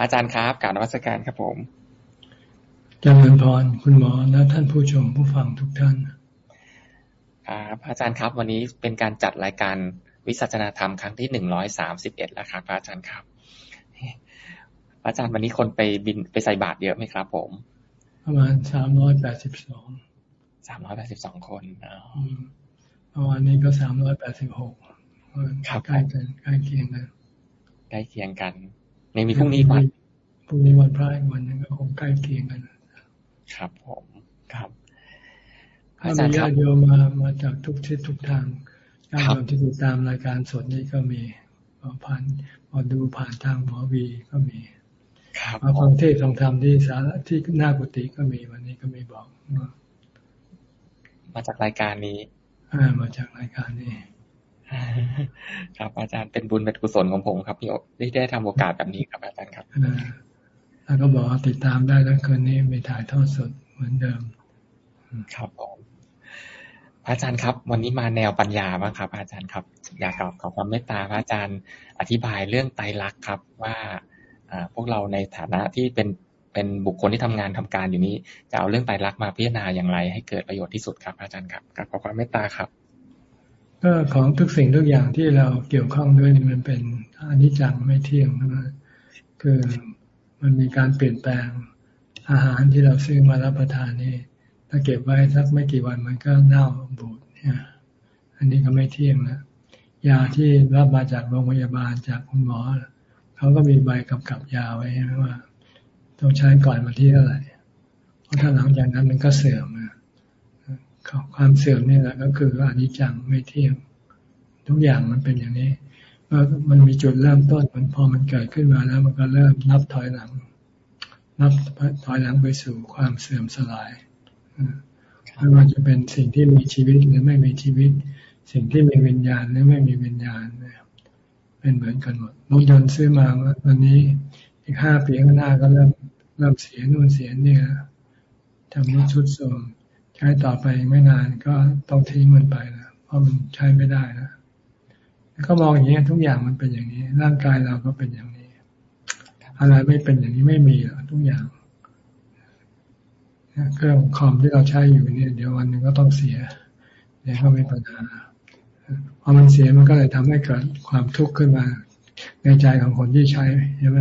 อาจารย์ครับการนวัตการครับผมจริญพรคุณหมอและท่านผู้ชมผู้ฟังทุกท่านครับอาจารย์ครับ วันนี้เป็นการจัดรายการวิสัชนาธรรมครั้งที่หนึ่งร้อยสามสิบเอ็ดแล้วครับอาจารย์ครับ อาจารย์วันนี้คนไปบินไปใส่บาตรเยอะไหมครับ ผม ประมาณสามร้อยแปดสิบสองสามร้อยแปดสิบสองคนเมื่อวานนี้ก็สามร้อยแปดสิบหกใกล้กันใกล้เคียงกันใกล้เคียงกัน ไม่มีพรุ่งนี้วันพรุ่งนี้วันพระอีกวันนึงก็คงใกล้เคียงกัน ครับผมครับอาจารย์ญาติโยมมามาจากทุกทิศทุกทางญาติโยมที่ติดตามรายการสดนี้ก็มีผ่านมาดูผ่านทางหมอวีก็มีมาฟังเทศฟังธรรมที่สาระที่หน้ากุฏิก็มีวันนี้ก็มีบอกมาจากรายการนี้อ่ามาจากรายการนี้ ครับ อาจารย์เป็นบุญเป็นกุศลของผมครับที่ได้ทำโอกาสแบบนี้ครับอาจารย์ครับแล้วก็บอกติดตามได้แล้วคืนนี้มีถ่ายทอดสดเหมือนเดิม ครับผมอาจารย์ครับ วันนี้มาแนวปัญญาบ้างครับ อาจารย์ครับ อยากขอขอความเมตตาพระอาจารย์อธิบายเรื่องไตรลักษณ์ครับ ว่าพวกเราในฐานะที่เป็นเป็นบุคคลที่ทำงานทำการอยู่นี้ จะเอาเรื่องไตรลักษณ์มาพิจารณาอย่างไร ให้เกิดประโยชน์ที่สุดครับ อาจารย์ครับขอความเมตตาครับ ก็ของทุกสิ่งทุกอย่างที่เราเกี่ยวข้องด้วยนี่มันเป็นอนิจจังไม่เที่ยงนะคือมันมีการเปลี่ยนแปลงอาหารที่เราซื้อมารับประทานนี่ถ้าเก็บไว้สักไม่กี่วันมันก็เน่าบูดเนี่ยอันนี้ก็ไม่เที่ยงนะยาที่รับมาจากโรงพยาบาลจากคุณหมอเขาก็มีใบกำกับยาไว้ใช่ไหมว่า ต้องใช้ก่อนมาที่เท่าไหร่เพราะถ้าหลังจากนั้นมันก็เสื่อม ความเสื่อมนี่แหละก็คืออนิจจังไม่เที่ยง ทุกอย่างมันเป็นอย่างนี้ว่ามันมีจุดเริ่มต้นมันพอมันเกิดขึ้นมาแล้ว มันก็เริ่มนับถอยหลัง นับถอยหลังไปสู่ความเสื่อมสลายไม่ว่าจะเป็นสิ่งที่มีชีวิตหรือไม่มีชีวิต สิ่งที่มีวิญญาณหรือไม่มีวิญญาณเป็นเหมือนกันหมดรถยนต์ซื้อมาวันนี้อีกห้าปีข้างหน้าก็เริ่มเริ่มเสียนู่นเสียเนี่ยทำให้ชุดโทรม ใช้ต่อไปไม่นานก็ต้องทิ้งมันไปนะเพราะมันใช้ไม่ได้นะก็มองอย่างนี้ทุกอย่างมันเป็นอย่างนี้ ร่างกายเราก็เป็นอย่างนี้ อะไรไม่เป็นอย่างนี้ไม่มีหรอกทุกอย่างเครื่องคอมที่เราใช้อยู่เนี่ยเดี๋ยววันหนึ่งก็ต้องเสียเดี๋ยวก็มีปัญหาพอมันเสียมันก็เลยทำให้เกิดความทุกข์ขึ้นมา ในใจของคนที่ใช้ใช่ไหม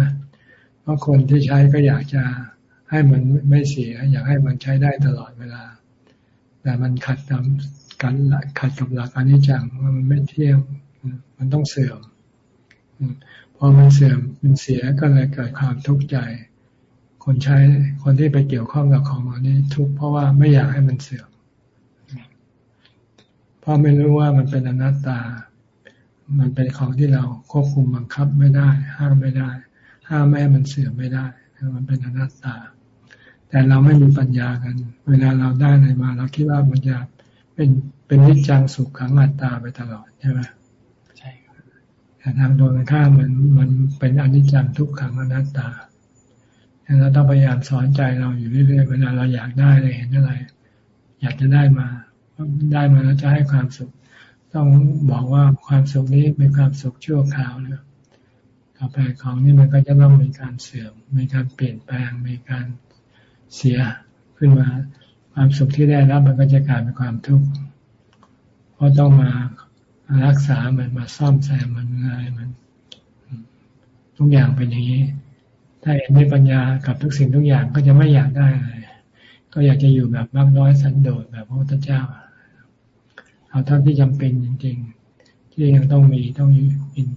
เพราะคนที่ใช้ก็อยากจะให้มันไม่เสีย อยากให้มันใช้ได้ตลอดเว แต่มันขัดกับกันขัดกับหลักอนิจจังมันไม่เที่ยงมันต้องเสื่อมพอมันเสื่อมมันเสียก็เลยเกิดความทุกข์ใจ คนใช้คนที่ไปเกี่ยวข้องกับของเหล่านี้ ทุกข์เพราะว่าไม่อยากให้มันเสื่อมเพราะไม่รู้ว่ามันเป็นอนัตตา มันเป็นของที่เราควบคุมบังคับไม่ได้ ห้ามไม่ได้ ห้ามแม่มันเสื่อมไม่ได้ มันเป็นอนัตตา แต่เราไม่มีปัญญากัน เวลาเราได้อะไรมา เราคิดว่ามันจะเป็นเป็นนิจจังสุขขังอัตตาไปตลอดใช่ไหมแต่ทางโดนข้ามมันมันเป็นอนิจจังทุกขังอนัตตาเราต้องพยายามสอนใจเราอยู่เรื่อยๆเวลาเราอยากได้อะไรเห็นอะไร อยากจะได้มาได้มาแล้วจะให้ความสุข ต้องบอกว่าความสุขนี้เป็นความสุขชั่วคราวนะต่อไปของนี่มันก็จะต้องมีการเสื่อมมีการเปลี่ยนแปลงมีการ เสียขึ้นมา ความสุขที่ได้รับมันก็จะกลายเป็นความทุกข์เพราะต้องมารักษามันมาซ่อมแซมมันอะไรมัน ทุกอย่างเป็นอย่างนี้ ถ้าเห็นมีปัญญากับทุกสิ่งทุกอย่างก็จะไม่อยากได้อะไรก็อยากจะอยู่แบบมากน้อยสันโดษแบบพระพุทธเจ้า เอาเท่าที่จำเป็นจริงๆ ที่ยังต้องมีต้องยิน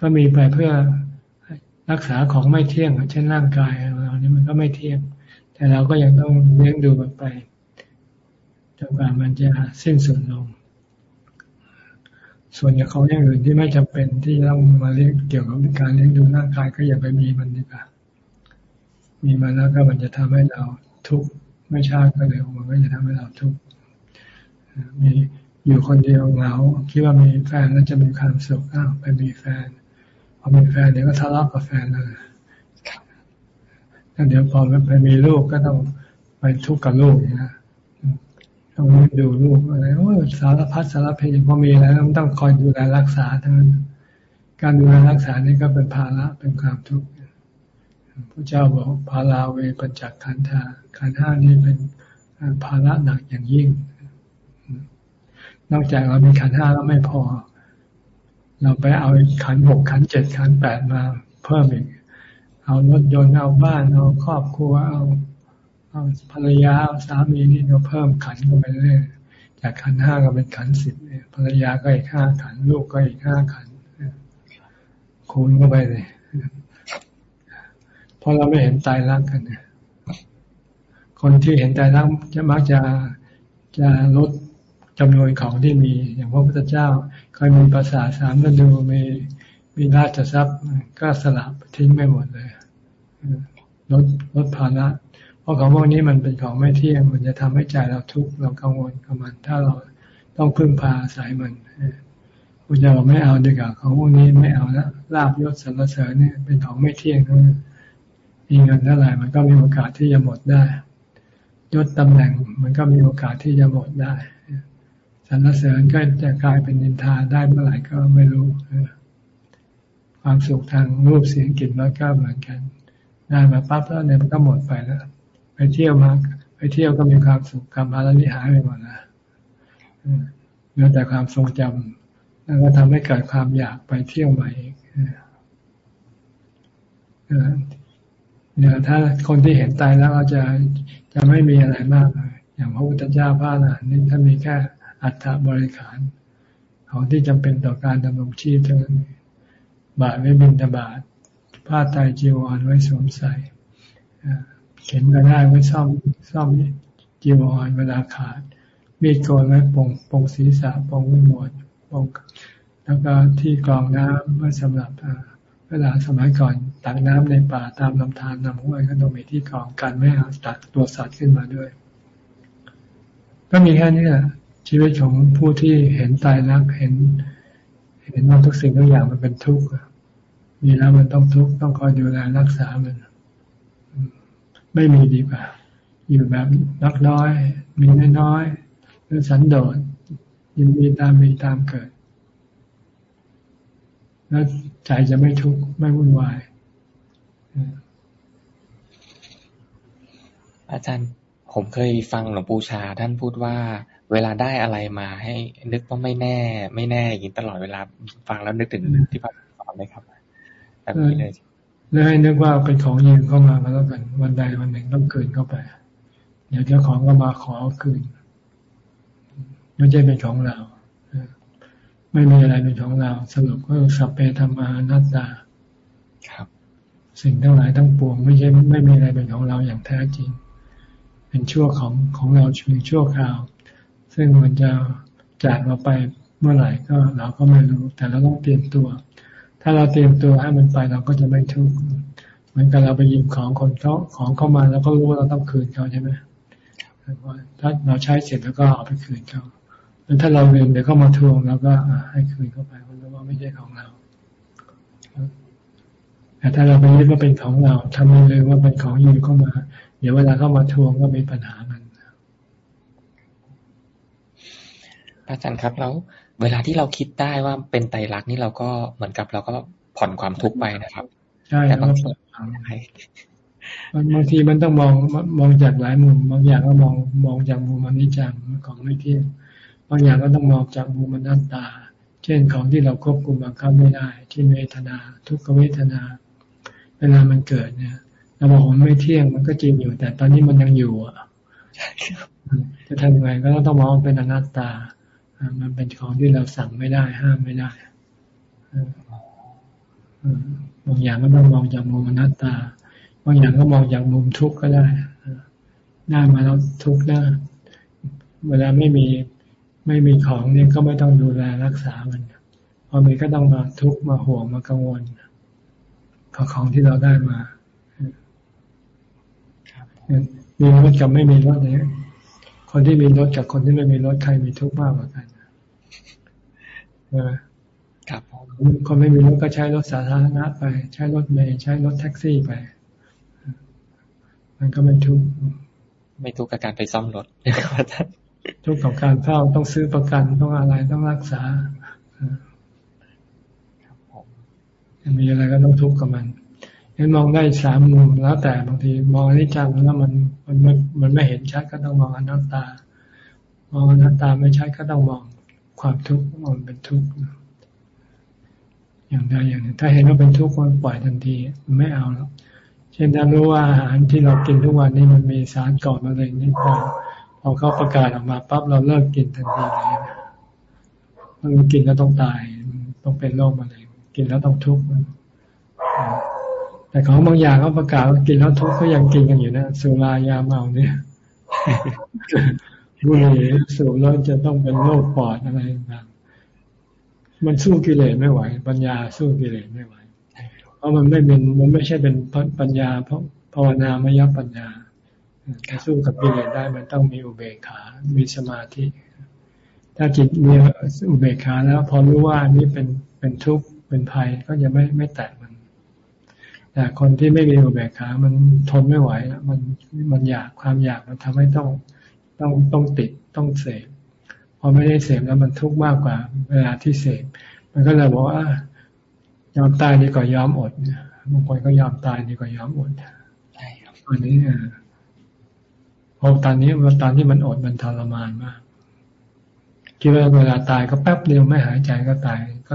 ก็มีไปเพื่อรักษาของไม่เที่ยงเช่นร่างกายเรานี่มันก็ไม่เที่ยง แต่เราก็ยังต้องเลี้ยงดูมันไปจนกว่ามันจะสิ้นสุดลง ส่วนอย่างของอย่างอื่นที่ไม่จำเป็นที่ต้องมาเลี้ยงเกี่ยวกับการเลี้ยงดูร่างกายก็อย่าไปมีมันดีกว่า มีมันแล้วก็มันจะทำให้เราทุกข์ไม่ช้าก็เร็วมันก็จะทำให้เราทุกข์มีอยู่คนเดียวเหงาคิดว่ามีแฟนแล้วจะมีความสุขอ้าวไปมีแฟนพอมีแฟนเดี๋ยวก็ทะเลาะกับแฟนเลย แล้วเดี๋ยวพอไปมีลูกก็ต้องไปทุกข์กับลูกนะต้องดูลูกอะไรโอ้สารพัดสารเพยพอมีแล้วมันต้องคอยดูแลรักษาทั้งนั้น การดูแลรักษานี่ก็เป็นภาระเป็นความทุกข์พระเจ้าบอกพาลาเวปัญจขันธาขันห้านี้เป็นภาระหนักอย่างยิ่ง นอกจากเรามีขันห้าแล้วไม่พอ เราไปเอาขันหกขันเจ็ดขันแปดมาเพิ่มอีก เอารถยนต์เอาบ้านเอาครอบครัวเอาเอาภรรยาเอาสามีนี่ก็เพิ่มขันเข้าไปเรื่อยจากขันห้าก็เป็นขันสิบเนี่ยภรรยาก็อีกห้าขัน ลูกก็อีกห้าขันคูณเข้าไปเลยเพราะเราไม่เห็นตายรักกันเนี่ยคนที่เห็นตายรักจะมักจะจะลดจำนวนของที่มี อย่างพระพุทธเจ้าเคยมีภาษาสามฤดูมีมีราชทรัพย์ก็สลับทิ้งไม่หมดเลย ลดลดภาระเพราะของพวกนี้มันเป็นของไม่เที่ยง มันจะทำให้ใจเราทุกข์เรากังวลกับมัน ถ้าเราต้องพึ่งพาสายมันพุทธเจ้าเราไม่เอาดีกว่าของพวกนี้ไม่เอาแล้วลาบยศสรรเสริญเนี่ยเป็นของไม่เที่ยงมีเงินเท่าไหร่มันก็มีโอกาสที่จะหมดได้ยศตำแหน่งมันก็มีโอกาสที่จะหมดได้สรรเสริญก็จะกลายเป็นนินทาได้เมื่อไหร่ก็ไม่รู้ความสุขทางรูปเสียงกลิ่นรสก็เหมือนกัน ได้มาปั๊บแล้วเนี่ยมันก็หมดไปแล้ว ไปเที่ยวมาไปเที่ยวก็มีความสุขกรรมพาแล้วนี่หายไปหมดแล้วเหลือแต่ความทรงจำแล้วก็ทำให้เกิดความอยากไปเที่ยวใหม่อีกเนี่ยถ้าคนที่เห็นตายแล้วเราจะจะไม่มีอะไรมากอย่างพระพุทธเจ้าพระอรหันต์นี่ท่านมีแค่อัฐบริขารของที่จำเป็นต่อการดำรงชีพเท่านั้นบาทไว้บินตบาท ผ้าไตจีวรไว้สวมใส่เข็มก็ได้ไว้ซ่อมซ่อมจีวรเวลาขาด มีดโกนไว้ปงปงศีรษะปงวิมวนปงแล้วก็ที่กรองน้ำไว้สำหรับเวลาสมัยก่อนตักน้ำในป่าตามลำธารนำห้วยก็ต้องมีที่กรองกันไม่เอาตักตัวสัตว์ขึ้นมาด้วย ก็มีแค่นี้แหละชีวิตของผู้ที่เห็นตายรักเห็น เห็นว่าทุกสิ่งทุกอย่างมันเป็นทุกข์ มีแล้วมันต้องทุกข์ต้องคอยดูแลรักษามัน ไม่มีดีกว่า อยู่แบบนักน้อย มีน้อยๆหรือสันโดษยินดีตามมีตามเกิด แล้วใจจะไม่ทุกข์ไม่วุ่นวายอาจารย์ผมเคยฟังหลวงปู่ชา ท่านพูดว่า เวลาได้อะไรมาให้นึกว่าไม่แน่ ไม่แน่อย่างนี้ตลอดเวลา ฟังแล้วนึกถึงที่พระสอนเลยครับ แบบนี้เลยแล้วให้นึกว่าเป็นของยืมเข้ามาก็แล้วกัน วันใดวันหนึ่งต้องคืนเข้าไป เดี๋ยวเจ้าของก็มาขอคืน ไม่ใช่เป็นของเราไม่มีอะไรเป็นของเรา สรุปก็สัพเพธรรมานัตตา ครับ สิ่งทั้งหลายทั้งปวง ไม่ใช่ไม่มีอะไรเป็นของเราอย่างแท้จริง เป็นชั่วของของเราเพียงชั่วคราว ซึ่งมันจะจากเราไปเมื่อไหร่ก็เราก็ไม่รู้ แต่เราต้องเตรียมตัว ถ้าเราเตรียมตัวให้มันไปเราก็จะไม่ทุกข์เหมือนกับเราไปยืมของคนเขาของเข้ามาแล้วก็รู้ว่าเราต้องคืนเขาใช่ไหมถ้าเราใช้เสร็จแล้วก็เอาไปคืนเขาแล้วถ้าเราลืมเดี๋ยวเขามาทวงแล้วก็ให้คืนเข้าไปเพราะว่าไม่ใช่ของเราแต่ถ้าเราไปยึดว่าเป็นของเราทำเลยว่าเป็นของยืมเข้ามา เดี๋ยวเวลาเข้ามาทวงก็มีปัญหามันอาจารย์ครับแล้ว เวลาที่เราคิดได้ว่าเป็นไตรลักษณ์นี่เราก็เหมือนกับเราก็ผ่อนความทุกข์ไปนะครับใช่แต่บางทีบางทีมันต้องมองมองจากหลายมุมบางอย่างก็มองมองจากมุมอนิจจังของไม่เที่ยงบางอย่างก็ต้องมองจากมุมอนัตตา เช่นของที่เราควบคุมบังคับไม่ได้ ที่เวทนา ทุกขเวทนา เวลามันเกิดเนี่ยเราบอกมันไม่เที่ยงมันก็จริงอยู่ แต่ตอนนี้มันยังอยู่อะจะทำยังไงก็ต้องมองเป็นอนัตตา มันเป็นของที่เราสั่งไม่ได้ ห้ามไม่ได้บางอย่างก็ต้องมองจากมุมอนัตตาบางอย่างก็มองจากมุมทุกข์ก็ได้ได้มาแล้วทุกข์ได้เวลาไม่มีไม่มีของเนี่ยก็ไม่ต้องดูแลรักษามันพอมีก็ต้องมาทุกข์มาห่วงมากังวลกับของที่เราได้มามีรถกับไม่มีรถเนี่ยคนที่มีรถกับคนที่ไม่มีรถใครมีทุกข์มากกว่ากัน ครับคนไม่มีรถก็ใช้รถสาธารณะไป ใช้รถเมล์ใช้รถแท็กซี่ไป มันก็ไม่ทุกข์ไม่ทุกข์กับการไปซ่อมรถทุกข์กับการเฝ้าต้องซื้อประกันต้องอะไรต้องรักษามีอะไรก็ต้องทุกข์กับมันงั้นมองได้สามมุมแล้วแต่บางทีมองอนิจจังแล้วมันมันมันไม่เห็นชัดก็ต้องมองอนัตตามองอนัตตาไม่ชัดก็ต้องมอง ความทุกข์มองเป็นทุกข์อย่างใดอย่างหนึ่งถ้าเห็นว่าเป็นทุกข์มันปล่อยทันทีมันไม่เอาแล้วเช่นถ้ารู้ว่าอาหารที่เรากินทุกวันนี้มันมีสารก่อมะเร็งนี่พอพอเขาประกาศออกมาปั๊บเราเลิกกินทันทีเลยมันกินแล้วต้องตายต้องเป็นโรคมะเร็งกินแล้วต้องทุกข์แต่ของบางอย่างเขาประกาศว่ากินแล้วทุกข์ก็ยังกินกันอยู่นะสุรายาเมาเนี่ย บุหรี่สูบแล้วจะต้องเป็นโรคปอดอะไรต่างมันสู้กิเลสไม่ไหว ปัญญาสู้กิเลสไม่ไหว เพราะมันไม่เป็นมันไม่ใช่เป็นปัญญา เพราะภาวนาไม่ยับปัญญาถ้าสู้กับกิเลสได้มันต้องมีอุเบกขา มีสมาธิ ถ้าจิตมีอุเบกขาแล้ว พอรู้ว่านี่เป็นเป็นทุกข์เป็นภัยก็จะไม่ไม่แตะมัน แต่คนที่ไม่มีอุเบกขา มันทนไม่ไหวแล้วมันมันอยากความอยากมันทำให้ต้อง ต้องต้องติดต้องเสพพอไม่ได้เสพแล้วมันทุกข์มากกว่า เวลาที่เสพมันก็เลยบอกว่ายอมตายดีกว่ายอมอดบางคนก็ยอมตายดีกว่ายอมอดใช่ครับอันนี้เพอตอนนี้ตอนที่มันอดมันทรมานมากคิดว่าเวลาตายก็แป๊บเดียวไม่หายใจก็ตายก็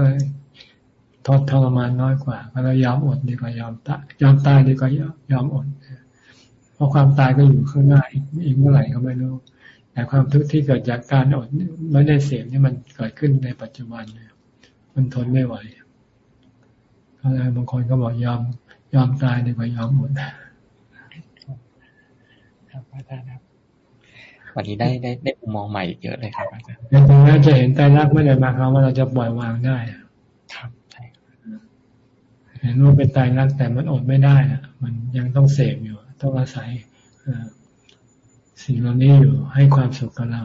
ทดทรมานน้อยกว่าก็เลยยอมอดดีกว่ายอมตายยอมตายดีกว่ายอมอด ราะความตายก็อยู่ข้างหน้าอีกเมื่อไหร่ก็ไม่รู้ แต่ความทุกข์ที่เกิดจากการอดไม่ได้เสพนี่มันเกิดขึ้นในปัจจุบันเนี่ยมันทนไม่ไหวก็เลยบางคนก็บอกยอมยอมตายดีกว่ายอมหมดครับอาจารย์ครับ วันนี้ได้ได้ได้มุมมองใหม่เยอะเลยครับอาจารย์ถึงแม้จะเห็นใจรักไม่ได้มาครับว่าเราจะปล่อยวางได้ครับใช่เห็นว่าเป็นตายรักแต่มันอดไม่ได้อะมันยังต้องเสพอยู่ ต้องอาศัยสิ่งเหล่านี้อยู่ให้ความสุขกับเรา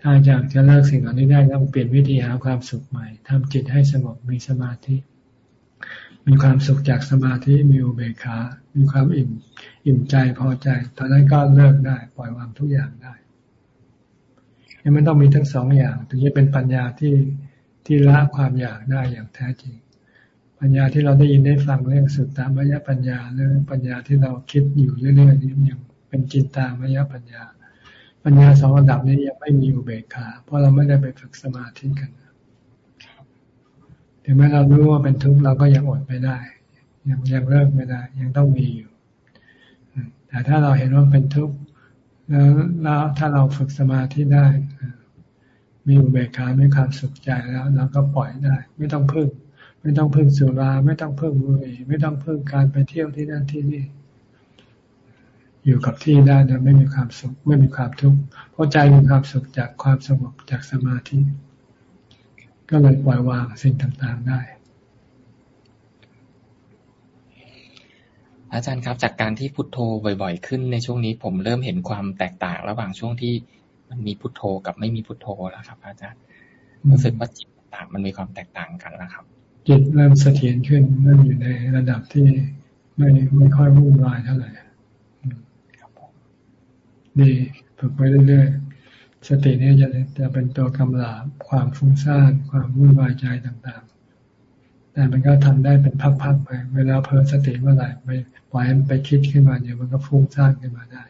ถ้าอยากจะเลิกสิ่งเหล่านี้ได้ต้องเปลี่ยนวิธีหาความสุขใหม่ทำจิตให้สงบมีสมาธิ มีความสุขจากสมาธิมีอุเบกขา มีความอิ่มอิ่มใจพอใจ ตอนนั้นก็เลิกได้ ปล่อยวางทุกอย่างได้ยังไม่ต้องมีทั้งสองอย่าง ถึงจะเป็นปัญญาที่ที่ละความอยากได้อย่างแท้จริง ปัญญาที่เราได้ยินได้ฟังเรื่องสุดตามยปัญญาเรื่องปัญญาที่เราคิดอยู่เรื่อยๆนี้ยังเป็นจินตามยปัญญา ปัญญาสองระดับนี้ยังไม่มีอุเบกขา เพราะเราไม่ได้ไปฝึกสมาธิกันถึงแม้เรารู้ว่าเป็นทุกข์เราก็ยังอดไม่ได้ ยังยังเลิกไม่ได้ ยังต้องมีอยู่ แต่ถ้าเราเห็นว่าเป็นทุกข์แล้วแล้วถ้าเราฝึกสมาธิได้ มีอุเบกขาไม่ความสุขใจแล้วเราก็ปล่อยได้ ไม่ต้องพึ่ง ไม่ต้องพึ่งสุรา ไม่ต้องพึ่งบุหรี่ ไม่ต้องพึ่งการไปเที่ยวที่นั่นที่นี่ อยู่กับที่ได้โดยไม่มีความสุข ไม่มีความทุกข์เพราะใจมีความสุขจากความสงบจากสมาธิก็เลยปล่อยวางสิ่งต่างๆได้ อาจารย์ครับ จากการที่พุทโธบ่อย ๆ ขึ้นในช่วงนี้ผมเริ่มเห็นความแตกต่างระหว่างช่วงที่มันมีพุทโธกับไม่มีพุทโธแล้วครับ อาจารย์รู้สึกว่าจิตต่างมันมีความแตกต่างกันแล้วครับ จิตเริ่มเสถียรขึ้นเริ่มอยู่ในระดับที่ไม่ไม่ค่อยวุ่นวายเท่าไหร่ดีฝึกไปเรื่อยๆสตินี้จะจะเป็นตัวกำลาบความฟุ้งซ่านความวุ่นวายใจต่างๆ แต่มันก็ทำได้เป็นพักๆไปเวลาเพลินสติเมื่อไหร่ไปปล่อยมันไปคิดขึ้นมาเดี๋ยวมันก็ฟุ้งซ่านขึ้นมาได้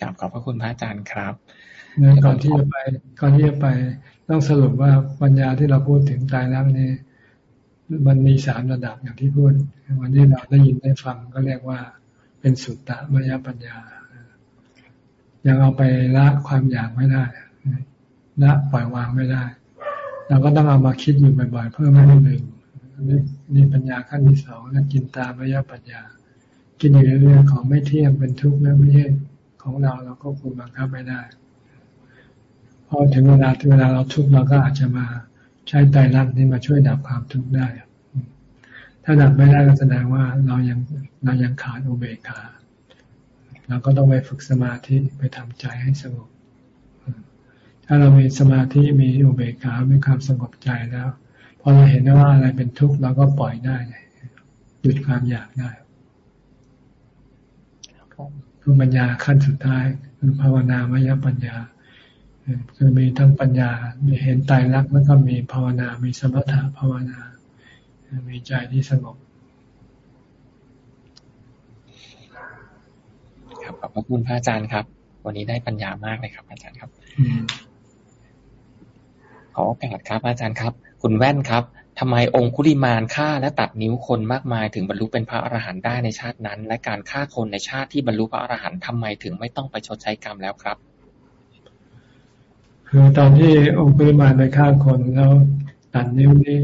กราบขอบพระคุณพระอาจารย์ครับก่อนที่จะไปก่อนที่จะไป ต้องสรุปว่าปัญญาที่เราพูดถึงตายแล้วนี่มันมีสามระดับอย่างที่พูด วันนี้เราได้ยินได้ฟังก็เรียกว่าเป็นสุตตะมยปัญญา ยังเอาไปละความอยากไม่ได้ละปล่อยวางไม่ได้ เราก็ต้องเอามาคิดอยู่บ่อยๆเพื่อไม่ให้ลืมนี่นี่ปัญญาขั้นที่สองนะกินตามยปัญญา กินอยู่เรื่องของไม่เที่ยงเป็นทุกข์นะไม่ใช่ของเราเราก็คุมบังคับไม่ได้ พอถึงเวลาที่เวลาเราทุกข์เราก็อาจจะมาใช้ไตรลักษณ์นี้มาช่วยดับความทุกข์ได้ ถ้าดับไม่ได้ก็แสดงว่าเรายังเรายังขาดอุเบกขาเราก็ต้องไปฝึกสมาธิไปทำใจให้สงบ ถ้าเรามีสมาธิมีอุเบกขา มีความสงบใจแล้วพอเราเห็นว่าอะไรเป็นทุกข์เราก็ปล่อยได้หยุดความอยากได้คือปัญญาขั้นสุดท้ายคือภาวนามยปัญญา คือมีทั้งปัญญา มีเห็นตายรักแล้วก็มีภาวนา มีสมถะภาวนา มีใจที่สงบครับขอบพระคุณพระอาจารย์ครับ วันนี้ได้ปัญญามากเลยครับ อาจารย์ครับ ขอโอกาสครับ อาจารย์ครับ คุณแว่นครับทำไมองคุลิมานฆ่าและตัดนิ้วคนมากมาย ถึงบรรลุเป็นพระอรหันต์ได้ในชาตินั้น และการฆ่าคนในชาติที่บรรลุพระอรหันต์ทำไมถึงไม่ต้องไปชดใช้กรรมแล้วครับ คือตอนที่องคุลิมานไปฆ่าคนแล้วตัดนิ้วนี่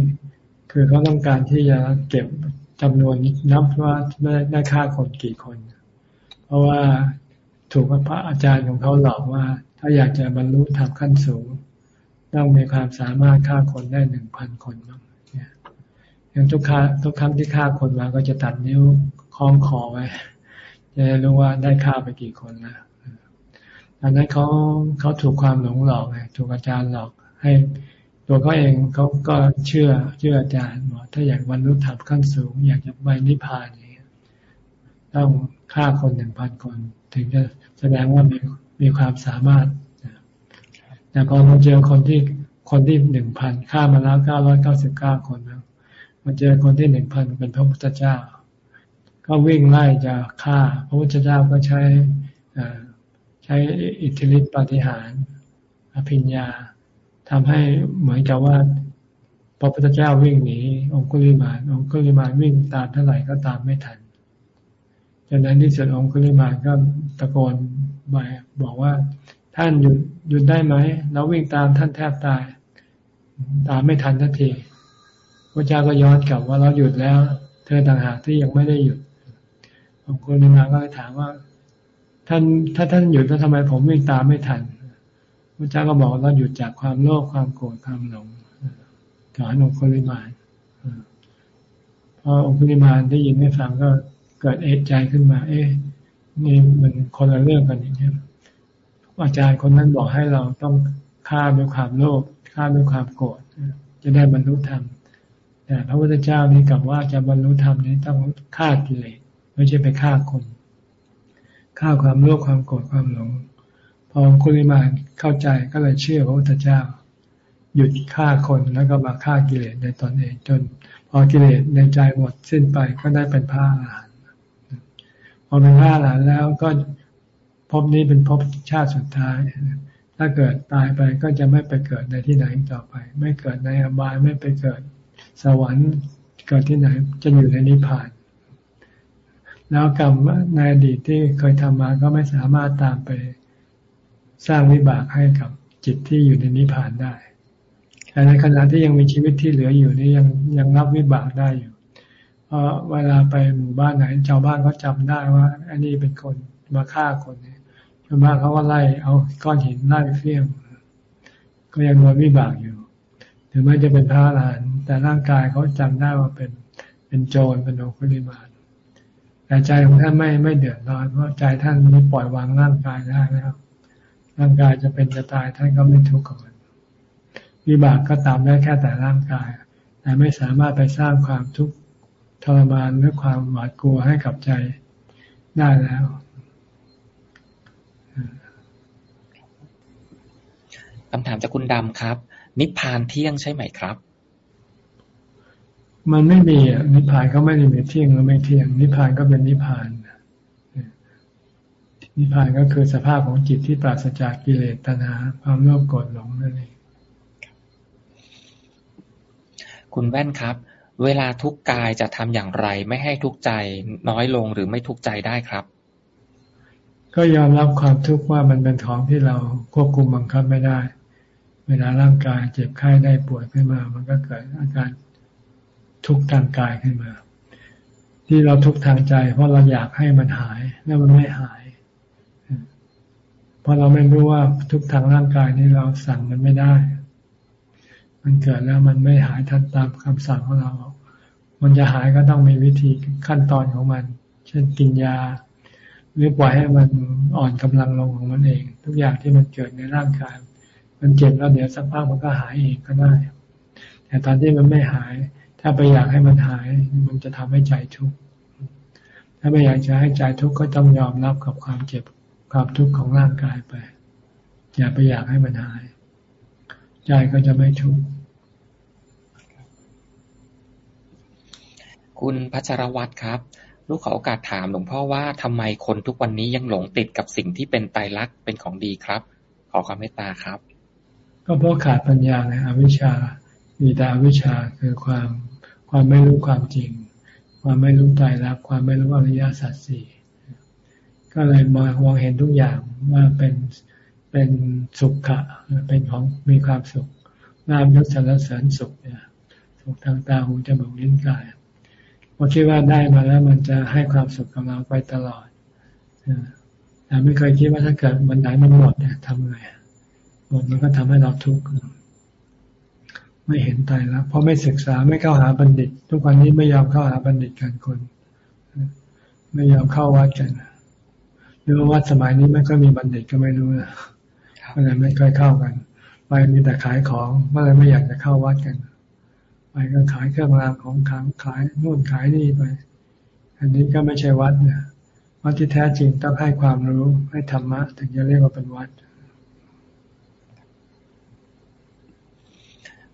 คือเขาต้องการที่จะเก็บจำนวนนับว่าได้ฆ่าคนกี่คน เพราะว่าถูกพระอาจารย์ของเขาหลอกว่า ถ้าอยากจะบรรลุธรรมขั้นสูง ต้องมีความสามารถฆ่าคนได้หนึ่งพันคนเนี่ยอย่างทุกครั้งทุกครั้งที่ฆ่าคนมาก็จะตัดนิ้วคล้องคอไว้จะรู้ว่าได้ฆ่าไปกี่คนแล้ว ดังนั้นเขาเขาถูกความหลงหลอกไงถูกอาจารย์หลอกให้ตัวเขาเองเขาก็เชื่อเชื่ออาจารย์ว่าถ้าอยากบรรลุธรรมขั้นสูง อยากจะไปนิพพานอย่างนี้ต้องฆ่าคนหนึ่งพันคน ถึงจะแสดงว่ามีมีความสามารถแต่พอมาเจอคนที่คนที่หนึ่งพันฆ่ามาแล้วเก้าร้อยเก้าสิบเก้าคนแล้วมาเจอคนที่หนึ่งพันเป็นพระพุทธเจ้า ก็วิ่งไล่จะฆ่า พระพุทธเจ้าก็ใช้ใช้อิทธิฤทธิปฏิหารอภิญญาทำให้เหมือนกับว่าพระพุทธเจ้าวิ่งหนีองคุลิมานองคุลิมานวิ่งตามเท่าไหร่ก็ตามไม่ทันจากนั้นที่สุดองคุลิมานก็ตะโกนไปบอกว่า ท่านหยุดหยุดได้ไหมเราวิ่งตามท่านแทบตาย ตามไม่ทันทันทีพระเจ้าก็ย้อนกลับว่าเราหยุดแล้ว เธอต่างหากที่ยังไม่ได้หยุดบางคนมาก็ถามว่า ท่านถ้าท่านหยุดแล้วทำไมผมวิ่งตามไม่ทันพระเจ้าก็บอกเราหยุดจากความโลภความโกรธความหลงถอนองคุลิมานพอองคุลิมานได้ยินได้ฟังก็เกิดเอะใจขึ้นมา เอ๊ะนี่มันคนละเรื่องกันอย่างนี้อาจารย์คนนั้นบอกให้เราต้องฆ่าด้วยความโลภฆ่าด้วยความโกรธจะได้บรรลุธรรมแต่พระพุทธเจ้านี่กลับว่าจะบรรลุธรรมนี้ต้องฆ่ากิเลสไม่ใช่ไปฆ่าคน ฆ่าความโลภความโกรธความหลง พอคุลิมานเข้าใจก็เลยเชื่อพระพุทธเจ้า หยุดฆ่าคนแล้วก็มาฆ่ากิเลสในตนเองจน พอกิเลสในใจหมดสิ้นไปก็ได้เป็นพระอรหันต์พอเป็นพระอรหันต์แล้วก็ภพนี้เป็นภพชาติสุดท้าย ถ้าเกิดตายไปก็จะไม่ไปเกิดในที่ไหนต่อไป ไม่เกิดในอบายไม่ไปเกิดสวรรค์เกิดที่ไหนจะอยู่ในนิพพาน แล้วกรรมในอดีตที่เคยทำมาก็ไม่สามารถตามไปสร้างวิบากให้กับจิตที่อยู่ในนิพพานได้แต่ในขณะที่ยังมีชีวิตที่เหลืออยู่นี่ยังยังรับวิบากได้อยู่เพราะเวลาไปหมู่บ้านไหนชาวบ้านเขาจำได้ว่า อันนี้เป็นคนมาฆ่าคนเนี่ยส่วนมากเขาก็ไล่เอาก้อนหินไล่เฟี้ยง ก็ยังโดนวิบากอยู่ถึงแม้จะเป็นพระอรหันต์แต่ร่างกายเขาจำได้ว่าเป็นเป็นโจรเป็นโอคุลิมา แต่ใจของท่านไม่ไม่เดือดร้อนเพราะใจท่านมีปล่อยวางร่างกายได้นะครับร่างกายจะเป็นจะตายท่านก็ไม่ทุกข์กับมันวิบากก็ตามได้แค่แต่ร่างกาย แต่ไม่สามารถไปสร้างความทุกข์ทรมานหรือความหวาดกลัวให้กับใจได้แล้วคำถามจากคุณดำครับ นิพพานเที่ยงใช่ไหมครับ มันไม่มีอะนิพพานก็ไม่ได้มีเที่ยงหรือไม่เที่ยง นิพพานก็เป็นนิพพานนิพพานก็คือสภาพของจิตที่ปราศจากกิเลสตัณหาความโลภโกรธหลงนั่นเองคุณแว่นครับ เวลาทุกกายจะทำอย่างไร ไม่ให้ทุกใจน้อยลงหรือไม่ทุกใจได้ครับ ก็ยอมรับความทุกข์ว่ามันเป็นของที่เราควบคุมบังคับไม่ได้ เวลาร่างกายเจ็บไข้ได้ป่วยขึ้นมา มันก็เกิดอาการ ทุกข์ทางกายขึ้นมา ที่เราทุกข์ทางใจ เพราะเราอยากให้มันหายแล้วมันไม่หาย เพราะเราไม่รู้ว่าทุกทางร่างกายนี้เราสั่งมันไม่ได้ มันเกิดแล้วมันไม่หายทันตามคำสั่งของเรา มันจะหายก็ต้องมีวิธีขั้นตอนของมัน เช่นกินยา หรือปล่อยให้มันอ่อนกำลังลงของมันเอง ทุกอย่างที่มันเกิดในร่างกาย มันเจ็บแล้วเดี๋ยวสักพักมันก็หายเองก็ได้ แต่ตอนที่มันไม่หาย ถ้าไปอยากให้มันหาย มันจะทำให้ใจทุกข์ถ้าไม่อยากจะให้ใจทุกข์ก็ต้องยอมรับกับความเจ็บความทุกข์ของร่างกายไป อย่าไปอยากให้มันหาย ใจก็จะไม่ทุกข์คุณพัชรวัตรครับ ลูกขอโอกาสถามหลวงพ่อว่าทำไมคนทุกวันนี้ยังหลงติดกับสิ่งที่เป็นไตรลักษณ์เป็นของดีครับ ขอความเมตตาครับ ก็เพราะขาดปัญญาในอวิชชามีแต่อวิชชาคือความ ความไม่รู้ความจริง ความไม่รู้ไตรลักความไม่รู้อริยสัจสี่ก็เลยมองมองเห็นทุกอย่างว่าเป็นเป็นสุขะเป็นของมีความสุขลาบยศสรรเสริญสุขเนี่ยสุขทางตาหูจมูกลิ้นกายพอคิดว่าได้มาแล้วมันจะให้ความสุขกับเราไปตลอดแต่ไม่เคยคิดว่าถ้าเกิดมันไหนมันหมดเนี่ยทำไงหมดมันก็ทำให้เราทุกข์ ไม่เห็นตายแล้วเพราะไม่ศึกษาไม่เข้าหาบัณฑิต ทุกวันนี้ไม่ยอมเข้าหาบัณฑิตกันคน ไม่ยอมเข้าวัดกันหรือว่าวัดสมัยนี้ไม่ค่อยมีบัณฑิตก็ไม่รู้นะก็เลยไม่ค่อยเข้ากัน ไปมีแต่ขายของเมื่อไรไม่อยากจะเข้าวัดกัน ไปก็ขายเครื่องรางของขังขายนู่นขายนี่ไป อันนี้ก็ไม่ใช่วัดเนี่ยวัดที่แท้จริงต้องให้ความรู้ให้ธรรมะถึงจะเรียกว่าเป็นวัด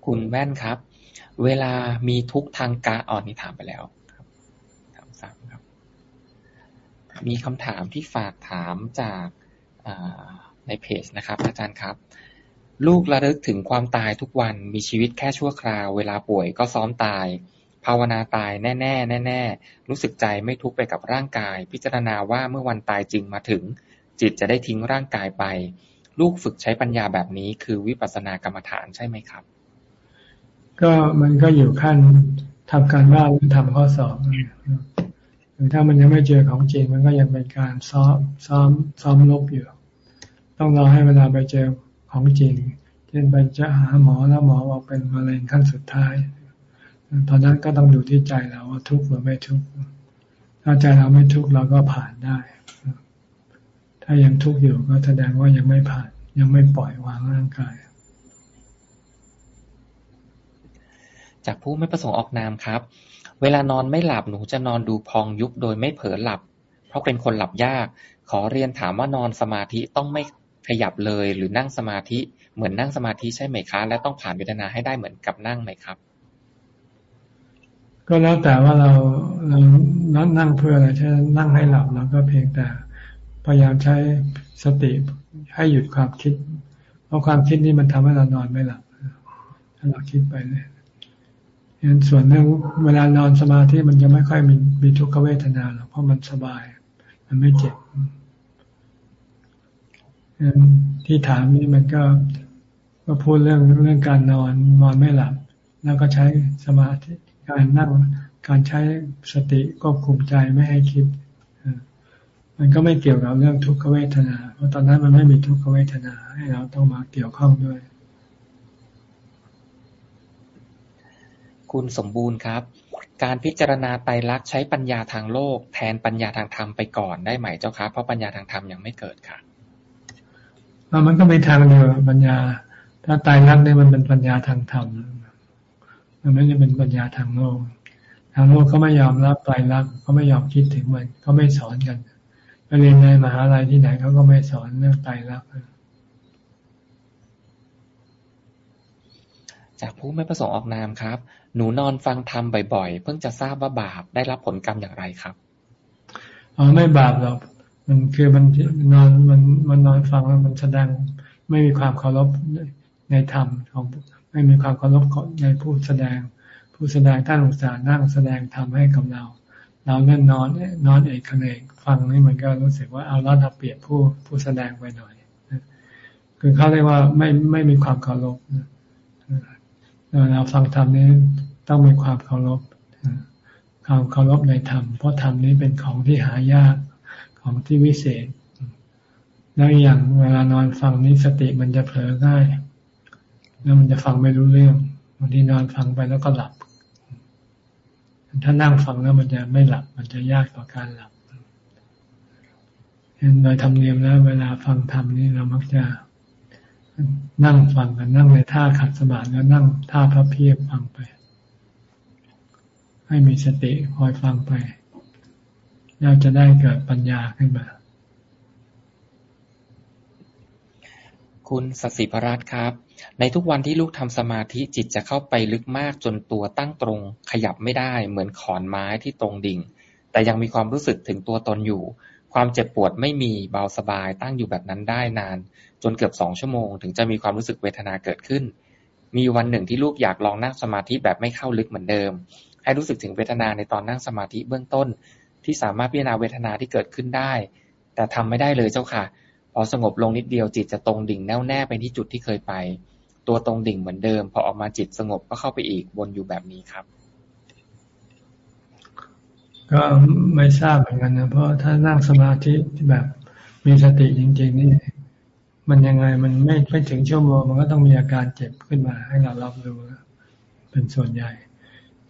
คุณแว่นครับ เวลามีทุกทางกาอ่อนนี่ถามไปแล้วครับถามสามครับ มีคำถามที่ฝากถามจากในเพจนะครับ อาจารย์ครับ ลูกระลึกถึงความตายทุกวันมีชีวิตแค่ชั่วคราว เวลาป่วยก็ซ้อมตาย ภาวนาตายแน่แน่แน่ๆรู้สึกใจไม่ทุกไปกับร่างกาย พิจารณาว่าเมื่อวันตายจริงมาถึง จิตจะได้ทิ้งร่างกายไป ลูกฝึกใช้ปัญญาแบบนี้คือวิปัสสนากรรมฐานใช่ไหมครับ ก็มันก็อยู่ขั้นทำการบ้านหรือทำข้อสอบหรือถ้ามันยังไม่เจอของจริงมันก็ยังเป็นการซ้อมซ้อมซ้อมลบอยู่ ต้องรอให้เวลาไปเจอของจริง เช่นไปจะหาหมอแล้วหมอบอกเป็นมะเร็งขั้นสุดท้าย ตอนนั้นก็ต้องดูที่ใจเราว่าทุกข์หรือไม่ทุกข์ ถ้าใจเราไม่ทุกข์เราก็ผ่านได้ ถ้ายังทุกข์อยู่ก็แสดงว่ายังไม่ผ่าน ยังไม่ปล่อยวางร่างกาย จากผู้ไม่ประสงค์ออกนามครับ เวลานอนไม่หลับหนูจะนอนดูพองยุบโดยไม่เผลอหลับ เพราะเป็นคนหลับยาก ขอเรียนถามว่านอนสมาธิต้องไม่ขยับเลยหรือนั่งสมาธิเหมือนนั่งสมาธิใช่ไหมคะ และต้องผ่านเวทนาให้ได้เหมือนกับนั่งไหมครับ ก็แล้วแต่ว่าเราเรานั่งเพื่ออะไรใช่นั่งให้หลับเราก็เพียงแต่พยายามใช้สติให้หยุดความคิด เพราะความคิดนี้มันทำให้เรานอนไม่หลับถ้าเราคิดไปเลย เห็นส่วนเรื่องเวลานอนสมาธิมันจะไม่ค่อยมีมีทุกขเวทนาหรอกเพราะมันสบาย มันไม่เจ็บที่ถามนี่มันก็ก็พูดเรื่องเรื่องการนอนนอนไม่หลับ แล้วก็ใช้สมาธิการนั่งการใช้สติควบคุมใจไม่ให้คิดมันก็ไม่เกี่ยวกับเรื่องทุกขเวทนา เพราะตอนนั้นมันไม่มีทุกขเวทนา ให้เราต้องมาเกี่ยวข้องด้วย คุณสมบูรณ์ครับ การพิจารณาไตรลักษณ์ใช้ปัญญาทางโลก แทนปัญญาทางธรรมไปก่อนได้ไหมเจ้าคะเพราะปัญญาทางธรรมยังไม่เกิดค่ะมันก็มีทางเดียวปัญญา ถ้าตายรักเนี่ยมันเป็นปัญญาทางธรรมมันไม่ได้เป็นปัญญาทางโลก ทางโลกเขาไม่ยอมรับตายรักเขาไม่ยอมคิดถึงมันเขาไม่สอนกันไปเรียนในมหาลัยที่ไหนเขาก็ไม่สอนเรื่องตายรักจากผู้ไม่ประสงค์ออกนามครับ หนูนอนฟังธรรมบ่อยๆ เพิ่งจะทราบว่าบาปได้รับผลกรรมอย่างไรครับอ๋อไม่บาปหรอกมันคือมันนอนมันมันนอนฟังแล้วมันแสดงไม่มีความเคารพในธรรมของไม่มีความเคารพในผู้แสดง ผู้แสดงท่านอุตส่าห์นั่งแสดงธรรมให้กับเรา เราเน่นนอนนอนเอกเนกฟังนี่มันก็รู้สึกว่าเอาล้ดเอาเปรียบผู้ผู้แสดงไปหน่อยคือเขาเรียกว่าไม่ไม่มีความเคารพเราฟังธรรมนี้ ต้องมีความเคารพความเคารพในธรรม เพราะธรรมนี้เป็นของที่หายากของที่วิเศษ แล้วอย่างเวลานอนฟังนี้สติมันจะเผลอง่าย แล้วมันจะฟังไม่รู้เรื่องบางทีนอนฟังไปแล้วก็หลับ ถ้านั่งฟังแล้วมันจะไม่หลับ มันจะยากต่อการหลับเห็นโดยธรรมเนียมแล้วเวลาฟังธรรมนี่เรามักจะนั่งฟังกันนั่งในท่าขัดสมาธิแล้วนั่งท่าพระเพียบฟังไป ให้มีสติคอยฟังไป เราจะได้เกิดปัญญาขึ้นมา คุณสศิพรัตน์ครับ ในทุกวันที่ลูกทำสมาธิจิตจะเข้าไปลึกมากจนตัวตั้งตรง ขยับไม่ได้เหมือนขอนไม้ที่ตรงดิ่ง แต่ยังมีความรู้สึกถึงตัวตนอยู่ ความเจ็บปวดไม่มีเบาสบายตั้งอยู่แบบนั้นได้นาน จนเกือบสองชั่วโมง ถึงจะมีความรู้สึกเวทนาเกิดขึ้นมีวันหนึ่งที่ลูกอยากลองนั่งสมาธิแบบไม่เข้าลึกเหมือนเดิม ให้รู้สึกถึงเวทนาในตอนนั่งสมาธิเบื้องต้น ที่สามารถพิจารณาเวทนาที่เกิดขึ้นได้ แต่ทำไม่ได้เลยเจ้าค่ะ พอสงบลงนิดเดียวจิตจะตรงดิ่งแน่วแน่ไปที่จุดที่เคยไป ตัวตรงดิ่งเหมือนเดิม พอออกมาจิตสงบก็เข้าไปอีกวนอยู่แบบนี้ครับ ก็ไม่ทราบเหมือนกันนะเพราะถ้านั่งสมาธิแบบมีสติจริง ๆ นี่มันยังไงมันไม่ไม่ถึงชั่วโมงมันก็ต้องมีอาการเจ็บขึ้นมาให้เรารับรู้เป็นส่วนใหญ่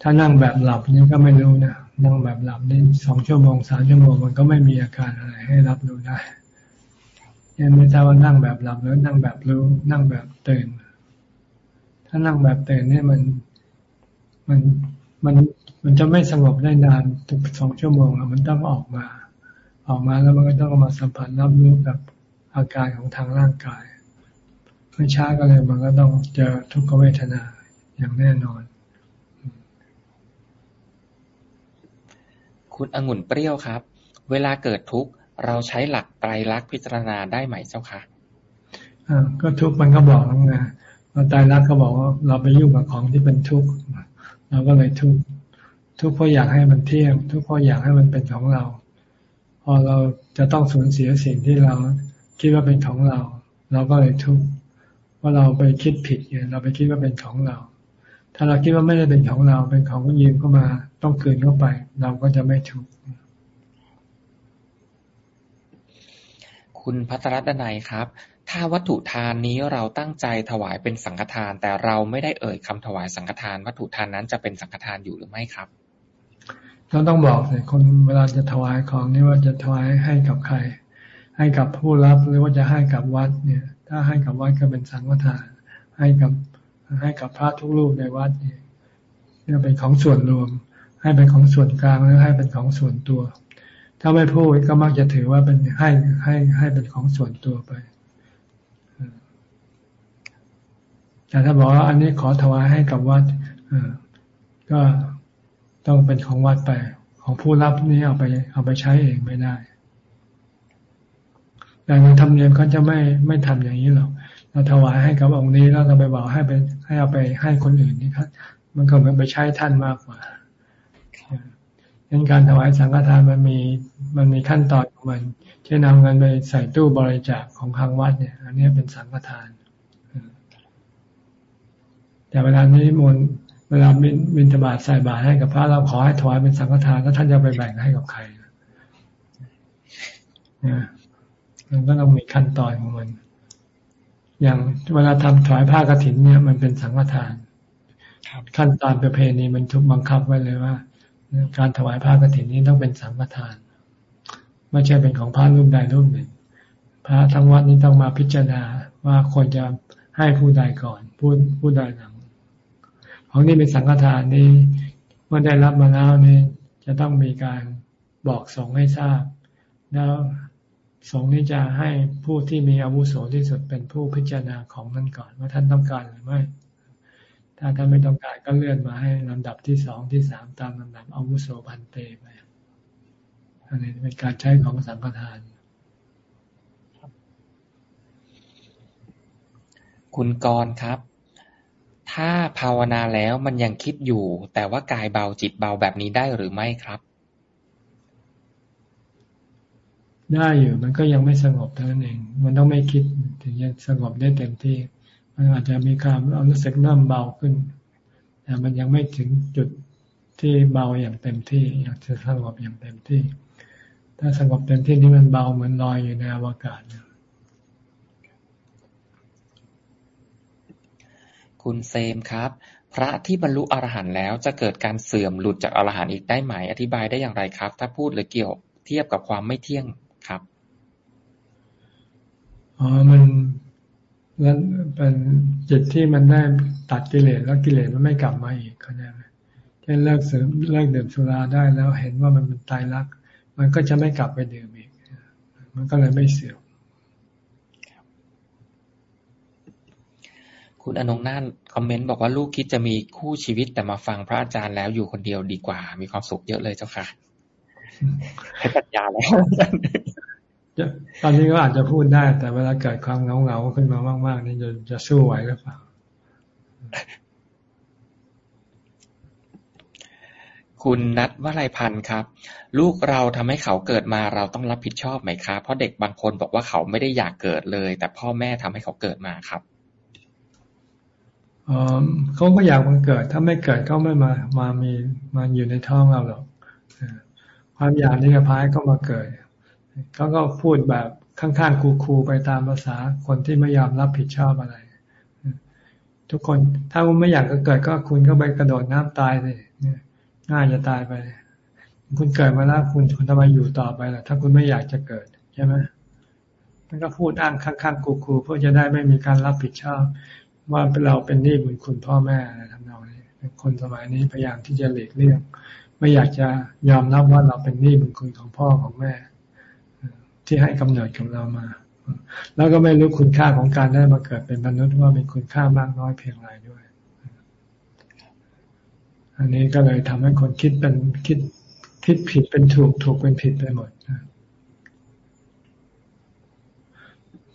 ถ้านั่งแบบหลับนี่ก็ไม่รู้นะนั่งแบบหลับนี่สองชั่วโมงสามชั่วโมงมันก็ไม่มีอาการอะไรให้รับรู้ได้ยังไม่ทราบว่านั่งแบบหลับหรือนั่งแบบรู้ นั่งแบบตื่น ถ้านั่งแบบตื่นเนี่ยมันมันมันมันจะไม่สงบได้นานถึงสองชั่วโมงมันต้องออกมา ออกมาแล้วมันก็ต้องมาสัมผัสรับรู้กับอาการของทางร่างกายไม่ช้าก็เลยมันก็ต้องเจอทุกขเวทนาอย่างแน่นอน คุณองุ่นเปรี้ยวครับ เวลาเกิดทุกข์เราใช้หลักไตรลักษณ์พิจารณาได้ไหมเจ้าคะอ่าก็ทุกข์มันก็บอกแล้วไงเราตายรักก็บอกว่าเราไปยุ่งกับของที่เป็นทุกข์เราก็เลยทุกข์ทุกข์เพราะอยากให้มันเที่ยง ทุกข์เพราะอยากให้มันเป็นของเรา พอเราจะต้องสูญเสียสิ่งที่เราคิดว่าเป็นของเรา เราก็เลยทุกข์ว่าเราไปคิดผิดไงเราไปคิดว่าเป็นของเรา ถ้าเราคิดว่าไม่ได้เป็นของเราเป็นของยืมเข้ามา ต้องคืนเข้าไป เราก็จะไม่ทุกข์คุณพัทรดนัยครับ ถ้าวัตถุทานนี้เราตั้งใจถวายเป็นสังฆทาน แต่เราไม่ได้เอ่ยคำถวายสังฆทาน วัตถุทานนั้นจะเป็นสังฆทานอยู่หรือไม่ครับเราต้องบอกเลยคนเวลาจะถวายของนี่ว่าจะถวายให้กับใคร ให้กับผู้รับหรือว่าจะให้กับวัดเนี่ย ถ้าให้กับวัดก็เป็นสังฆทาน ให้กับ ให้กับพระทุกรูปในวัดเนี่ยเป็นของส่วนรวม ให้เป็นของส่วนกลางหรือให้เป็นของส่วนตัว ถ้าไม่พูดก็มักจะถือว่าเป็นให้ให้ให้เป็นของส่วนตัวไปแต่ถ้าบอกว่าอันนี้ขอถวายให้กับวัดก็ต้องเป็นของวัดไป ของผู้รับนี่เอาไป เอาไปใช้เองไม่ได้แต่ในธรรมเนียมเขาจะไม่ไม่ทำอย่างนี้หรอก เราถวายให้กับองค์นี้แล้วเราไปบอกให้ไปให้เอาไปให้คนอื่นนี่ครับมันก็เหมือนไปใช้ท่านมากกว่าดังการถวายสังฆทานมันมีมันมีขั้นตอนของมันเช่นนำเงินไปใส่ตู้บริจาคของทางวัดเนี่ย อันนี้เป็นสังฆทาน แต่เวลานี้มนเวลาบินบินธบาตใส่บาตรให้กับพระเราขอให้ถวายเป็นสังฆทานแล้วท่านจะไปแบ่งให้กับใครนะมันก็ต้องมีขั้นตอนของมัน อย่างเวลาทำถวายผ้ากรถินเนี่ยมันเป็นสังฆทานขั้นตอนประเพณีมันถูกบังคับไว้เลยว่า การถวายผ้ากรถินนี้ต้องเป็นสังฆทานไม่ใช่เป็นของพระรูปใดรูปหนึ่ง พระทั้งวัดนี้ต้องมาพิจารณาว่าควรจะให้ผู้ใดก่อนผู้ผู้ใดหลังของนี่เป็นสังฆทานนี่เมื่อได้รับมาแล้วนี่จะต้องมีการบอกสงให้ทราบ แล้ว สงฆ์นี้จะให้ผู้ที่มีอาวุโสที่สุดเป็นผู้พิจารณาของนั้นก่อน ว่าท่านต้องการหรือไม่ ถ้าท่านไม่ต้องการก็เลื่อนมาให้ลำดับที่สองที่สามตามลำดับอาวุโสพันเตไปอันนี้เป็นการใช้ของสังฆทาน คุณกรครับ ถ้าภาวนาแล้วมันยังคิดอยู่ แต่ว่ากายเบาจิตเบาแบบนี้ได้หรือไม่ครับ ได้อยู่มันก็ยังไม่สงบเท่านั้นเอง มันต้องไม่คิดถึงจะสงบได้เต็มที่ มันอาจจะมีความรู้สึกเริ่มเบาขึ้น แต่มันยังไม่ถึงจุดที่เบาอย่างเต็มที่ อยากจะสงบอย่างเต็มที่ ถ้าสงบเต็มที่นี่มันเบาเหมือนลอยอยู่ในอวกาศคุณเซมครับ พระที่บรรลุอรหันต์แล้วจะเกิดการเสื่อมหลุดจากอรหันต์อีกได้ไหมอธิบายได้อย่างไรครับ ถ้าพูดหรือเกี่ยวเทียบกับความไม่เที่ยง ครับอ๋อมันนั้นเป็นจิตที่มันได้ตัดกิเลสแล้วกิเลสมันไม่กลับมาอีกเขาใจไหมเช่นเลิกเสริมเลิกดื่มสุราได้แล้วเห็นว่ามันเป็นตายรัก มันก็จะไม่กลับไปดื่มอีก มันก็เลยไม่เสื่อมคคุณอนงน่านคอมเมนต์บอกว่าลูกคิดจะมีคู่ชีวิตแต่มาฟังพระอาจารย์แล้วอยู่คนเดียวดีกว่า มีความสุขเยอะเลยเจ้าค่ะให้ปัญญาแล้ว ตอนนี้ก็อาจจะพูดได้ แต่เวลาเกิดความเหงาๆขึ้นมามากๆนี่จะจะสู้ไหวหรือเปล่า คุณนัทวลัยพันธ์ครับ ลูกเราทำให้เขาเกิดมาเราต้องรับผิดชอบไหมครับเพราะเด็กบางคนบอกว่าเขาไม่ได้อยากเกิดเลย แต่พ่อแม่ทำให้เขาเกิดมาครับเขาก็อยากมันเกิด ถ้าไม่เกิดเขาไม่มา มามีมาอยู่ในท้องเราหรอกความอยากนี้ก็พายก็มาเกิด เขาก็พูดแบบข้างๆคูๆไปตามภาษาคนที่ไม่ยอมรับผิดชอบอะไร ทุกคนถ้าคุณไม่อยากจะเกิดก็คุณก็ไปกระโดดน้ำตายเลยง่ายจะตายไป คุณเกิดมาแล้วคุณคุณทำไมอยู่ต่อไปล่ะ ถ้าคุณไม่อยากจะเกิดใช่ไหมมันก็พูดอ้างข้างๆคูๆเพื่อจะได้ไม่มีการรับผิดชอบ ว่าเราเป็นหนี้บุญคุณพ่อแม่อะไรทำนองนี้คนสมัยนี้พยายามที่จะหลีกเลี่ยงไม่อยากจะยอมรับว่าเราเป็นหนี้บุญคุณของพ่อของแม่ ที่ให้กำเนิดกับเรามา แล้วก็ไม่รู้คุณค่าของการได้มาเกิดเป็นมนุษย์ว่ามีคุณค่ามากน้อยเพียงไรด้วย อันนี้ก็เลยทำให้คนคิดเป็นคิดคิดผิดเป็นถูกถูกเป็นผิดไปหมด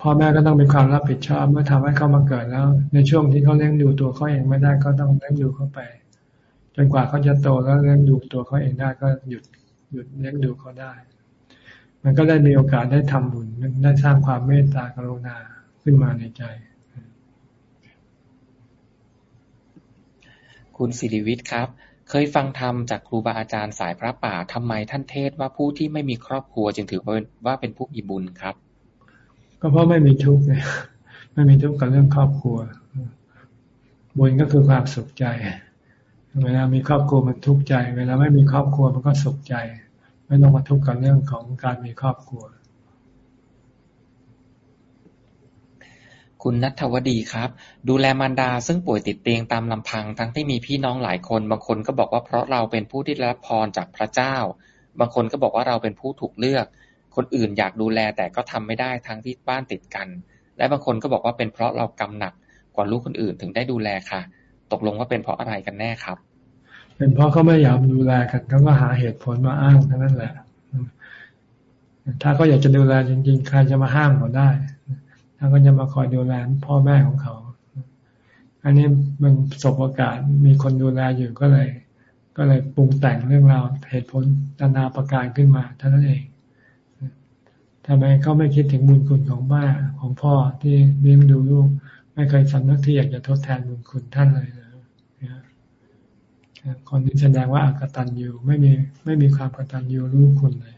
พ่อแม่ก็ต้องมีความรับผิดชอบเมื่อทำให้เขามาเกิดแล้ว ในช่วงที่เขาเลี้ยงดูตัวเขาเองไม่ได้ก็ต้องเลี้ยงดูเขาไป จนกว่าเขาจะโตแล้วเลี้ยงดูตัวเขาเองได้ก็หยุดหยุดเลี้ยงดูเขาได้ มันก็ได้มีโอกาสได้ทำบุญได้สร้างความเมตตากรุณาขึ้นมาในใจ คุณสิริวิทย์ครับ เคยฟังธรรมจากครูบาอาจารย์สายพระป่าทำไมท่านเทศว่าผู้ที่ไม่มีครอบครัวจึงถือว่าเป็นผู้มีบุญครับ ก็เพราะไม่มีทุกข์ไงไม่มีทุกข์กับเรื่องครอบครัว บุญก็คือความสุขใจ เวลามีครอบครัวมันทุกข์ใจ เวลาไม่มีครอบครัวมันก็สุขใจ ไม่ต้องมาทุกข์กับเรื่องของการมีครอบครัว คุณนัทวดีครับ ดูแลมารดาซึ่งป่วยติดเตียงตามลำพัง ทั้งที่มีพี่น้องหลายคน บางคนก็บอกว่าเพราะเราเป็นผู้ที่รับพรจากพระเจ้า บางคนก็บอกว่าเราเป็นผู้ถูกเลือก คนอื่นอยากดูแลแต่ก็ทำไม่ได้ทั้งที่บ้านติดกัน และบางคนก็บอกว่าเป็นเพราะเรากำหนักกว่าลูกคนอื่นถึงได้ดูแลค่ะ ตกลงว่าเป็นเพราะอะไรกันแน่ครับ เป็นเพราะเขาไม่ยอมดูแลกันเขาก็หาเหตุผลมาอ้างเท่านั้นแหละ ถ้าเขาอยากจะดูแลจริงๆ ใครจะมาห้ามเขาได้ ถ้าก็จะมาคอยดูแลพ่อแม่ของเขา อันนี้มันสบโอกาสมีคนดูแลอยู่ก็เลย ก็เลยปรุงแต่งเรื่องราวเหตุผลนานาประการขึ้นมาเท่านั้นเองทำไมเขาไม่คิดถึงบุญคุณของแม่ของพ่อที่เลี้ยงดูลูก ไม่เคยสำนึกที่อยากจะทดแทนบุญคุณท่านเลย คนที่แสดงว่าอากตันอยู่ไม่มีไม่มีความกตัญญูรู้คุณเลย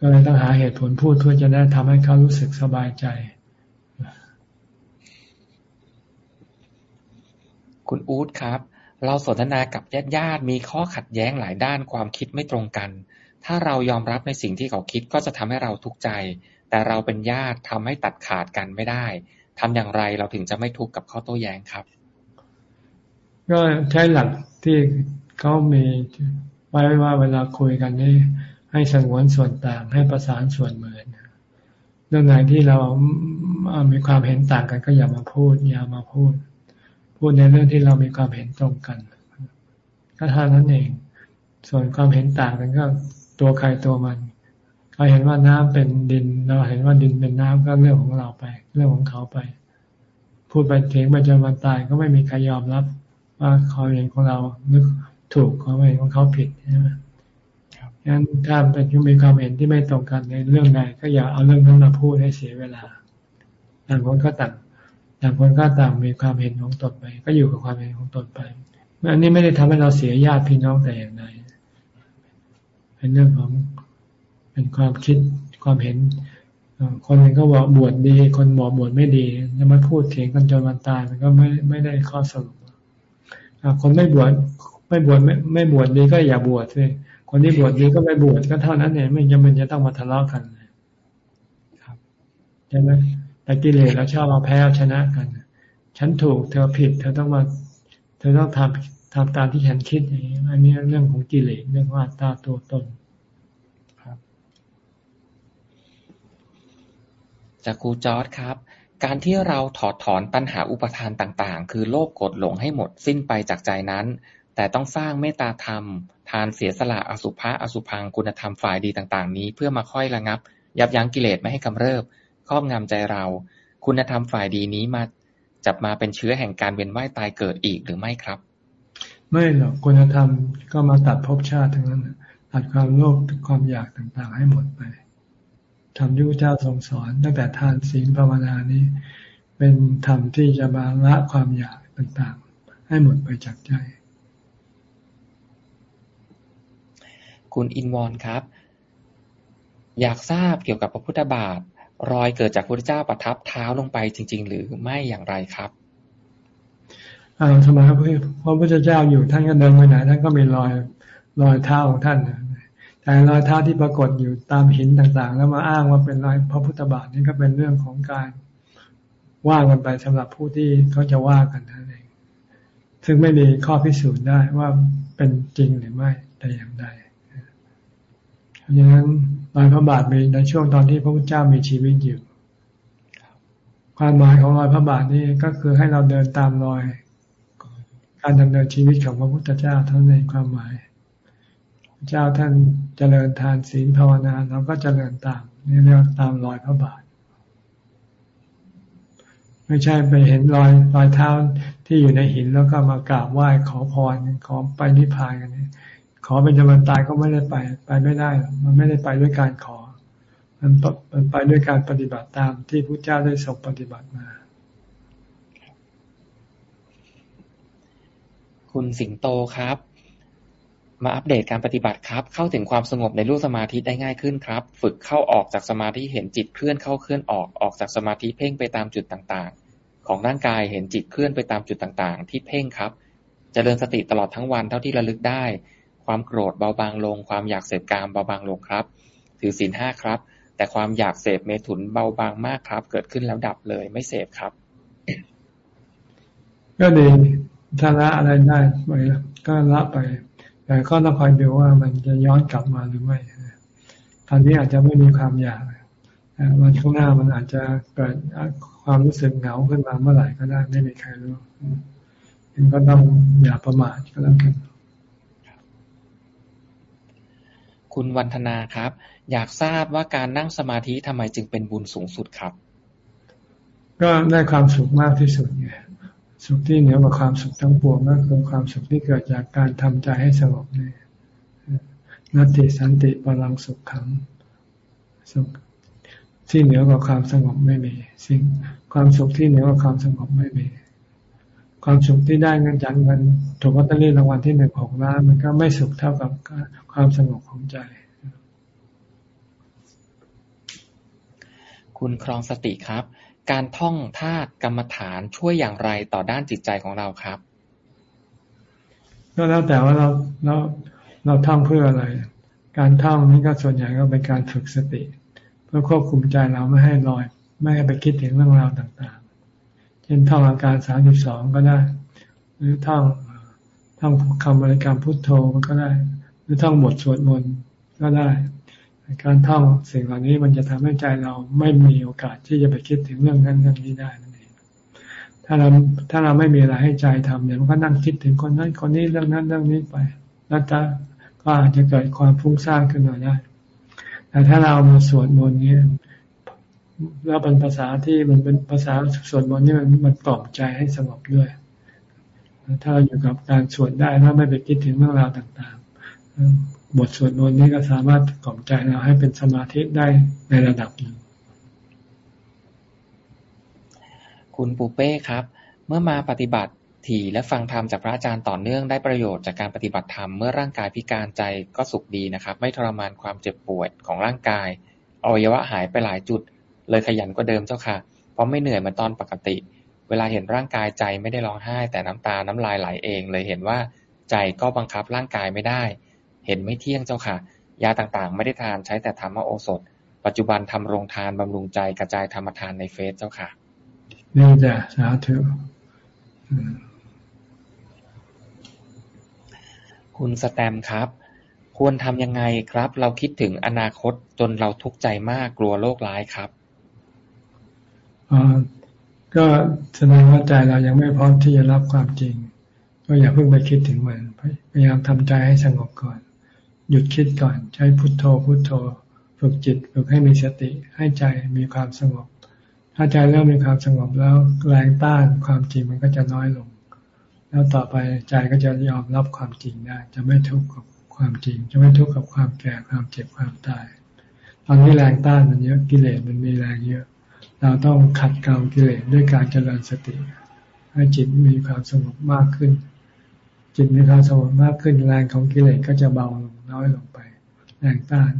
ก็เลยต้องหาเหตุผลพูดเพื่อจะได้ทำให้เขารู้สึกสบายใจ คุณอู๊ดครับ เราสนทนากับญาติญาติมีข้อขัดแย้งหลายด้านความคิดไม่ตรงกัน ถ้าเรายอมรับในสิ่งที่เขาคิดก็จะทำให้เราทุกข์ใจ แต่เราเป็นญาติทำให้ตัดขาดกันไม่ได้ทำอย่างไรเราถึงจะไม่ทุกข์กับข้อโต้แย้งครับ ก็ใช้หลักที่เขามีไว้ว่าเวลาคุยกันนี่ให้สงวนส่วนต่าง ให้ประสานส่วนเหมือนเรื่องไหนที่เรามีความเห็นต่างกัน ก็อย่ามาพูดอย่ามาพูด พูดในเรื่องที่เรามีความเห็นตรงกันก็เท่านั้นเอง ส่วนความเห็นต่างกันก็ตัวใครตัวมันเขาเห็นว่าน้ำเป็นดิน เราเห็นว่าดินเป็นน้ำก็เรื่องของเราไป เรื่องของเขาไป พูดไปเถียงไปจนวันตายก็ไม่มีใครยอมรับ ว่าเขาเองของเรานึกถูกเขาเองของเขาผิดใช่ไหมงั้นถ้าเป็นมีความเห็นที่ไม่ตรงกันในเรื่องใดก็อย่าเอาเรื่องนั้นมาพูดให้เสียเวลาต่างคนก็ต่างต่างคนก็ต่างมีความเห็นของตนไป ก็อยู่กับความเห็นของตนไปอันนี้ไม่ได้ทำให้เราเสียญาติพี่น้องแต่อย่างใดเป็นเรื่องของเป็นความคิดความเห็นคนนึงก็บอกบวชดี คนบอกบวชไม่ดีจะมาพูดเถียงกันจนวันตายมันก็ไม่ไม่ได้ข้อสรุป คนไม่บวชไม่บวชไม่ไม่บวชดีก็อย่าบวชสิคนที่บวชดีก็ไม่บวชก็เท่านั้นเองไม่จำเป็นจะต้องมาทะเลาะกันครับใช่ไหมแต่กิเลสเราชอบมาแพ้ชนะกัน ฉันถูกเธอผิด เธอต้องมา เธอต้องทำทำตามที่ฉันคิดอย่างนี้อันนี้เรื่องของกิเลสเรื่องว่าตาตัวตนครับจากครูจอร์ดครับ การที่เราถอดถอนปัญหาอุปทานต่าง ๆ คือโลภโกรธหลงให้หมดสิ้นไปจากใจนั้น แต่ต้องสร้างเมตตาธรรม ทานเสียสละอสุภะอสุพังคุณธรรมฝ่ายดีต่าง ๆ นี้ เพื่อมาค่อยระงับ ยับยั้งกิเลสไม่ให้กำเริบครอบงำใจเรา คุณธรรมฝ่ายดีนี้มาจับมาเป็นเชื้อแห่งการเวียนว่ายตายเกิดอีกหรือไม่ครับ ไม่หรอกคุณธรรมก็มาตัดภพชาติทั้งนั้นตัดความโลภความอยากต่างๆ ให้หมดไป ธรรมที่พระเจ้าทรงสอน ตั้งแต่ทานศีลภาวนานี้ เป็นธรรมที่จะมาละความอยากต่างๆ ให้หมดไปจากใจ คุณอินวอนครับ อยากทราบเกี่ยวกับพระพุทธบาท รอยเกิดจากพระพุทธเจ้าประทับเท้าลงไปจริง ๆ หรือไม่อย่างไรครับอ่าทำไมครับพระพุทธเจ้าอยู่ท่านก็เดินไปไหนท่านก็มีรอยรอยเท้าของท่าน แต่รอยเท้าที่ปรากฏอยู่ตามหินต่างๆ แล้วมาอ้างว่าเป็นรอยพระพุทธบาทนี่ก็เป็นเรื่องของการว่ากันไปสำหรับผู้ที่เขาจะว่ากันนั่นเอง ซึ่งไม่มีข้อพิสูจน์ได้ว่าเป็นจริงหรือไม่แต่อย่างใดเพราะฉะนั้นรอยพระบาทมีในช่วงตอนที่พระพุทธเจ้ามีชีวิตอยู่ความหมายของรอยพระบาทนี่ก็คือให้เราเดินตามรอย การดำเนินชีวิตของพระพุทธเจ้าท่านั้นความหมายเจ้าท่าน เจริญทานศีลภาวนาเราก็เจริญตามนี่เรียกตามรอยพระบาท ไม่ใช่ไปเห็นรอยรอยเท้าที่อยู่ในหินแล้วก็มากราบไหว้ขอพรขอไปนิพพานกันนี่ขอเป็นจำนตายก็ไม่ได้ไป ไปไม่ได้ มันไม่ได้ไปด้วยการขอ มันมันไปด้วยการปฏิบัติตามที่พระเจ้าได้ทรงปฏิบัติมา คุณสิงโตครับ มาอัปเดตการปฏิบัติครับ เข้าถึงความสงบในรูปสมาธิได้ง่ายขึ้นครับ ฝึกเข้าออกจากสมาธิเห็นจิตเคลื่อนเข้าเคลื่อนออกออกจากสมาธิเพ่งไปตามจุดต่างๆ ของร่างกายเห็นจิตเคลื่อนไปตามจุดต่างๆ ที่เพ่งครับจเจริญสติตลอดทั้งวันเท่าที่ระลึกได้ ความโกรธเบาบางลง ความอยากเสพกามเบาบางลงครับ ถือศีลห้าครับ แต่ความอยากเสพเมถุนเบาบางมากครับ เกิดขึ้นแล้วดับเลยไม่เสพครับก็ดีถ้าละอะไรได้ไปก็ละไป แต่ก็ต้องคอยดูว่ามันจะย้อนกลับมาหรือไม่ตอนนี้อาจจะไม่มีความอยากวันข้างหน้ามันอาจจะเกิดความรู้สึกเหงาขึ้นมาเมื่อไหร่ก็ได้ไม่มีใครรู้ยังก็ต้องอย่าประมาทก็แล้วกันคุณวันธนาครับ อยากทราบว่าการนั่งสมาธิทำไมจึงเป็นบุญสูงสุดครับ ก็ได้ความสุขมากที่สุดไง สุขที่เหนือกว่าความสุขทั้งปวงก็คือความสุขที่เกิดจากการทำใจให้สงบนี่นัตติสันติพลังสุขขังสุขที่เหนือกว่าความสงบไม่มี สิ่งความสุขที่เหนือกว่าความสงบไม่มี ความสุขที่ได้เงินจากเงินถูกวัตถุรางวัลที่หนึ่งหกล้านมันก็ไม่สุขเท่ากับความสงบของใจ คุณครองสติครับ การท่องธาตุกรรมฐานช่วยอย่างไรต่อด้านจิตใจของเราครับ ก็แล้วแต่ว่าเราเราเราท่องเพื่ออะไร การท่องนี้ก็ส่วนใหญ่ก็เป็นการฝึกสติ เพื่อควบคุมใจเราไม่ให้ลอย ไม่ให้ไปคิดถึงเรื่องราวต่างๆ เช่นท่องอาการสามสิบสองก็ได้ หรือท่องท่องคำบริกรรมพุทโธมันก็ได้ หรือท่องบทสวดมนต์ก็ได้ การท่องสิ่งเหล่านี้มันจะทำให้ใจเราไม่มีโอกาสที่จะไปคิดถึงเรื่องนั้นเรื่องนี้ได้นั่นเอง ถ้าเราถ้าเราไม่มีอะไรให้ใจทำเนี่ยมันก็นั่งคิดถึงคนนั้นคนนี้เรื่องนั้นเรื่องนี้ไปแล้วจะก็อาจจะเกิดความฟุ้งซ่านขึ้นมาได้ แต่ถ้าเรามาสวดมนต์นี้แล้วเป็นภาษาที่มันเป็นภาษาสวดมนต์นี่มันมันปลอบใจให้สงบด้วย ถ้าเราอยู่กับการสวดได้แล้วไม่ไปคิดถึงเรื่องราวต่าง บทสวดมนต์นี้ก็สามารถกล่อมใจเราให้เป็นสมาธิได้ในระดับหนึ่งคุณปูเป้ครับ เมื่อมาปฏิบัติถี่และฟังธรรมจากพระอาจารย์ต่อเนื่องได้ประโยชน์จากการปฏิบัติธรรมเมื่อร่างกายพิการใจก็สุขดีนะครับ ไม่ทรมานความเจ็บปวยของร่างกายอวัยวะหายไปหลายจุด เลยขยันกว่าเดิมเจ้าค่ะ เพราะไม่เหนื่อยเหมือนตอนปกติ เวลาเห็นร่างกายใจไม่ได้ร้องไห้ แต่น้ำตาน้ำลายไหลเอง เลยเห็นว่าใจก็บังคับร่างกายไม่ได้ เห็นไม่เที่ยงเจ้าค่ะ ยาต่างๆ ไม่ได้ทานใช้แต่ธรรมโอสถ ปัจจุบันทำโรงทานบำรุงใจกระจายธรรมทานในเฟซเจ้าค่ะ นี่จ้ะสาธุคุณสแตมครับ ควรทำยังไงครับ เราคิดถึงอนาคตจนเราทุกข์ใจมากกลัวโรคร้ายครับก็แสดงว่าใจเรายังไม่พร้อมที่จะรับความจริง ก็อย่าเพิ่งไปคิดถึงมันพยายามทำใจให้สงบก่อน หยุดคิดก่อน ใช้พุทโธพุทโธ ฝึกจิตฝึกให้มีสติ ให้ใจมีความสงบ ถ้าใจเริ่มมีความสงบแล้วแรงต้านความจริงมันก็จะน้อยลง แล้วต่อไปใจก็จะยอมรับความจริงได้ จะไม่ทุกข์กับความจริง จะไม่ทุกข์กับความแก่ความเจ็บความตาย ตอนนี้แรงต้านมันเยอะกิเลสมันมีแรงเยอะ เราต้องขัดเกลากิเลสด้วยการเจริญสติ ให้จิตมีความสงบมากขึ้นจิตมีความสงบมากขึ้นแรงของกิเลสก็จะเบาลง น้อยลงไปแรงต้าน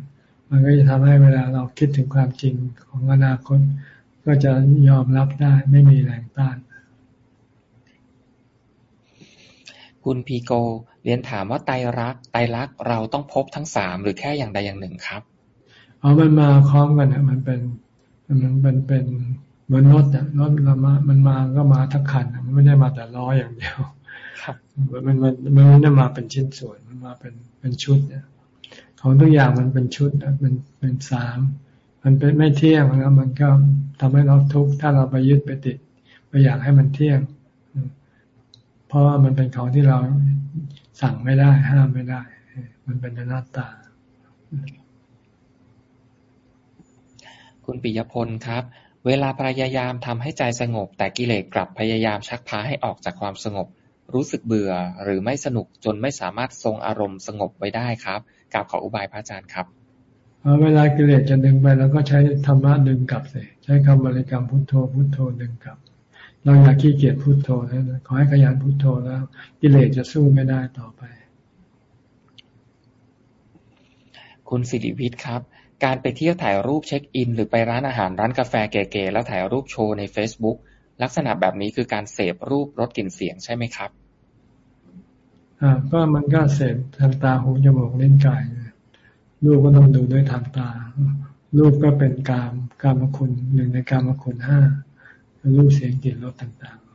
มันก็จะทำให้เวลาเราคิดถึงความจริงของอนาคต ก็จะยอมรับได้ไม่มีแรงต้าน คุณพีโกเรียนถามว่าไตรักไตรักเราต้องพบทั้งสามหรือแค่อย่างใดอย่างหนึ่งครับอ๋อมันมาพร้อมกันอะมันเป็นมันเป็นเป็นเหมือนรถอะรถเรามามันมาก็มาทั้งคันมันไม่ได้มาแต่ล้ออย่างเดียวครับ มันมันมันไม่ได้มาเป็นชิ้นส่วนมันมาเป็นเป็นชุดเนี่ยของทุกอย่างมันเป็นชุดมันเป็นสามมันเป็นไม่เที่ยงแล้วมันก็ทำให้เราทุกข์ถ้าเราไปยึดไปติดไปอยากให้มันเที่ยง เพราะว่ามันเป็นของที่เราสั่งไม่ได้ห้ามไม่ได้ มันเป็นอนัตตา คุณปิยพลครับ เวลาพยายามทำให้ใจสงบ แต่กิเลสกลับพยายามชักพาให้ออกจากความสงบ รู้สึกเบื่อหรือไม่สนุกจนไม่สามารถทรงอารมณ์สงบไว้ได้ครับกราบขออุบายพระอาจารย์ครับเวลากิเลสจะดึงไปเราก็ใช้ธรรมะดึงกลับเลยใช้คำบริกรรมพุทโธพุทโธดึงกลับ เราอยากขี้เกียจพุทโธนะขอให้ขยันพุทโธแล้ว กิเลสจะสู้ไม่ได้ต่อไป คุณสิริวิทย์ครับ การไปเที่ยวถ่ายรูปเช็คอิน หรือไปร้านอาหารร้านกาแฟเก๋ๆแล้วถ่ายรูปโชว์ใน Facebook ลักษณะแบบนี้คือการเสพรูปรสกลิ่นเสียงใช่ไหมครับอ่า ก็มันก็เสพทางตาหูจมูกเล่นกายรูปก็ต้องดูด้วยทางตารูปก็เป็นกามกามคุณหนึ่งในกามคุณห้ารูปเสียงกลิ่นรสต่างๆ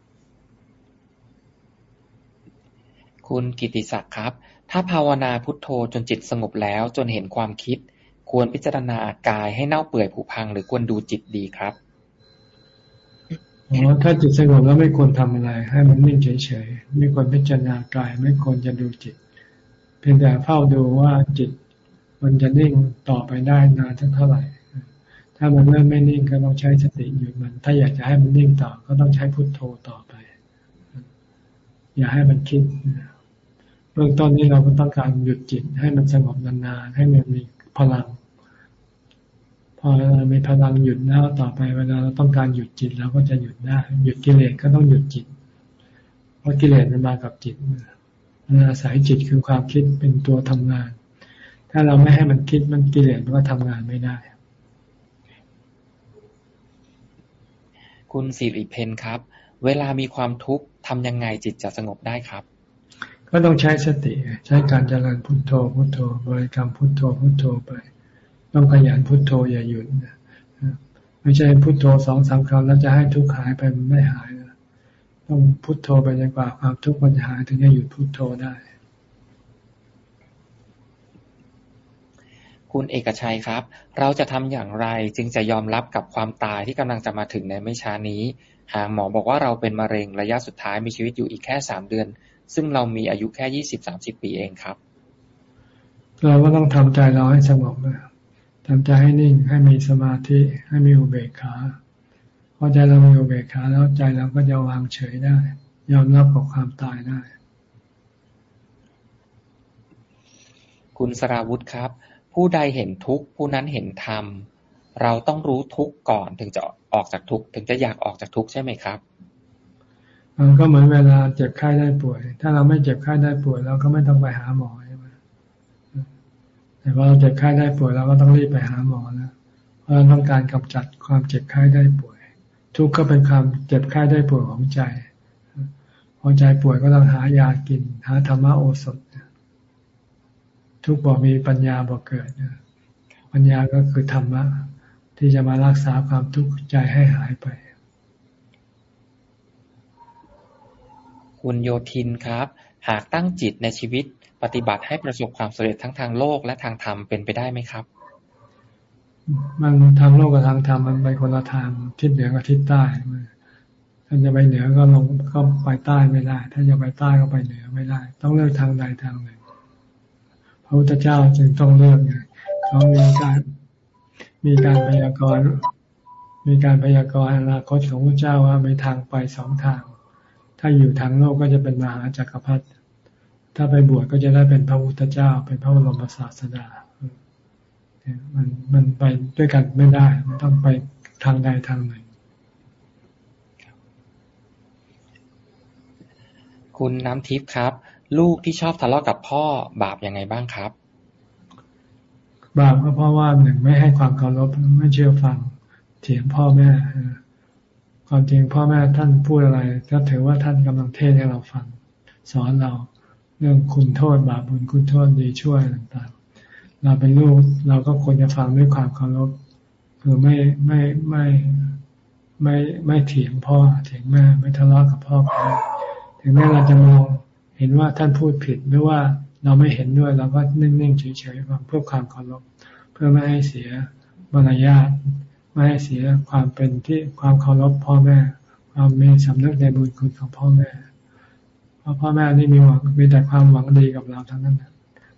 คุณกิติศักดิ์ครับ ถ้าภาวนาพุทโธจนจิตสงบแล้วจนเห็นความคิด ควรพิจารณากายให้เน่าเปื่อยผุพังหรือควรดูจิตดีครับ อ๋อถ้าจิตสงบแล้วไม่ควรทำอะไร ให้มันนิ่งเฉยๆไม่ควรพิจารณากาย ไม่ควรจะดูจิต เพียงแต่เฝ้าดูว่าจิตมันจะนิ่งต่อไปได้นานเท่าไหร่ ถ้ามันเริ่มไม่นิ่งก็ต้องใช้สติหยุดมัน ถ้าอยากจะให้มันนิ่งต่อก็ต้องใช้พุทโธต่อไป อย่าให้มันคิดเบื้องต้นนี้เราก็ต้องการหยุดจิต ให้มันสงบนานๆให้มันมีพลัง อเรามีพลังหยุดแล้วต่อไปเวลาเราต้องการหยุดจิตเราก็จะหยุดได้หยุดกิเลสก็ต้องหยุดจิต เพราะกิเลสมันมากับจิตมันอาศัยจิตคือความคิดเป็นตัวทำงาน ถ้าเราไม่ให้มันคิดมันกิเลสมันก็ทำงานไม่ได้ คุณสิริเพนครับ เวลามีความทุกข์ทำยังไงจิตจะสงบได้ครับ ก็ต้องใช้สติ ใช้การเจริญพุทโธพุทโธบริกรรมพุทโธพุทโธไป ต้องขยันพุทโธอย่าหยุดไม่ใช่พุทโธสองสามครั้งแล้วจะให้ทุกข์หายไปมันไม่หายต้องพุทโธไปจนกว่าความทุกข์มันหายถึงจะหยุดพุทโธได้ คุณเอกชัยครับ เราจะทำอย่างไรจึงจะยอมรับกับความตายที่กำลังจะมาถึงในไม่ช้านี้ หากหมอบอกว่าเราเป็นมะเร็งระยะสุดท้ายมีชีวิตอยู่อีกแค่สามเดือน ซึ่งเรามีอายุแค่ยี่สิบสามสิบปีเองครับ เราก็ต้องทำใจเราให้สงบนะ ทำใจให้นิ่งให้มีสมาธิให้มีอุเบกขาพอใจเรามีอุเบกขาแล้วใจเราก็จะวางเฉยได้ ยอมรับกับความตายได้ คุณสราวุธครับ ผู้ใดเห็นทุกข์ผู้นั้นเห็นธรรมเราต้องรู้ทุกข์ก่อนถึงจะออกจากทุกข์ถึงจะอยากออกจากทุกข์ใช่ไหมครับมันก็เหมือนเวลาเจ็บไข้ได้ป่วย ถ้าเราไม่เจ็บไข้ได้ป่วย เราก็ไม่ต้องไปหาหมอใช่ไหม แต่ว่าเราเจ็บไข้ได้ป่วยเราก็ต้องรีบไปหาหมอนะเพราะต้องการกำจัดความเจ็บไข้ได้ป่วย ทุกข์ก็เป็นความเจ็บไข้ได้ป่วยของใจพอใจป่วยก็ต้องหายากิน หาธรรมโอสถทุกบอกมีปัญญาบอกเกิดปัญญาก็คือธรรมะที่จะมารักษาความทุกข์ใจให้หายไป คุณโยทินครับ หากตั้งจิตในชีวิต ปฏิบัติให้ประสบความสำเร็จทั้งทางโลกและทางธรรมเป็นไปได้ไหมครับ มันทางโลกกับทางธรรมมันไปคนละทางทิศเหนือกับทิศใต้ท่านจะไปเหนือก็ลงก็ไปใต้ไม่ได้ ถ้าจะไปใต้ก็ไปเหนือไม่ได้ ต้องเลือกทางใดทางหนึ่งพระพุทธเจ้าจึงต้องเลือกไงเขามีการมีการพยากรณ์มีการพยากรณ์อนาคตของพระเจ้าว่ามีทางไปสองทาง ถ้าอยู่ทางโลกก็จะเป็นมหาจักรพรรดิ ถ้าไปบวชก็จะได้เป็นพระพุทธเจ้า เป็นพระบรมศาสดา มันมันไปด้วยกันไม่ได้ มันต้องไปทางใดทางหนึ่งคุณน้ำทิพย์ครับ ลูกที่ชอบทะเลาะกับพ่อบาปยังไงบ้างครับ บาปก็เพราะว่าหนึ่งไม่ให้ความเคารพไม่เชื่อฟังเถียงพ่อแม่ความจริงพ่อแม่ท่านพูดอะไรก็ถือว่าท่านกำลังเทศให้เราฟัง สอนเรา เรื่องคุณโทษบาปบุญคุณโทษดีช่วยต่างๆ เราเป็นลูกเราก็ควรจะฟังด้วยความเคารพคือไม่ไม่ไม่ไม่ไม่เถียงพ่อเถียงแม่ไม่ทะเลาะกับพ่อแม่ถึงแม้เราจะมองเห็นว่าท่านพูดผิดหรือว่าเราไม่เห็นด้วยเราก็นิ่งๆเฉยๆเพื่อความเคารพเพื่อไม่ให้เสียมารยาทไม่ให้เสียความเป็นที่ความเคารพพ่อแม่ ความมีสำนึกในบุญคุณของพ่อแม่ เพราะพ่อแม่นี่มีหวังมีแต่ความหวังดีกับเราทั้งนั้น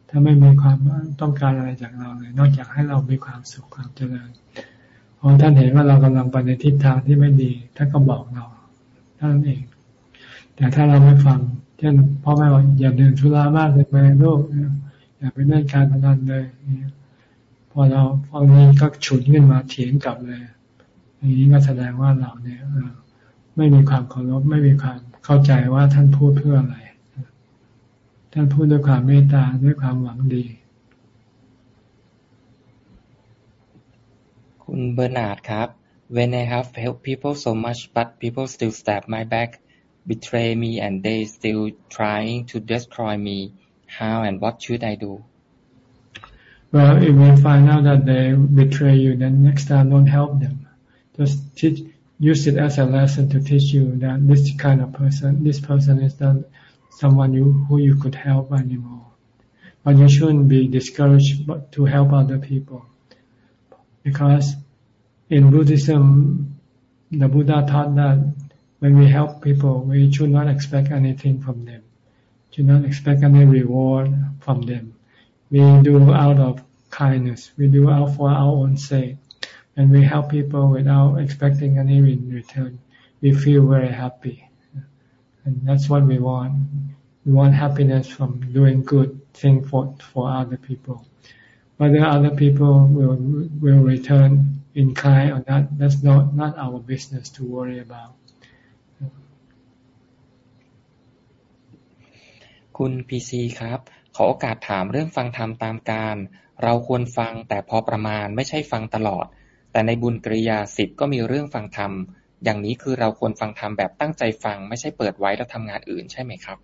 ถ้าไม่มีความต้องการอะไรจากเราเลย นอกจากให้เรามีความสุขความเจริญพอท่านเห็นว่าเรากำลังไปในทิศทางที่ไม่ดีท่านก็บอกเราท่านเอง แต่ถ้าเราไม่ฟัง เช่นพ่อแม่บอกอย่าดื่มชุรามากเลยไปลูกอย่าไปเล่นการพนันเลยพอเราฟังนี้ก็ฉุนขึ้นมาเถียงกลับเลยอย่างนี้ก็แสดงว่าเราเนี่ย ไม่มีความเคารพไม่มีความเข้าใจว่าท่านพูดเพื่ออะไร ท่านพูดด้วยความเมตตาด้วยความหวังดี คุณเบอร์นาร์ดครับ When I have helped people so much but people still stab my back betray me and they still trying to destroy me how and what should I do Well, if you find out that they betray you, then next time don't help them. Just teach, use it as a lesson to teach you that this kind of person, this person is not someone you who you could help anymore. But you shouldn't be discouraged to help other people, because in Buddhism, the Buddha taught that when we help people, we should not expect anything from them, should not expect any reward from them we do out of kindness. We do out for our own sake And we help people without expecting any in return. We feel very happy. And that's what we want. We want happiness from doing good thing for, for other people. Whether other people will, will return in kind or not, that's not, not our business to worry about. คุณพีซีครับ ขอโอกาสถามเรื่องฟังธรรมตามการ เราควรฟังแต่พอประมาณไม่ใช่ฟังตลอด แต่ในบุญกริยาสิบก็มีเรื่องฟังธรรม อย่างนี้คือเราควรฟังธรรมแบบตั้งใจฟัง ไม่ใช่เปิดไว้แล้วทำงานอื่นใช่ไหมครับ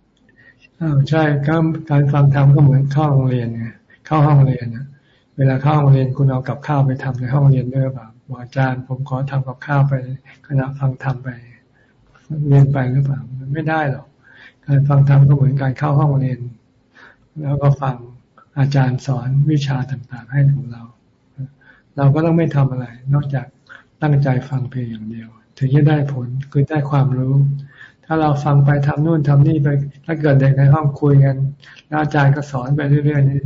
อ้าวใช่ก็การฟังธรรมก็เหมือนเข้าโรงเรียนไงเข้าห้องเรียนนะเวลาเข้าห้องเรียนคุณเอากับข้าวไปทำในห้องเรียนด้วยเปล่าบอกอาจารย์ ผมขอทำกับข้าวไปขณะฟังธรรมไป เรียนไปหรือเปล่ามันไม่ได้หรอกการฟังธรรมก็เหมือนการเข้าห้องเรียน แล้วก็ฟังอาจารย์สอนวิชาต่างๆให้ของเรา เราก็ต้องไม่ทำอะไร นอกจากตั้งใจฟังเพียงอย่างเดียว ถึงจะได้ผลคือได้ความรู้ ถ้าเราฟังไปทำนู่นทำนี่ไป ถ้าเกิดเด็กในห้องคุยกันแล้วอาจารย์ก็สอนไปเรื่อยๆนี่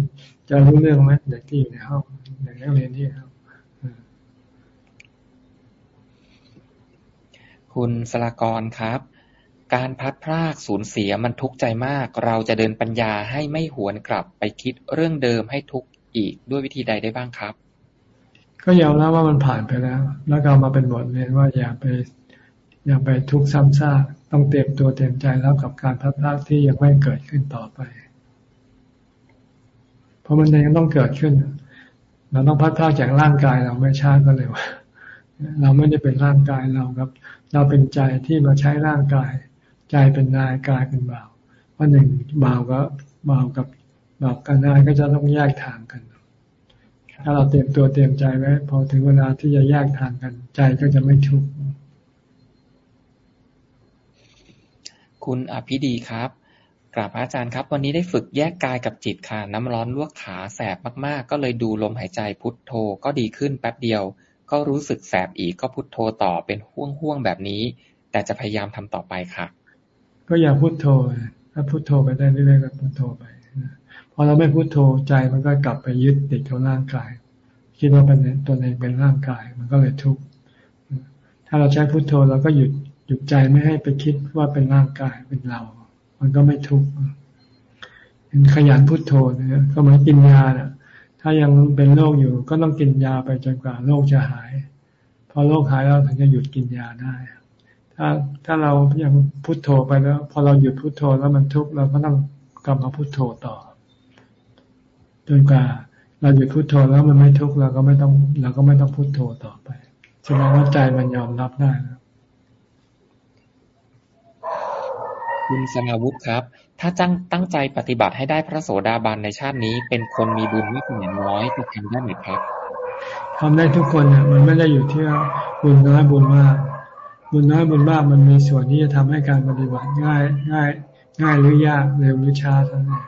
จะรู้เรื่องไหมเด็กที่อยู่ในห้องเด็กนักเรียนที่ห้องคุณสลากรครับ การพัดพรากสูญเสียมันทุกข์ใจมาก เราจะเดินปัญญาให้ไม่หวนกลับไปคิดเรื่องเดิมให้ทุกข์อีกด้วยวิธีใดได้บ้างครับ ก็ยอมรับว่ามันผ่านไปแล้ว แล้วก็มาเป็นบทเรียนว่าอย่าไปอย่าไปทุกข์ซ้ำซากต้องเตรียมตัวเตรียมใจแล้วกับการพัดพรากที่ยังไม่เกิดขึ้นต่อไป เพราะมันยังต้องเกิดขึ้น เราต้องพัดพรากจากร่างกายเราไม่ช้าก็เร็วเราไม่ได้เป็นร่างกายเราครับ เราเป็นใจที่มาใช้ร่างกาย ใจเป็นนายกายเป็นบ่าวว่าหนึ่งบ่าวก็บ่าวกับบ่าวกับนายก็จะต้องแยกทางกัน ถ้าเราเตรียมตัวเตรียมใจไว้ พอถึงเวลาที่จะแยกทางกัน ใจก็จะไม่ทุกข์คุณอภิดีครับกราบพระอาจารย์ครับ วันนี้ได้ฝึกแยกกายกับจิตค่ะ น้ำร้อนลวกขาแสบมากๆ ก็เลยดูลมหายใจพุทโธก็ดีขึ้นแป๊บเดียว ก็รู้สึกแสบอีกก็พุทโธต่อเป็นห่วงๆแบบนี้ แต่จะพยายามทำต่อไปค่ะ ก็อย่าพุโทโธถ้าพุโทโธไปได้เรื่อยๆก็พุโทโธไปพ อเราไม่พุโทโธใจมันก็กลับไปยึดติดกับร่างกาย คิดว่าเป็นตัวเองเป็นร่างกาย มันก็เลยทุกข์ถ้าเราใช้พุโทโธเราก็หยุดหยุดใจไม่ให้ไปคิดว่าเป็นร่างกายเป็นเรา มันก็ไม่ทุกข์ขยันพุโทโธนะก็เหมือนกินยาเนะถ้ายังเป็นโรคอยู่ก็ต้องกินยาไปจนกว่าโรคจะหาย พอโรคหายเราถึงจะหยุดกินยาได้ ถ้าถ้าเรายังพุโทโธไปแล้ว พอเราหยุดพุโทโธแล้วมันทุกข์เราก็ต้องกลับมาพุโทโธต่อ จนกว่า เราหยุดพุโทโธแล้วมันไม่ทุกข์เราก็ไม่ต้องเราก็ไม่ต้องพุโทโธต่อไปแสดงว่าใจมันยอมรับได้แล้วคุณสนาวุฒิครับ ถ้าจังตั้งใจปฏิบัติให้ได้พระโสดาบันในชาตินี้ เป็นคนมีบุญไม่ถึงน้อยจะทำได้ไหมครับทำได้ทุกคนเนี่ยมันไม่ได้อยู่ที่บุญน้อยบุญมาก บุญน้อยบุญมากมันมีส่วนที่จะทำให้การปฏิบัติง่าย ง่าย ง่ายหรือยากเร็วหรือช้าเท่านั้น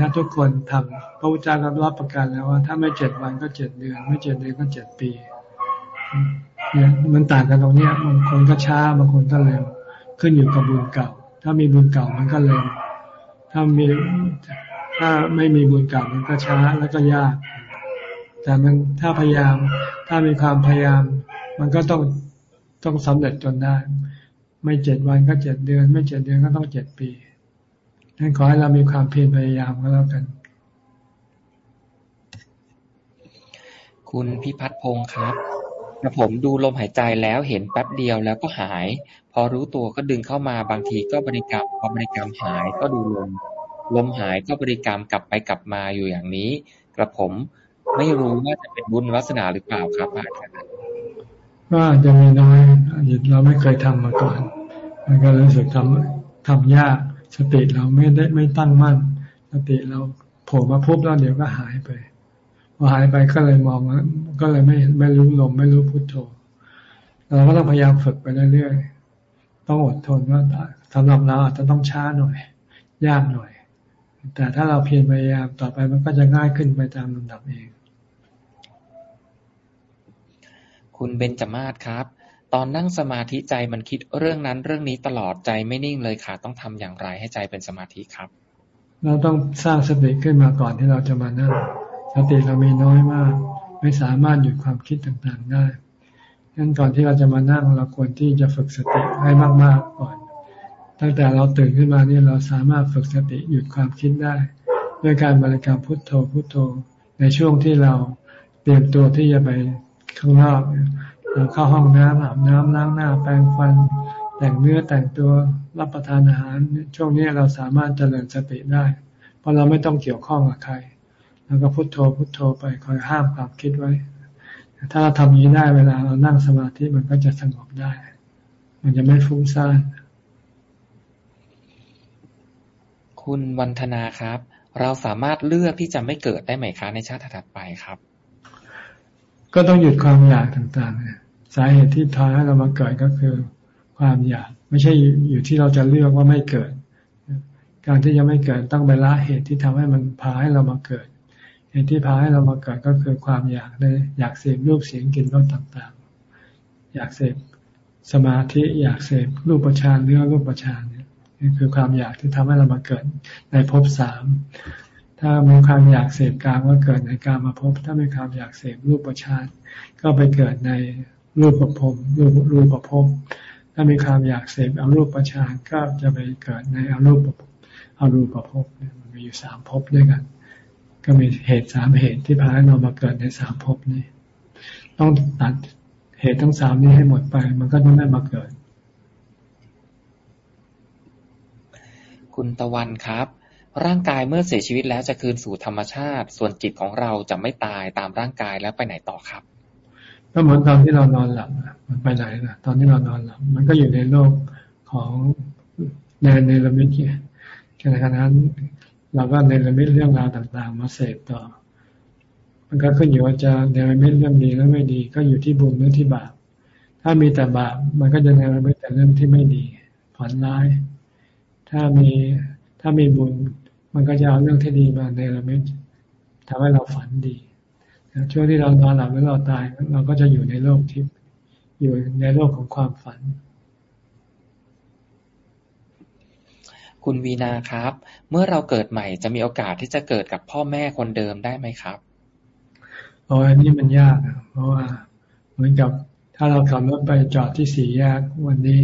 ถ้าทุกคนทำพระพุทธเจ้าก็รับประกันแล้วว่า ถ้าไม่เจ็ดวันก็เจ็ดเดือน ไม่เจ็ดเดือนก็เจ็ดปีเนี่ยมันต่างกันตรงนี้บางคนก็ช้าบางคนก็เร็วขึ้นอยู่กับบุญเก่า ถ้ามีบุญเก่ามันก็เร็วถ้ามีถ้าไม่มีบุญเก่ามันก็ช้าแล้วก็ยาก แต่มันถ้าพยายาม ถ้ามีความพยายาม มันก็ต้องต้องสำเร็จจนได้ ไม่เจ็ดวันก็เจ็ดเดือน ไม่เจ็ดเดือนก็ต้องเจ็ดปี นั้นขอให้เรามีความเพียรพยายามก็แล้วกัน คุณพิพัฒน์พงศ์ครับกระผมดูลมหายใจแล้วเห็นแป๊บเดียวแล้วก็หาย พอรู้ตัวก็ดึงเข้ามาบางทีก็บริกรรมพอบริกรรมหายก็ดูลมลมหายก็บริกรรมกลับไปกลับมาอยู่อย่างนี้ กระผมไม่รู้ว่าจะเป็นบุญวัสนาหรือเปล่าครับอาจารย์ว่าจะมีน้อยอดีตเราไม่เคยทำมาก่อน มันก็รู้สึกทำทำยาก สติเราไม่ได้ไม่ตั้งมั่น สติเราโผล่มาพบแล้วเดี๋ยวก็หายไปพอหายไปก็เลยมองก็เลยไม่ไม่รู้ลมไม่รู้พุทโธเราก็ต้องพยายามฝึกไปเรื่อยๆต้องอดทนว่าสำหรับเราอาจจะต้องช้าหน่อย ยากหน่อย แต่ถ้าเราเพียรพยายามต่อไปมันก็จะง่ายขึ้นไปตามลำดับเอง คุณเบนจมาศครับ ตอนนั่งสมาธิใจมันคิดเรื่องนั้นเรื่องนี้ตลอดใจไม่นิ่งเลยค่ะ ต้องทำอย่างไรให้ใจเป็นสมาธิครับ เราต้องสร้างสติขึ้นมาก่อนที่เราจะมานั่งสติเรามีน้อยมาก ไม่สามารถหยุดความคิดต่างๆได้ดังนั้นก่อนที่เราจะมานั่งเราควรที่จะฝึกสติให้มากๆก่อน ตั้งแต่เราตื่นขึ้นมานี่เราสามารถฝึกสติหยุดความคิดได้ ด้วยการบริกรรมพุทโธพุทโธ ในช่วงที่เราเตรียมตัวที่จะไปข้างนอก เราเข้าห้องน้ำอาบน้ำล้างหน้าแปรงฟัน แต่งเนื้อแต่งตัวรับประทานอาหาร ช่วงนี้เราสามารถเจริญสติได้ เพราะเราไม่ต้องเกี่ยวข้องกับใคร แล้วก็พุโทโธพุโทโธไปคอยห้ามความคิดไว้ ถ้าเราทำนี้ได้เวลาเรานั่งสมาธิมันก็จะสงบได้ มันจะไม่ฟุ้งซ่านคุณวันธนาครับ เราสามารถเลือกที่จะไม่เกิดได้ไหมคะในชาติถัดไปครับ ก็ต้องหยุดความอยากต่างๆ สาเหตุที่ทำให้เรามาเกิดก็คือความอยาก ไม่ใช่อยู่ที่เราจะเลือกว่าไม่เกิด การที่จะไม่เกิดต้องไปละเหตุที่ทำให้มันพาให้เรามาเกิด เหตุที่พาให้เรามาเกิดก็คือความอยากได้อยากเสพรูปเสียงกลิ่นรสต่างๆ อยากเสพสมาธิอยากเสพรูปประชานเรื่องรูปประชานเนี่ยนี่คือความอยากที่ทำให้เรามาเกิดในภพสามถ้ามีความอยากเสพกามก็เกิดในกามาภพถ้ามีความอยากเสพรูปประชานก็ไปเกิดใน รูปประพรมรูปรูปประพรมถ้ามีความอยากเสพอารูปประชานก็จะไปเกิดในอารูปอารูปประพรมมันมีอยู่สามภพด้วยกัน ก็มีเหตุสามเหตุที่พาให้เรามาเกิดในสามภพนี้ ต้องตัดเหตุทั้งสามนี้ให้หมดไป มันก็จะไม่มาเกิด คุณตะวันครับ ร่างกายเมื่อเสียชีวิตแล้วจะคืนสู่ธรรมชาติ ส่วนจิตของเราจะไม่ตายตามร่างกายแล้วไปไหนต่อครับ ก็เหมือนตอนที่เรานอนหลับมันไปไหนนะตอนที่เรานอนหลับ มันก็อยู่ในโลกของในในระมิดเนี่ยขณะนั้น เราก็เนรมิตเรื่องราวต่างๆ มาเสพต่อ มันก็ขึ้นอยู่ว่าจะเนรมิตเรื่องดีแล้วไม่ดี ก็อยู่ที่บุญหรือที่บาป ถ้ามีแต่บาป มันก็จะเนรมิตแต่เรื่องที่ไม่ดีฝันร้าย ถ้ามีถ้ามีบุญ มันก็จะเอาเรื่องที่ดีมาเนรมิตทำให้เราฝันดี ช่วงที่เรานอนหลับหรือเราตาย เราก็จะอยู่ในโลกทิพย์อยู่ในโลกของความฝัน คุณวีนาครับ เมื่อเราเกิดใหม่จะมีโอกาสที่จะเกิดกับพ่อแม่คนเดิมได้ไหมครับอ๋ออันนี้มันยากเพราะว่าเหมือนกับถ้าเราขับรถไปจอดที่สี่แยกวันนี้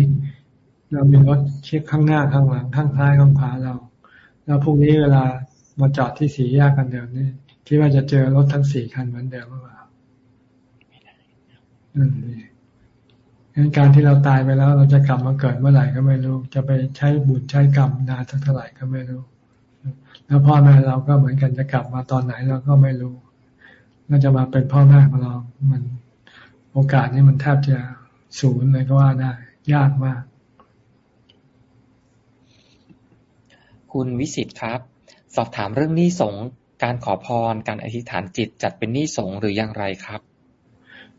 เรามีรถเช็คข้างหน้าข้างหลังข้างท้ายข้างขวาเรา แล้วพรุ่งนี้เวลามาจอดที่สี่แยกกันเดิมเนี่ย คิดว่าจะเจอรถทั้งสี่คันเหมือนเดิมหรือเปล่าอืมงั้นการที่เราตายไปแล้ว เราจะกลับมาเกิดเมื่อไหร่ก็ไม่รู้ จะไปใช้บุญใช้กรรมนานสักเท่าไหร่ก็ไม่รู้ แล้วพ่อแม่เราก็เหมือนกันจะกลับมาตอนไหนเราก็ไม่รู้เราจะมาเป็นพ่อแม่ของเรา มันโอกาสนี้มันแทบจะศูนย์เลยก็ว่าได้ ยากมาก คุณวิสิตครับ สอบถามเรื่องนี้สง การขอพร การอธิษฐานจิตจัดเป็นนิสงหรืออย่างไรครับ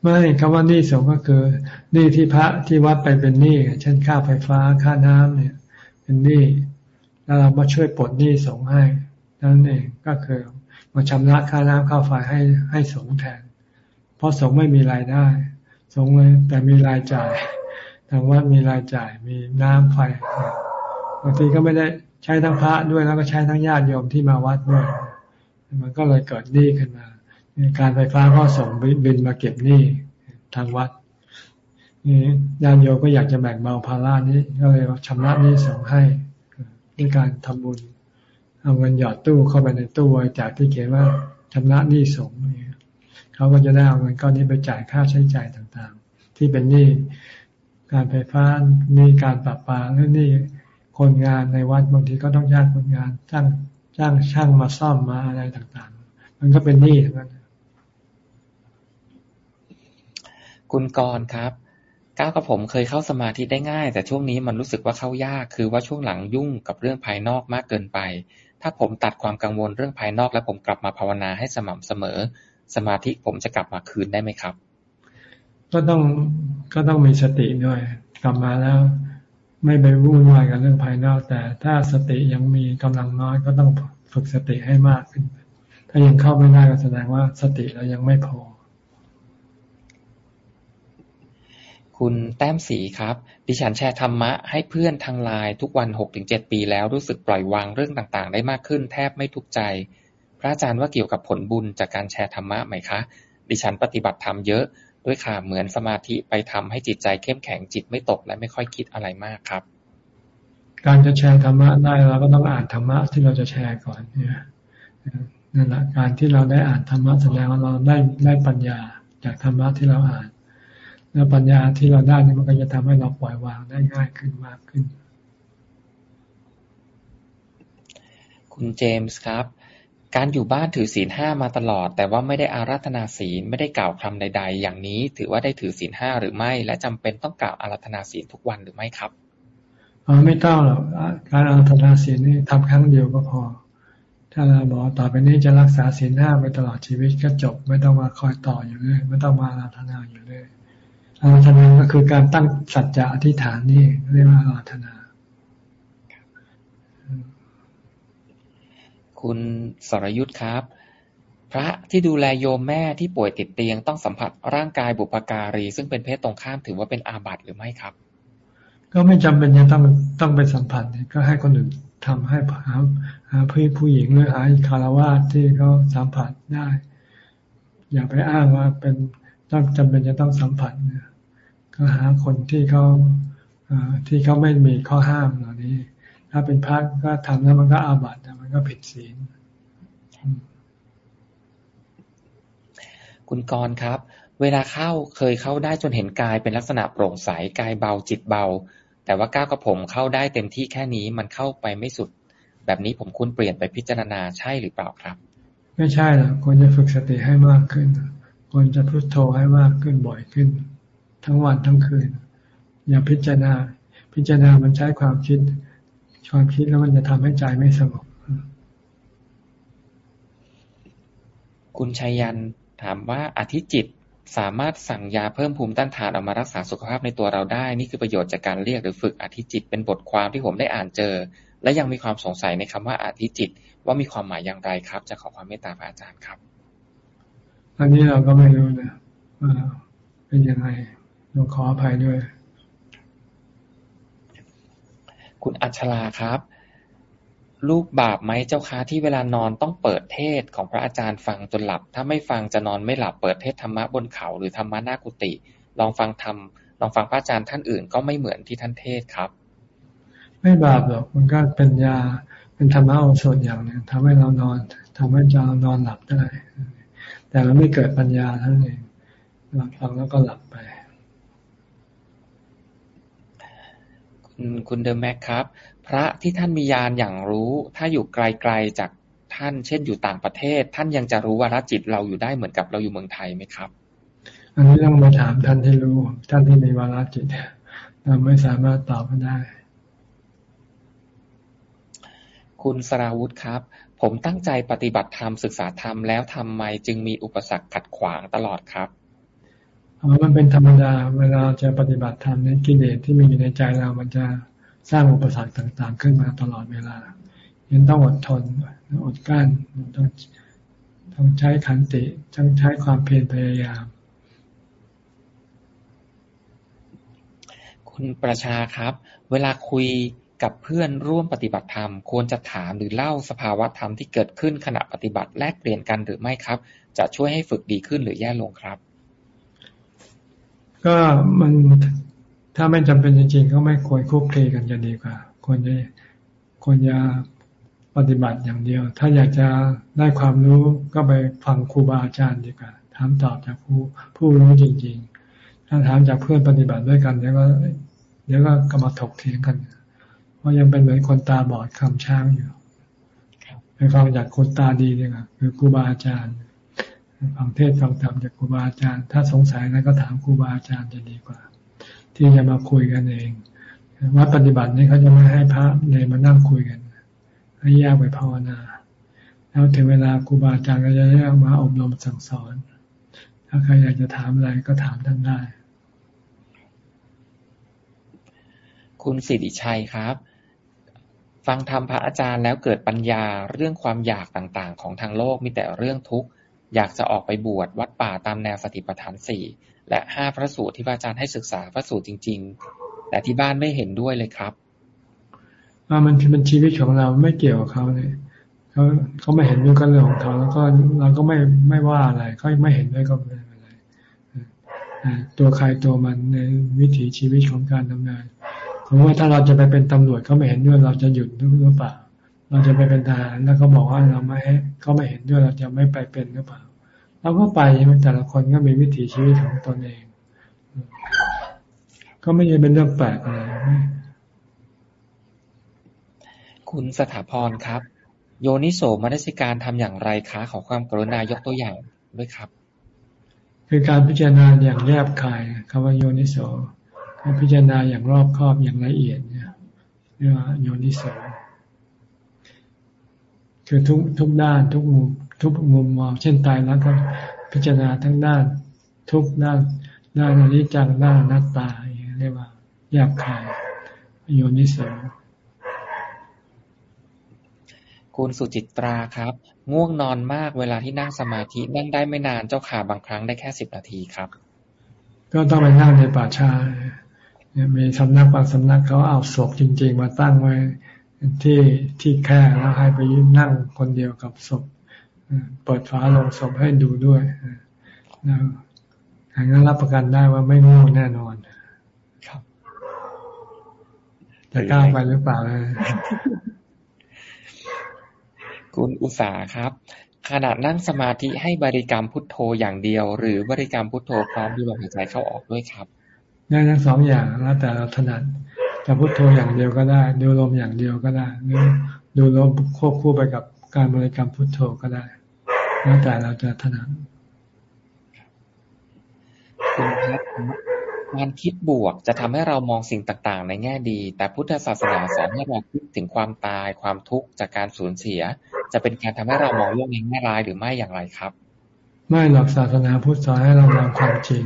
ไม่คำว่านี่สงก็คือนี่ที่พระที่วัดไปเป็นนี่เช่นค่าไฟฟ้าค่าน้ำเนี่ย เป็นนี่แล้วเรามาช่วยปลดนี่สงให้นั่นเองก็คือมาชำระค่าน้ำค่าไฟให้ให้สงแทน เพราะสงไม่มีรายได้ สงเลยแต่มีรายจ่ายทางวัดมีรายจ่ายมีน้ำไฟบางทีก็ไม่ได้ใช้ทั้งพระด้วยแล้วก็ใช้ทั้งญาติโยมที่มาวัดด้วย มันก็เลยเกิดหนี้ขึ้นมา การไฟฟ้าก็ส่งบินมาเก็บหนี้ทางวัดนี่ญาณโยก็อยากจะแบ่งเบาภาระนี้ก็เลยชำระนี้ส่งให้ด้วยการทำบุญ เอาเงินหยอดตู้เข้าไปในตู้ไว้จากที่เขียนว่าชำระหนี้ส่งเขาก็จะได้เอาเงินก้อนนี้ไปจ่ายค่าใช้จ่ายต่างๆ ที่เป็นหนี้การไฟฟ้านี่การปรับปาหรือนี่คนงานในวัดบางทีก็ต้องจ้างคนงานจ้าง จ้างช่างมาซ่อมมาอะไรต่างๆ มันก็เป็นหนี้ทั้งนั้นคุณกรครับก้าวกับผมเคยเข้าสมาธิได้ง่าย แต่ช่วงนี้มันรู้สึกว่าเข้ายาก คือว่าช่วงหลังยุ่งกับเรื่องภายนอกมากเกินไป ถ้าผมตัดความกังวลเรื่องภายนอก แล้วผมกลับมาภาวนาให้สม่ำเสมอ สมาธิผมจะกลับมาคืนได้ไหมครับ ก็ต้องก็ต้องมีสติด้วย กลับมาแล้ว ไม่ไปวุ่นวายกับเรื่องภายนอก แต่ถ้าสติยังมีกำลังน้อยก็ต้องฝึกสติให้มากขึ้น ถ้ายังเข้าไม่ได้ก็แสดงว่าสติเรายังไม่พอ คุณแต้มสีครับ ดิฉันแชร์ธรรมะให้เพื่อนทางไลน์ทุกวันหกถึงเจ็ดปีแล้วรู้สึกปล่อยวางเรื่องต่างๆ ได้มากขึ้น แทบไม่ทุกใจ พระอาจารย์ว่าเกี่ยวกับผลบุญจากการแชร์ธรรมะไหมคะ ดิฉันปฏิบัติธรรมเยอะ ด้วยค่ะ เหมือนสมาธิไปทำให้จิตใจเข้มแข็งจิตไม่ตกและไม่ค่อยคิดอะไรมากครับ การจะแชร์ธรรมะได้เราก็ต้องอ่านธรรมะที่เราจะแชร์ก่อนเนี่ยนั่นแหละการที่เราได้อ่านธรรมะแสดงว่าเราได้ได้ปัญญาจากธรรมะที่เราอ่าน แล้วปัญญาที่เราได้นี่มันก็จะทำให้เราปล่อยวางได้ง่ายขึ้นมากขึ้น คุณเจมส์ครับ การอยู่บ้านถือศีลห้ามาตลอด แต่ว่าไม่ได้อาราธนาศีล ไม่ได้กล่าวคำใด ๆ อย่างนี้ถือว่าได้ถือศีลห้าหรือไม่ และจำเป็นต้องกล่าวอาราธนาศีลทุกวันหรือไม่ครับอ๋อไม่ต้องหรอกการอาราธนาศีลนี่ทำครั้งเดียวก็พอ ถ้าเราบอกต่อไปนี้จะรักษาศีลห้าไปตลอดชีวิตก็จบ ไม่ต้องมาคอยต่ออยู่เลยไม่ต้องมาอาราธนาอยู่เลยอาราธนาก็คือการตั้งสัจจะอธิษฐานนี่เรียกว่าอาราธนา คุณสรยุทธครับ พระที่ดูแลโยมแม่ที่ป่วยติดเตียง ต้องสัมผัสร่างกายบุปการี ซึ่งเป็นเพศตรงข้ามถือว่าเป็นอาบัติหรือไม่ครับ ก็ไม่จำเป็นจะต้องต้องไปสัมผัสก็ให้คนอื่นทำให้หาหาผู้ผู้หญิงหรือหาคารวะที่เขาสัมผัสได้ อย่าไปอ้างว่าเป็นต้องจำเป็นจะต้องสัมผัสก็หาคนที่เขาที่เขาไม่มีข้อห้ามเหล่านี้ ถ้าเป็นพระก็ทำแล้วมันก็อาบัติ ก็ผิดศีลคุณกรครับ เวลาเข้าเคยเข้าได้จนเห็นกายเป็นลักษณะโปร่งใสกายเบาจิตเบา แต่ว่าก้าวกับผมเข้าได้เต็มที่แค่นี้มันเข้าไปไม่สุด แบบนี้ผมควรเปลี่ยนไปพิจารณาใช่หรือเปล่าครับ ไม่ใช่หรอกควรจะฝึกสติให้มากขึ้นควรจะพุโทโธให้มากขึ้นบ่อยขึ้น ทั้งวันทั้งคืน อย่าพิจารณา พิจารณามันใช้ความคิด ความคิดแล้วมันจะทำให้ใจไม่สงบ คุณชัยยันถามว่าอธิจิตสามารถสั่งยาเพิ่มภูมิต้านทานออกมารักษาสุขภาพในตัวเราได้ นี่คือประโยชน์จากการเรียกหรือฝึกอธิจิต เป็นบทความที่ผมได้อ่านเจอ และยังมีความสงสัยในคำว่าอธิจิต ว่ามีความหมายอย่างไรครับ จะขอความเมตตาพระอาจารย์ครับ อันนี้เราก็ไม่รู้นะว่าเป็นยังไงต้องขออภัยด้วย คุณอัชลาครับ ลูกบาปไหมเจ้าคะที่เวลานอนต้องเปิดเทศของพระอาจารย์ฟังจนหลับ ถ้าไม่ฟังจะนอนไม่หลับเปิดเทศธรรมะบนเขา หรือธรรมะหน้ากุฏิลองฟังธรรมลองฟังพระอาจารย์ท่านอื่นก็ไม่เหมือนที่ท่านเทศครับ ไม่บาปหรอกมันก็เป็นยาเป็นธรรมะโอสถอย่างหนึ่งทำให้เรานอนทำให้เรานอนหลับได้ แต่เราไม่เกิดปัญญาทั้งเองหลับฟังแล้วก็หลับไป คุณคุณเดอแม็กครับ พระที่ท่านมียานอย่างรู้ ถ้าอยู่ไกลๆจากท่าน เช่นอยู่ต่างประเทศ ท่านยังจะรู้วาระจิตเราอยู่ได้เหมือนกับเราอยู่เมืองไทยไหมครับ อันนี้ต้องมาถามท่านที่รู้ ท่านที่มีวาระจิตเราไม่สามารถตอบได้ คุณสราวุธครับ ผมตั้งใจปฏิบัติธรรมศึกษาธรรมแล้วทำไมจึงมีอุปสรรคขัดขวางตลอดครับอ๋อมันเป็นธรรมดา เวลาจะปฏิบัติธรรมนี้กิเลสที่มีอยู่ในใจเรามันจะ สร้างอุปสรรคต่าง ๆ ขึ้นมาตลอดเวลายังต้องอดทนอดกั้นต้องต้องใช้ขันติต้องใช้ความเพียรพยายาม คุณประชาครับ เวลาคุยกับเพื่อนร่วมปฏิบัติธรรม ควรจะถามหรือเล่าสภาวะธรรมที่เกิดขึ้นขณะปฏิบัติแลกเปลี่ยนกันหรือไม่ครับ จะช่วยให้ฝึกดีขึ้นหรือแย่ลงครับ ก็มัน ถ้าไม่จำเป็นจริง ๆ ก็ไม่ควรคุกคีกันจะดีกว่าควรจะควรจะปฏิบัติอย่างเดียว ถ้าอยากจะได้ความรู้ก็ไปฟังครูบาอาจารย์ดีกว่า ถามตอบจากผู้ผู้รู้จริง ๆ ถ้าถามจากเพื่อนปฏิบัติด้วยกันเดี๋ยวก็เดี๋ยวก็กมาถกเถียงกันเพราะยังเป็นเหมือนคนตาบอดคำช้างอยู่ไปฟังจากคนตาดีดีกว่าคือครูบาอาจารย์ฟังเทศฟังธรรมจากครูบาอาจารย์ ถ้าสงสัยนั้นก็ถามครูบาอาจารย์จะดีกว่า ที่จะมาคุยกันเองวัดปฏิบัตินี่เขาจะไม่ให้พระเลยมานั่งคุยกัน ให้แยกไปภาวนา แล้วถึงเวลาครูบาอาจารย์ก็จะเรียกมาอบรมสั่งสอน ถ้าใครอยากจะถามอะไรก็ถามท่านได้ คุณสิริชัยครับ ฟังธรรมพระอาจารย์แล้วเกิดปัญญาเรื่องความอยากต่างๆ ของทางโลกมีแต่เรื่องทุกข์อยากจะออกไปบวชวัดป่าตามแนวสติปัฏฐานสี่ และห้าพระสูตรที่พระอาจารย์ให้ศึกษาพระสูตรจริง ๆ แต่ที่บ้านไม่เห็นด้วยเลยครับว่ามันเป็นชีวิตของเราไม่เกี่ยวกับเขาเนี่ยเขาเขาไม่เห็นด้วยกันเรื่องของเขาแล้วก็เราก็ไม่ไม่ว่าอะไรเขาไม่เห็นด้วยก็ไม่เป็นไรตัวใครตัวมันในวิถีชีวิตของการทำงานผมว่าถ้าเราจะไปเป็นตำรวจเขาไม่เห็นด้วยเราจะหยุดหรือเปล่า เราจะไปเป็นทหารแล้วก็บอกว่าเราไม่เขาไม่เห็นด้วยเราจะไม่ไปเป็นหรือเปล่า เราก็ไปแต่ละคนก็มีวิถีชีวิตของตนเอง ก็ไม่ใช่เป็นเรื่องแปลกอะไรคุณสถาพรครับ โยนิโสมนสิการทำอย่างไรคะขอความกรุณายกตัวอย่างด้วยครับ คือการพิจารณาอย่างแยบคายคำว่าโยนิโสการพิจารณาอย่างรอบคอบอย่างละเอียดเนี่ยเรียกว่าโยนิโสคือทุกทุกด้านทุกมุม ทุกมุมมอง เช่นตายแล้วก็พิจารณาทั้งด้าน ทุกด้านด้านอนิจจังด้านนัตตาเรียกว่าแยบคายโยนิโสคุณสุจิตราครับ ง่วงนอนมากเวลาที่นั่งสมาธินั่งได้ไม่นานเจ้าขาบางครั้งได้แค่สิบนาทีครับ ก็ต้องไปนั่งในป่าชามีสำนักบางสำนักเขาเอาศพจริง ๆ มาตั้งไว้ที่ที่แค่แล้วให้ไปยืนนั่งคนเดียวกับศพ เปิดฝาลงศพให้ดูด้วยแล้วหางนั้นรับประกันได้ว่าไม่ง่วงแน่นอนครับจะกล้าไปหรือเปล่าคุณอุตสาครับ ขณะนั่งสมาธิให้บริกรรมพุทโธอย่างเดียว หรือบริกรรมพุทโธพร้อมด้วยลมหายใจเข้าออกด้วยครับได้ทั้งสองอย่างแล้วแต่เราถนัดจะพุโทโธอย่างเดียวก็ได้ ดูลมอย่างเดียวก็ได้หรือดูลมควบคู่ไปกับ การบริกรรมพุทโธก็ได้ แล้วแต่เราจะถนัดคุณครับการคิดบวกจะทำให้เรามองสิ่งต่าง ๆ ในแง่ดี แต่พุทธศาสนาสอนให้เราคิดถึงความตายความทุกข์จากการสูญเสีย จะเป็นการทำให้เรามองโลกในแง่ร้ายหรือไม่อย่างไรครับ ไม่หลักศาสนาพุทธสอนให้เรามองความจริง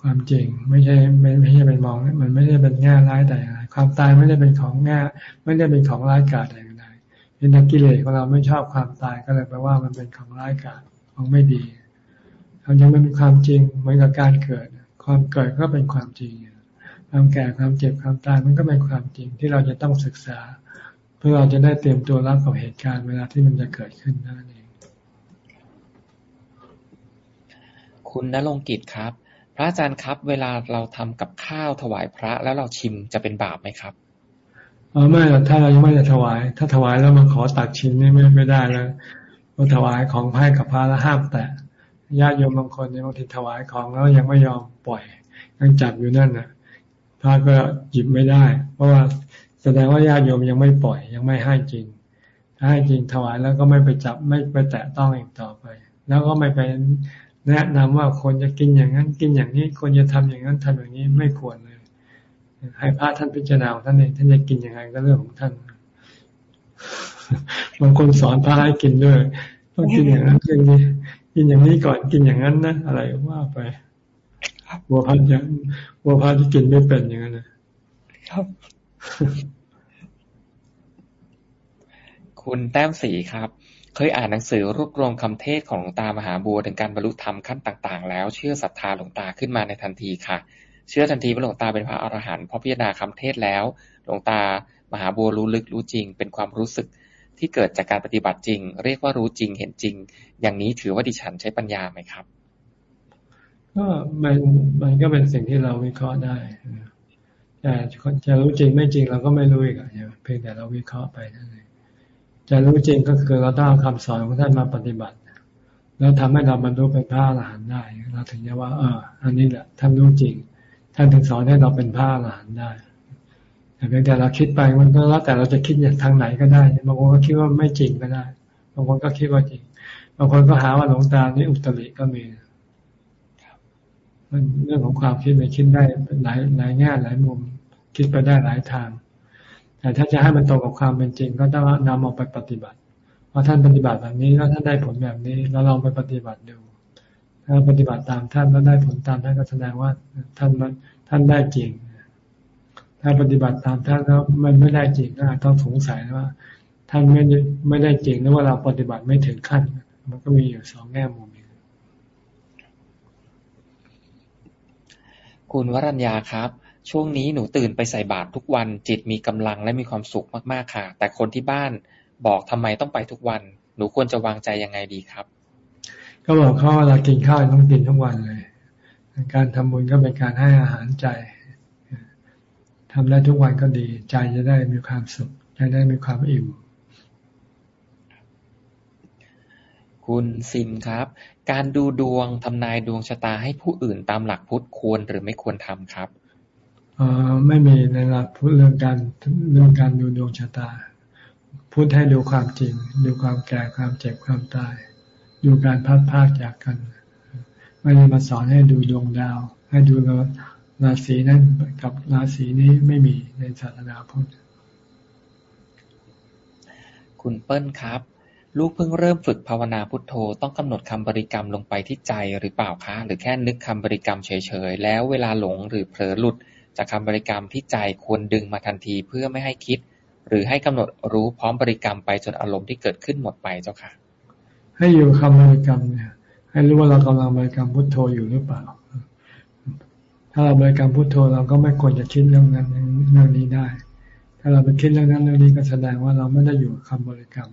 ความจริงไม่ใช่ไม่ไม่ใช่เป็นมอง มันไม่ได้เป็นแง่ร้ายแต่อย่างไรความตายไม่ได้เป็นของแง่ไม่ได้เป็นของร้ายกาจแต่อย่างใด เป็นนักกิเลสของเราไม่ชอบความตายก็เลยแปลว่ามันเป็นของร้ายกาจของไม่ดีเขายังไม่มีความจริงเหมือนกับการเกิด ความเกิดก็เป็นความจริงความแก่ความเจ็บความตายมันก็เป็นความจริงที่เราจะต้องศึกษา เพื่อเราจะได้เตรียมตัวรับกับเหตุการณ์เวลาที่มันจะเกิดขึ้นนั่นเอง คุณณรงกิจครับ พระอาจารย์ครับ เวลาเราทำกับข้าวถวายพระแล้วเราชิมจะเป็นบาปไหมครับ อ๋อไม่ถ้าเรายังไม่จะถวาย ถ้าถวายแล้วมาขอตักชิมนี่ไม่ไม่ได้แล้วพอถวายของให้กับพระแล้วห้ามแตะญาติโยมบางคนเนี่ยบางทีถวายของแล้วยังไม่ยอมปล่อยยังจับอยู่นั่นน่ะพระก็หยิบไม่ได้ เพราะว่าแสดงว่าญาติโยมยังไม่ปล่อย ยังไม่ให้จริง ถ้าให้จริงถวายแล้วก็ไม่ไปจับไม่ไปแตะต้องอีกต่อไป แล้วก็ไม่ไปแนะนำว่าคนจะกินอย่างนั้นกินอย่างนี้คนจะทำอย่างนั้นทำอย่างนี้ไม่ควรเลย ให้พระท่านพิจารณาท่านเองท่านจะกินยังไงก็เรื่องของท่านบางคนสอนพระให้กินด้วยต้องกินอย่างนั้นกินนี้กินอย่างนี้ก่อนกินอย่างนั้นนะอะไรว่าไปวัวพันยังวัวพันที่กินไม่เป็นอย่างนั้นนะครับ คุณแต้มสีครับ เคยอ่านหนังสือรวบรวมคำเทศของหลวงตามหาบัวถึงการบรรลุธรรมขั้นต่าง ๆ แล้วเชื่อศรัทธาหลวงตาขึ้นมาในทันทีค่ะ เชื่อทันทีว่าหลวงตาเป็นพระอรหันต์เพราะพิจารณาคำเทศแล้ว หลวงตามหาบัวรู้ลึกรู้จริง เป็นความรู้สึกที่เกิดจากการปฏิบัติจริง เรียกว่ารู้จริงเห็นจริง อย่างนี้ถือว่าดิฉันใช้ปัญญาไหมครับ ก็มันมันก็เป็นสิ่งที่เราวิเคราะห์ได้แต่จะรู้จริงไม่จริงเราก็ไม่รู้อีกอะเพียงแต่เราวิเคราะห์ไปนั่นเองจะรู้จริงก็คือเราต้องเอาคำสอนของท่านมาปฏิบัติแล้วทำให้เราบรรลุเป็นพระอรหันต์ได้เราถึงจะว่า เออ อันนี้แหละท่านรู้จริง ท่านถึงสอนให้เราเป็นพระอรหันต์ได้แต่เพียงแต่เราคิดไปมันก็แล้วแต่เราจะคิดอย่างทางไหนก็ได้บางคนก็คิดว่าไม่จริงก็ได้บางคนก็คิดว่าจริงบางคนก็หาว่าหลวงตานี่อุตริก็มีมันเรื่องของความคิดไปคิดได้หลายหลายแง่หลายมุม คิดไปได้หลายทาง แต่ถ้าจะให้มันตรงกับความเป็นจริง ก็ต้องนำออกไปปฏิบัติว่าท่านปฏิบัติแบบนี้แล้วท่านได้ผลแบบนี้เราลองไปปฏิบัติดู ถ้าปฏิบัติตามท่านแล้วได้ผลตามท่านก็แสดงว่าท่านท่านได้จริง ถ้าปฏิบัติตามท่านแล้วมันไม่ได้จริงก็ต้องสงสัยว่า ท่านไม่ไม่ได้จริงหรือว่าเราปฏิบัติไม่ถึงขั้น มันก็มีอยู่สองแง่มุมคุณวรัญญาครับช่วงนี้หนูตื่นไปใส่บาตรทุกวัน จิตมีกำลังและมีความสุขมากๆค่ะ แต่คนที่บ้านบอกทำไมต้องไปทุกวัน หนูควรจะวางใจยังไงดีครับ ก็บอกเขาเวลากินข้าวต้องกินทุกวันเลย การทำบุญก็เป็นการให้อาหารใจทำได้ทุกวันก็ดี ใจจะได้มีความสุขใจได้มีความอิ่มคุณซิมครับ การดูดวงทำนายดวงชะตาให้ผู้อื่นตามหลักพุทธควรหรือไม่ควรทำครับอไม่มีในหลักพุทธเรื่องการเรื่องการดูดวงชะตา พุทธให้ดูความจริง ดูความแก่ความเจ็บความตาย ดูการพัดพากจากกัน ไม่ได้มาสอนให้ดูดวงดาว ให้ดูราศีนั้นกับราศีนี้ไม่มีในศาสนาพุทธคุณเปิ้ลครับ ลูกเพิ่งเริ่มฝึกภาวนาพุทโธ ต้องกำหนดคำบริกรรมลงไปที่ใจหรือเปล่าคะ หรือแค่นึกคำบริกรรมเฉยๆ แล้วเวลาหลงหรือเผลอหลุดจากคำบริกรรมที่ใจควรดึงมาทันทีเพื่อไม่ให้คิด หรือให้กำหนดรู้พร้อมบริกรรมไปจนอารมณ์ที่เกิดขึ้นหมดไปเจ้าค่ะ ให้อยู่คำบริกรรมเนี่ย ให้รู้ว่าเรากำลังบริกรรมพุทโธอยู่หรือเปล่า ถ้าเราบริกรรมพุทโธเราก็ไม่ควรจะคิดเรื่องนั้นเรื่องนี้ได้ ถ้าเราไปคิดเรื่องนั้นเรื่องนี้ก็แสดงว่าเราไม่ได้อยู่คำบริกรรม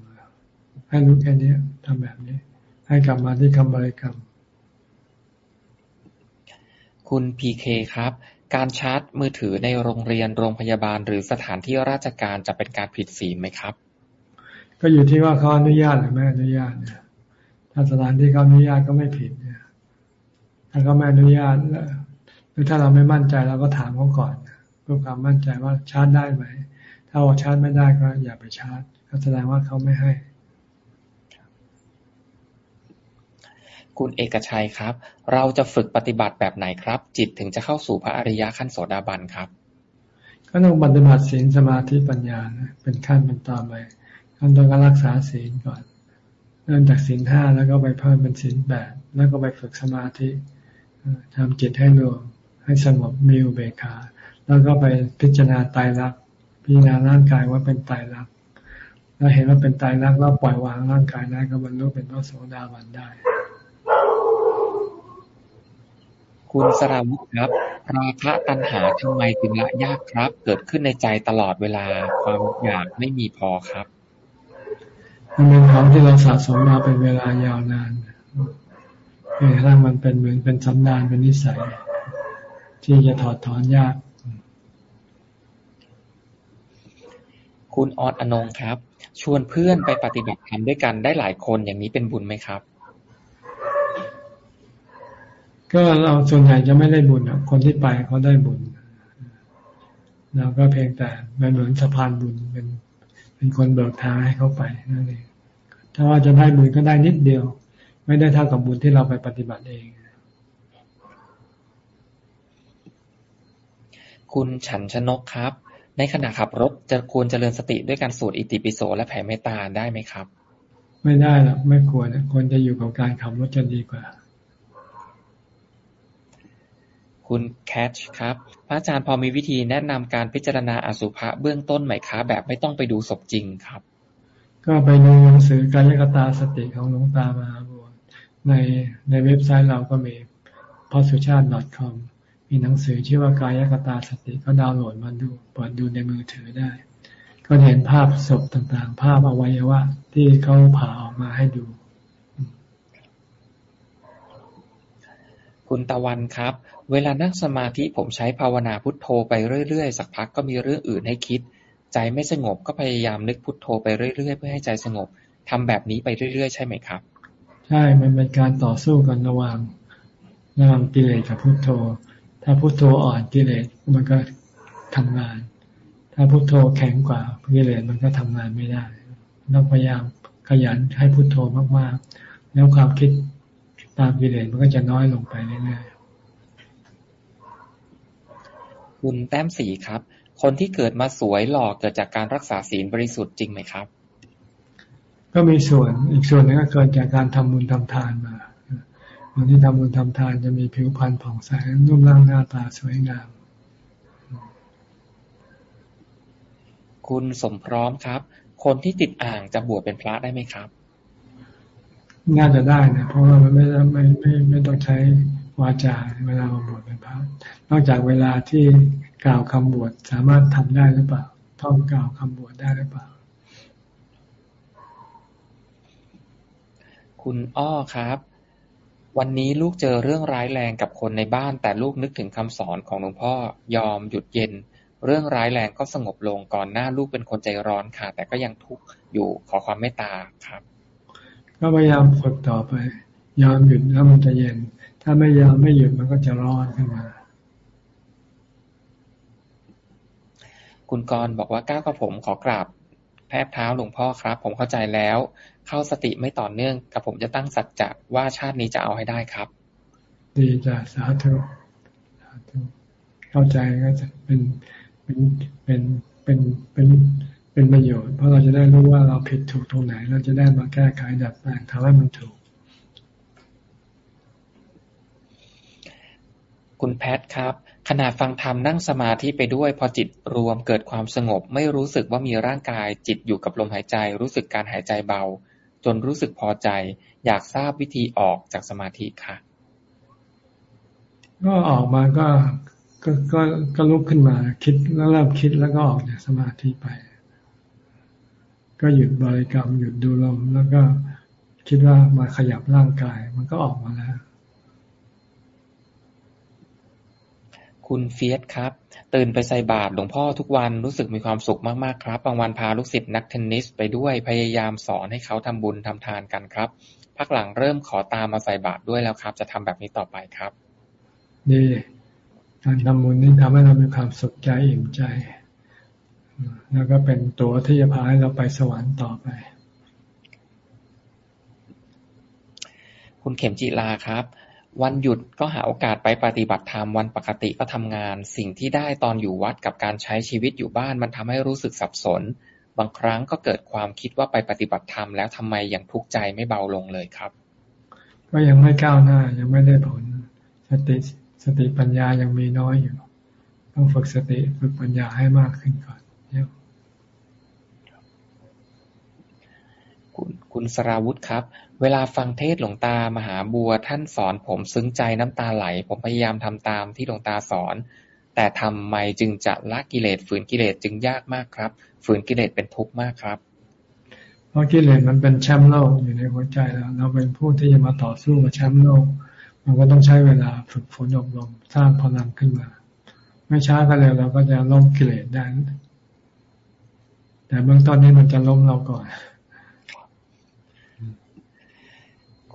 ให้รู้แค่นี้ทำแบบนี้ ให้กลับมาที่คำบริกรรม คุณพีเคครับการชาร์จมือถือในโรงเรียนโรงพยาบาล หรือสถานที่ราชการจะเป็นการผิดศีลไหมครับ ก็อยู่ที่ว่าเขาอนุญาตหรือไม่อนุญาต ถ้าสถานที่เขาอนุญาตก็ไม่ผิดถ้าเขาไม่อนุญาตหรือถ้าเราไม่มั่นใจเราก็ถามเขาก่อนเพื่อความมั่นใจว่าชาร์จได้ไหม ถ้าว่าชาร์จไม่ได้ก็อย่าไปชาร์จก็แสดงว่าเขาไม่ให้ คุณเอกชัยครับ เราจะฝึกปฏิบัติแบบไหนครับ จิตถึงจะเข้าสู่พระอริยะขั้นโสดาบันครับ ก็ต้องปฏิบัติศีลสมาธิปัญญานะเป็นขั้นเป็นตอนไปขั้นตอนการรักษาศีลก่อน เริ่มจากศีลห้าแล้วก็ไปเพิ่มเป็นศีลแปดแล้วก็ไปฝึกสมาธิทำจิตให้รวมให้สงบมีอุเบกขา แล้วก็ไปพิจารณาตายรักพิจารณาร่างกายว่าเป็นตายรักแล้วเห็นว่าเป็นตายรักแล้วปล่อยวางร่างกายได้ก็บรรลุเป็นพระโสดาบันได้ คุณสราวุธครับราคะตัณหาทำไมจึงละยากครับ เกิดขึ้นในใจตลอดเวลาความอยากไม่มีพอครับ มันเป็นของที่เราสะสมมาเป็นเวลายาวนานเออถ้ามันเป็นเหมือนเป็นสำนานเป็นนิสัย ที่จะถอดถอนยาก คุณออดอนงครับ ชวนเพื่อนไปปฏิบัติธรรมด้วยกันได้หลายคนอย่างนี้เป็นบุญไหมครับ ก็เราส่วนใหญ่จะไม่ได้บุญคนที่ไปเขาได้บุญเราก็เพียงแต่เป็นเหมือนสะพานบุญเป็น เป็นคนเบิกทางให้เขาไปนั่นเองถ้าว่าจะได้บุญก็ได้นิดเดียว ไม่ได้เท่ากับบุญที่เราไปปฏิบัติเอง คุณฉันชนกครับ ในขณะขับรถจะควรเจริญสติด้วยการสวดอิติปิโสและแผ่เมตตาได้ไหมครับ ไม่ได้หรอกไม่ควรควรจะอยู่กับการขับรถจะดีกว่า คุณแคชครับ พระอาจารย์พอมีวิธีแนะนำการพิจารณาอสุภะเบื้องต้นไหมคะ แบบไม่ต้องไปดูศพจริงครับ ก็ไปดูหนังสือกายกตาสติของหลวงตามหาบัวในในเว็บไซต์เราก็มีพอสุชาติ .com มีหนังสือชื่อว่ากายกตาสติก็ดาวน์โหลดมาดูเปิดดูในมือถือได้ ก็เห็นภาพศพต่างๆ ภาพอวัยวะที่เขาผ่าออกมาให้ดู คุณตะวันครับ เวลานั่งสมาธิผมใช้ภาวนาพุทโธไปเรื่อย ๆ สักพักก็มีเรื่องอื่นให้คิด ใจไม่สงบก็พยายามนึกพุทโธไปเรื่อย ๆ เพื่อให้ใจสงบทำแบบนี้ไปเรื่อย ๆ ใช่ไหมครับ ใช่ มันเป็นการต่อสู้กันระหว่างระหว่างกิเลสกับพุทโธ ถ้าพุทโธอ่อนกิเลสมันก็ทำงาน ถ้าพุทโธแข็งกว่ากิเลสมันก็ทำงานไม่ได้ต้องพยายามขยันให้พุทโธมากๆ แล้วความคิดตามกิเลสมันก็จะน้อยลงไปเรื่อยๆ คุณแต้มสีครับ คนที่เกิดมาสวยหล่อเกิดจากการรักษาศีลบริสุทธิ์จริงไหมครับ ก็มีส่วนอีกส่วนนึงก็เกิดจากการทำบุญทำทานมาคนที่ทำบุญทำทานจะมีผิวพรรณผ่องใสรูปร่างหน้าตาสวยงาม คุณสมพร้อมครับ คนที่ติดอ่างจะบวชเป็นพระได้ไหมครับ น่าจะได้นะเพราะว่ามันไม่ไม่ไม่ไม่ต้องใช้ วาจาเวลามาบวชเป็นพระนอกจากเวลาที่กล่าวคำบวชสามารถทำได้หรือเปล่าท่องกล่าวคำบวชได้หรือเปล่า คุณอ้อครับ วันนี้ลูกเจอเรื่องร้ายแรงกับคนในบ้าน แต่ลูกนึกถึงคำสอนของหลวงพ่อยอมหยุดเย็น เรื่องร้ายแรงก็สงบลงก่อนหน้าลูกเป็นคนใจร้อนค่ะ แต่ก็ยังทุกข์อยู่ขอความเมตตาครับ ก็พยายามฝึกต่อไป ยอมหยุดแล้วมันจะเย็น ถ้าไม่ยอมไม่หยุดมันก็จะร้อนขึ้นมา คุณกรบอกว่าก้าวกับผมขอกราบแทบเท้าหลวงพ่อครับ ผมเข้าใจแล้ว เข้าสติไม่ต่อเนื่องกับผมจะตั้งสัจจะว่าชาตินี้จะเอาให้ได้ครับ ดีจ้ะสาธุสาธุเข้าใจก็จะเป็นเป็นเป็นเป็นเป็นเป็นประโยชน์ เพราะเราจะได้รู้ว่าเราผิดถูกตรงไหน เราจะได้มาแก้ไขดัดแปลงทำให้มันถูก คุณแพทครับ ขณะฟังธรรมนั่งสมาธิไปด้วย พอจิตรวมเกิดความสงบ ไม่รู้สึกว่ามีร่างกาย จิตอยู่กับลมหายใจ รู้สึกการหายใจเบา จนรู้สึกพอใจ อยากทราบวิธีออกจากสมาธิค่ะ ก็ออกมาก็ก็ก็ก็ลุกขึ้นมาคิดแล้วเริ่มคิดแล้วก็ออกจากสมาธิไป ก็หยุดบริกรรมหยุดดูลมแล้วก็คิดว่ามาขยับร่างกาย มันก็ออกมาแล้ว คุณเฟียสครับ ตื่นไปใส่บาตรหลวงพ่อทุกวันรู้สึกมีความสุขมากๆครับ บางวันพาลูกศิษย์นักเทนนิสไปด้วยพยายามสอนให้เขาทำบุญทำทานกันครับ พักหลังเริ่มขอตามมาใส่บาตรด้วยแล้วครับ จะทำแบบนี้ต่อไปครับ ดี การทำบุญนี่ทำให้เรามีความสุขใจอิ่มใจ แล้วก็เป็นตัวที่จะพาให้เราไปสวรรค์ต่อไป คุณเข็มจิลาครับ วันหยุดก็หาโอกาสไปปฏิบัติธรรม วันปกติก็ทำงาน สิ่งที่ได้ตอนอยู่วัดกับการใช้ชีวิตอยู่บ้านมันทำให้รู้สึกสับสน บางครั้งก็เกิดความคิดว่าไปปฏิบัติธรรมแล้วทำไมยังทุกข์ใจไม่เบาลงเลยครับ ก็ยังไม่ก้าวหน้ายังไม่ได้ผลสติสติปัญญายังมีน้อยอยู่ ต้องฝึกสติฝึกปัญญาให้มากขึ้นก่อนเนี่ย คุณคุณสราวุธครับ เวลาฟังเทศหลวงตามหาบัวท่านสอนผมซึ้งใจน้ำตาไหล ผมพยายามทำตามที่หลวงตาสอน แต่ทำไมจึงจะละกิเลสฝืนกิเลสจึงยากมากครับ ฝืนกิเลสเป็นทุกข์มากครับ เพราะกิเลสมันเป็นแชมป์โลกอยู่ในหัวใจเราเราเป็นผู้ที่จะมาต่อสู้กับแชมป์โลก มันก็ต้องใช้เวลาฝึกฝนอบรมสร้างพลังขึ้นมา ไม่ช้าก็เร็วเราก็จะล้มกิเลสได้แต่เบื้องต้นนี้มันจะล้มเราก่อน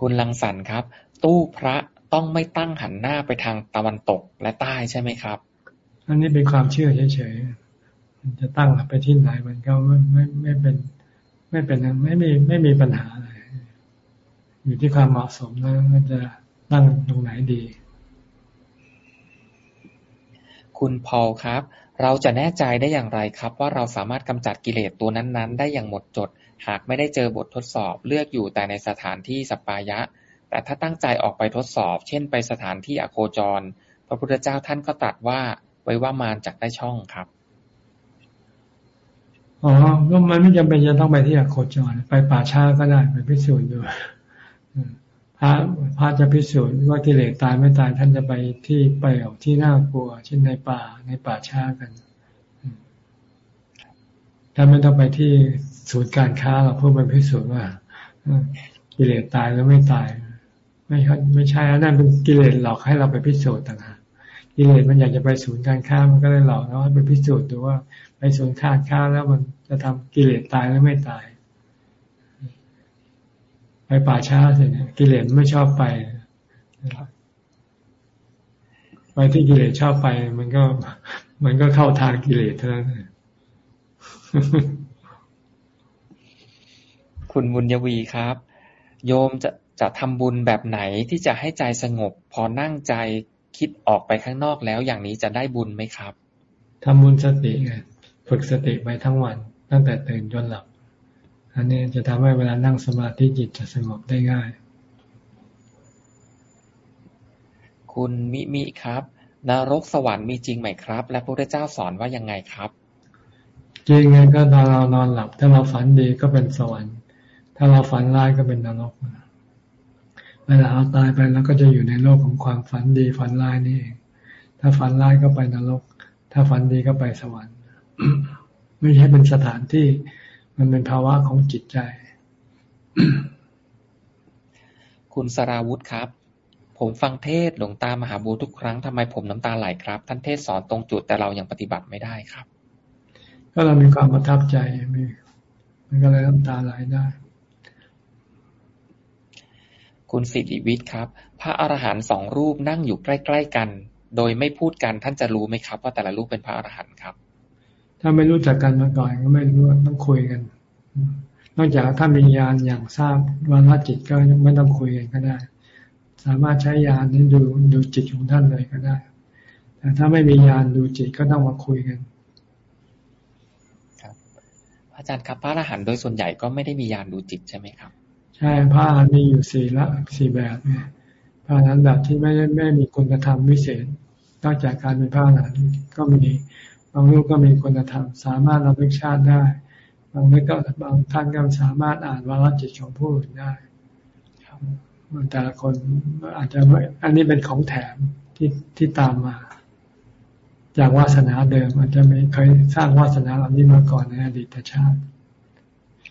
คุณลังสรรครับ ตู้พระต้องไม่ตั้งหันหน้าไปทางตะวันตกและใต้ใช่ไหมครับอันนี้เป็นความเชื่อเฉยๆมันจะตั้งไปที่ไหนมันก็ไม่ไม่ไม่เป็น ไม่เป็นไม่มีไม่มีปัญหาอะไรอยู่ที่ความเหมาะสมนะมันจะตั้งตรงไหนดี คุณพอลครับ เราจะแน่ใจได้อย่างไรครับ ว่าเราสามารถกำจัดกิเลสตัวนั้น ๆ ได้อย่างหมดจด หากไม่ได้เจอบททดสอบ เลือกอยู่แต่ในสถานที่สปายะ แต่ถ้าตั้งใจออกไปทดสอบ เช่น ไปสถานที่อโคจร พระพุทธเจ้าท่านก็ตรัสว่าไว้ว่ามารจากได้ช่องครับอ๋อก็มันไม่จำเป็นจะต้องไปที่อโคจร ไปป่าช้าก็ได้ไปพิสูจน์ดูพระพระจะพิสูจน์ว่ากิเลสตายไม่ตายท่านจะไปที่ไปออกที่น่ากลัว เช่นในป่าในป่าช้ากันท่านไม่ต้องไปที่ ศูนย์การค้าเราเพื่อไปพิสูจน์ว่ากิเลสตายหรือไม่ตาย ไม่ไม่ใช่อันนั้นเป็นกิเลสหลอกให้เราไปพิสูจน์ต่างหากกิเลสมันอยากจะไปศูนย์การค้ามันก็เลยหลอกเราให้ไปพิสูจน์ดูว่าไปศูนย์การค้าแล้วมันจะทำกิเลสตายหรือไม่ตาย ไปป่าช้าสิเนี่ยกิเลสไม่ชอบไปไปที่กิเลสชอบไป มันก็ มันก็เข้าทางกิเลสเท่านั้น คุณบุญยวีครับ โยมจะจะทำบุญแบบไหนที่จะให้ใจสงบ พอนั่งใจคิดออกไปข้างนอกแล้วอย่างนี้จะได้บุญไหมครับทำบุญสติไงฝึกสติไปทั้งวัน ตั้งแต่ตื่นจนหลับ อันนี้จะทำให้เวลานั่งสมาธิจิตจะสงบได้ง่าย คุณมิมิครับนรกสวรรค์มีจริงไหมครับ และพระพุทธเจ้าสอนว่ายังไงครับ จริงไงก็ตอนเรานอนหลับ ถ้าเราฝันดีก็เป็นสวรรค์ ถ้าเราฝันร้ายก็เป็นนรกเวลาเราตายไปแล้วก็จะอยู่ในโลกของความฝันดีฝันร้ายนี่เอง ถ้าฝันร้ายก็ไปนรก ถ้าฝันดีก็ไปสวรรค์ ไม่ใช่เป็นสถานที่ มันเป็นภาวะของจิตใจ คุณสราวุธครับ ผมฟังเทศหลวงตามหาบูทุกครั้งทำไมผมน้ำตาไหลครับ ท่านเทศสอนตรงจุดแต่เรายังปฏิบัติไม่ได้ครับ ก็เรามีความประทับใจมีมันก็เลยน้ำตาไหลได้ คุณสิริวิทย์ครับ พระอรหันต์สองรูปนั่งอยู่ใกล้ๆกัน โดยไม่พูดกันท่านจะรู้ไหมครับ ว่าแต่ละรูปเป็นพระอรหันต์ครับ ถ้าไม่รู้จักกันมาก่อนก็ไม่รู้ต้องคุยกัน นอกจากถ้ามียานอย่างทราบวันละจิตก็ไม่ต้องคุยกันก็ได้ สามารถใช้ยานนี้ดูดูจิตของท่านเลยก็ได้ แต่ถ้าไม่มียานดูจิตก็ต้องมาคุยกันครับอาจารย์ครับพระอรหันต์โดยส่วนใหญ่ก็ไม่ได้มียานดูจิตใช่ไหมครับ ใช่พระอันมีอยู่สี่ละสี่แบบเนี่ยพระอันแบบที่ไม่ไม่มีคุณธรรมวิเศษ นอกจากการเป็นพระอรหันก็มีบางรูปก็มีคุณธรรม สามารถระลึกชาติได้บางนึกก็บางท่านก็สามารถอ่านวาระจิตของผู้อื่นได้มันแต่ละคนอาจจะอันนี้เป็นของแถมที่ที่ตามมา จากวาสนาเดิมอาจจะไม่เคยสร้างวาสนาเหล่านี้มาก่อนในอดีตชาติ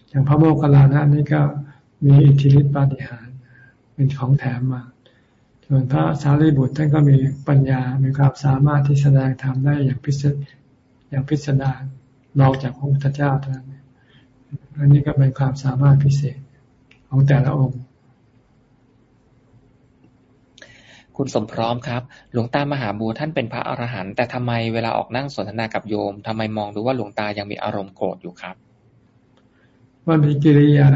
อย่างพระโมคคัลลานะนี่ก็ มีอิทธิฤทธิปาฏิหาริย์เป็นของแถมมาส่วนพระสารีบุตรท่านก็มีปัญญา มีความสามารถที่แสดงธรรมได้อย่างพิเศษอย่างพิสดารนอกจากพระพุทธเจ้าเท่านั้นอันนี้ก็เป็นความสามารถพิเศษของแต่ละองค์ คุณสมพร้อมครับ หลวงตามหาบัวท่านเป็นพระอรหันต์แต่ทำไมเวลาออกนั่งสนทนากับโยมทำไมมองดูว่าหลวงตายังมีอารมณ์โกรธอยู่ครับ มันมีกิริยา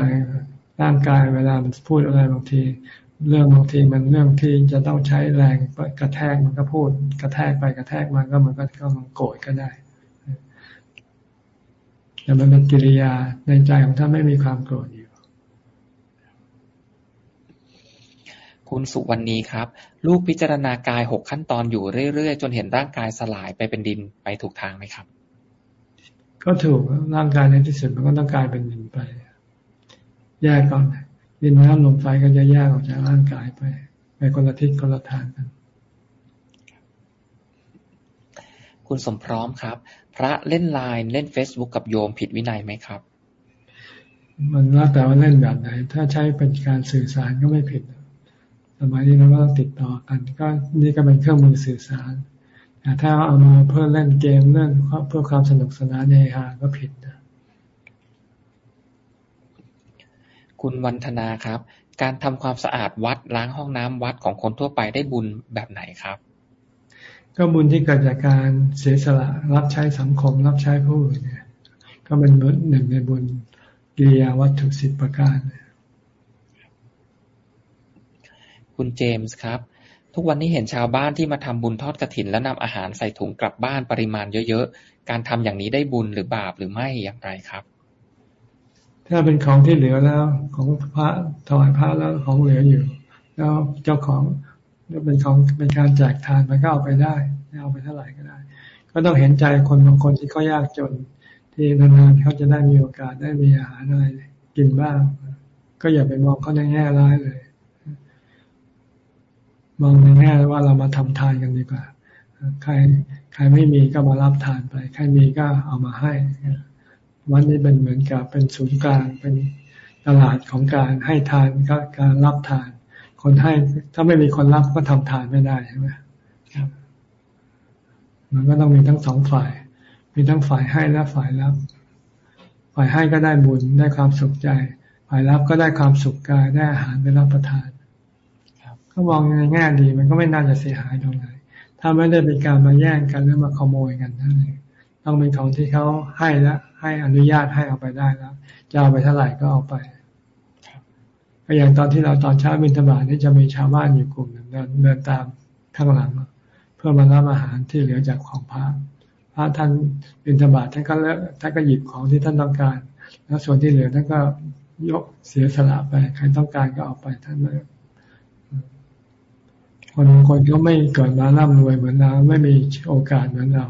ร่างกายเวลามันพูดอะไรบางที เรื่องบางทีมันเรื่องที่จะต้องใช้แรงกระแทกมันก็พูด กระแทกไปกระแทกมาก็มันก็ก็มันโกรธก็ได้แต่มันเป็นกิริยาในใจของท่านไม่มีความโกรธอยู่ คุณสุวรรณีครับ ลูกพิจารณากายหกขั้นตอนอยู่เรื่อยๆ จนเห็นร่างกายสลายไปเป็นดินไปถูกทางไหมครับ ก็ถูกร่างกายในที่สุดมันก็ต้องกลายเป็นดินไป แยกก่อนดินน้ำลมไฟก็จะแยกออกจากร่างกายไป ไปคนละทิศคนละทางกัน คุณสมพร้อมครับ พระเล่นไลน์เล่นเฟซบุ๊กกับโยมผิดวินัยไหมครับ มันแล้วแต่ว่าเล่นแบบไหน ถ้าใช้เป็นการสื่อสารก็ไม่ผิดสมัยนี้เราก็ต้องติดต่อกัน ก็นี่ก็เป็นเครื่องมือสื่อสารแต่ถ้าเอามาเพื่อเล่นเกมเล่นเพื่อความสนุกสนานในฮาก็ผิดนะ คุณวันธนาครับ การทำความสะอาดวัดล้างห้องน้ำวัดของคนทั่วไปได้บุญแบบไหนครับ ก็บุญที่เกิดจากการเสียสละรับใช้สังคม รับใช้ผู้อื่นเนี่ย ก็เป็นบุญหนึ่งในบุญกิริยาวัตถุสิบประการ คุณเจมส์ครับ ทุกวันนี้เห็นชาวบ้านที่มาทำบุญทอดกระถิน แล้วนำอาหารใส่ถุงกลับบ้านปริมาณเยอะๆ การทำอย่างนี้ได้บุญหรือบาปหรือไม่อย่างไรครับ ถ้าเป็นของที่เหลือแล้วของพระถวายพระแล้วของเหลืออยู่ แล้วเจ้าของเป็นของเป็นการแจกทานมันก็เอาไปได้เอาไปเท่าไหร่ก็ได้ ก็ต้องเห็นใจคนบางคนที่เขายากจน ที่นานๆเขาจะได้มีโอกาสได้มีอาหารอะไรกินบ้าง ก็อย่าไปมองเขาในแง่ร้ายเลยมองในแง่ว่าเรามาทำทานกันดีกว่า ใคร ใครไม่มีก็มารับทานไป ใครมีก็เอามาให้ วัดนี้เป็นเหมือนกับเป็นศูนย์กลางเป็นตลาดของการให้ทานก็การรับทาน คนให้ถ้าไม่มีคนรับก็ทำทานไม่ได้ใช่ไหมมันก็ต้องมีทั้งสองฝ่าย มีทั้งฝ่ายให้และฝ่ายรับ ฝ่ายให้ก็ได้บุญได้ความสุขใจ ฝ่ายรับก็ได้ความสุขกายได้อาหารไปรับประทานก็มองในแง่ดีมันก็ไม่น่าจะเสียหายตรงไหนถ้าไม่ได้เป็นการมาแย่งกันหรือมาขโมยกันนั่นเอง ต้องเป็นของที่เขาให้แล้วให้อนุญาตให้เอาไปได้แล้วจะเอาไปเท่าไหร่ก็เอาไปก็อย่างตอนที่เราตอนเช้าบินธบาตนี่จะมีชาวบ้านอยู่กลุ่มหนึ่งเดินเดินตามข้างหลัง เพื่อมารับอาหารที่เหลือจากของพระพระท่านบินธบาตท่านก็เลิกท่านก็หยิบของที่ท่านต้องการ แล้วส่วนที่เหลือท่านก็ยกเสียสละไป ใครต้องการก็เอาไปท่านไม่คนคนก็ไม่เกิดมาร่ำรวยเหมือนเราไม่มีโอกาสเหมือนเรา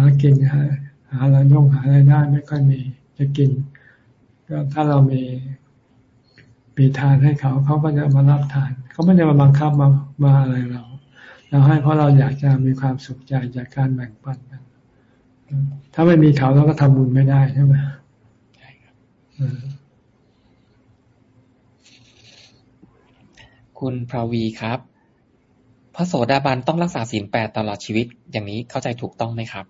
ากินหาหาอะไรย่งหาอะไรได้ไม่ค่อยมีจะกิน ก็ถ้าเรามีมีทานให้เขาเขาก็จะมารับทานเขาไม่ได้มาบังคับมามาอะไรเรา เราให้เพราะเราอยากจะมีความสุขใจจากการแบ่งปันกันถ้าไม่มีเขาเราก็ทำบุญไม่ได้ใช่ไหมใช่ครับคุณพราวีครับ พระโสดาบันต้องรักษาศีลแปดตลอดชีวิต อย่างนี้เข้าใจถูกต้องไหมครับ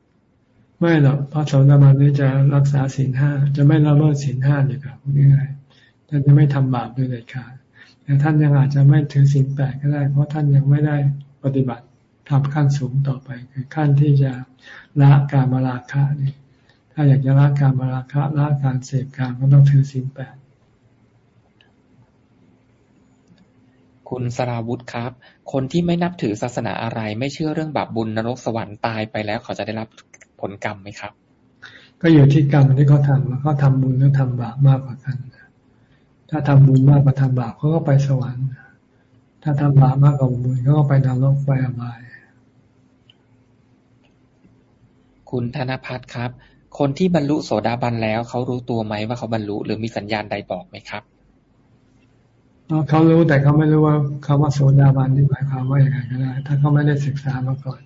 ไม่หรอกพระโสดาบันนี่จะรักษาศีลห้าจะไม่ละเมิดศีลห้าเลยครับง่ายๆท่านจะไม่ทำบาปโดยเด็ดขาดแต่ท่านยังอาจจะไม่ถือศีลแปดก็ได้ เพราะท่านยังไม่ได้ปฏิบัติทำขั้นสูงต่อไปคือขั้นที่จะละการมาราคะนี่ถ้าอยากจะละการมาราคะละการเสพการก็ต้องถือศีลแปดคุณสราวุธครับ คนที่ไม่นับถือศาสนาอะไร ไม่เชื่อเรื่องบาปบุญนรกสวรรค์ตายไปแล้ว เขาจะได้รับ ผลกรรมไหมครับ ก็อยู่ที่กรรมที่เขาทำแล้วเขาทำบุญหรือทำบาปมากกว่ากัน ถ้าทำบุญมากกว่าทำบาปเขาก็ไปสวรรค์ ถ้าทำบาปมากกว่าบุญเขาก็ไปนรกไปอบาย คุณธนพัฒน์ครับ คนที่บรรลุโสดาบันแล้วเขารู้ตัวไหมว่าเขาบรรลุหรือมีสัญญาณใดบอกไหมครับเขารู้แต่เขาไม่รู้ว่าคาว่าโสดาบันนี่หมายความว่าอย่างไรก็ได้ ถ้าเขาไม่ได้ศึกษามาก่อน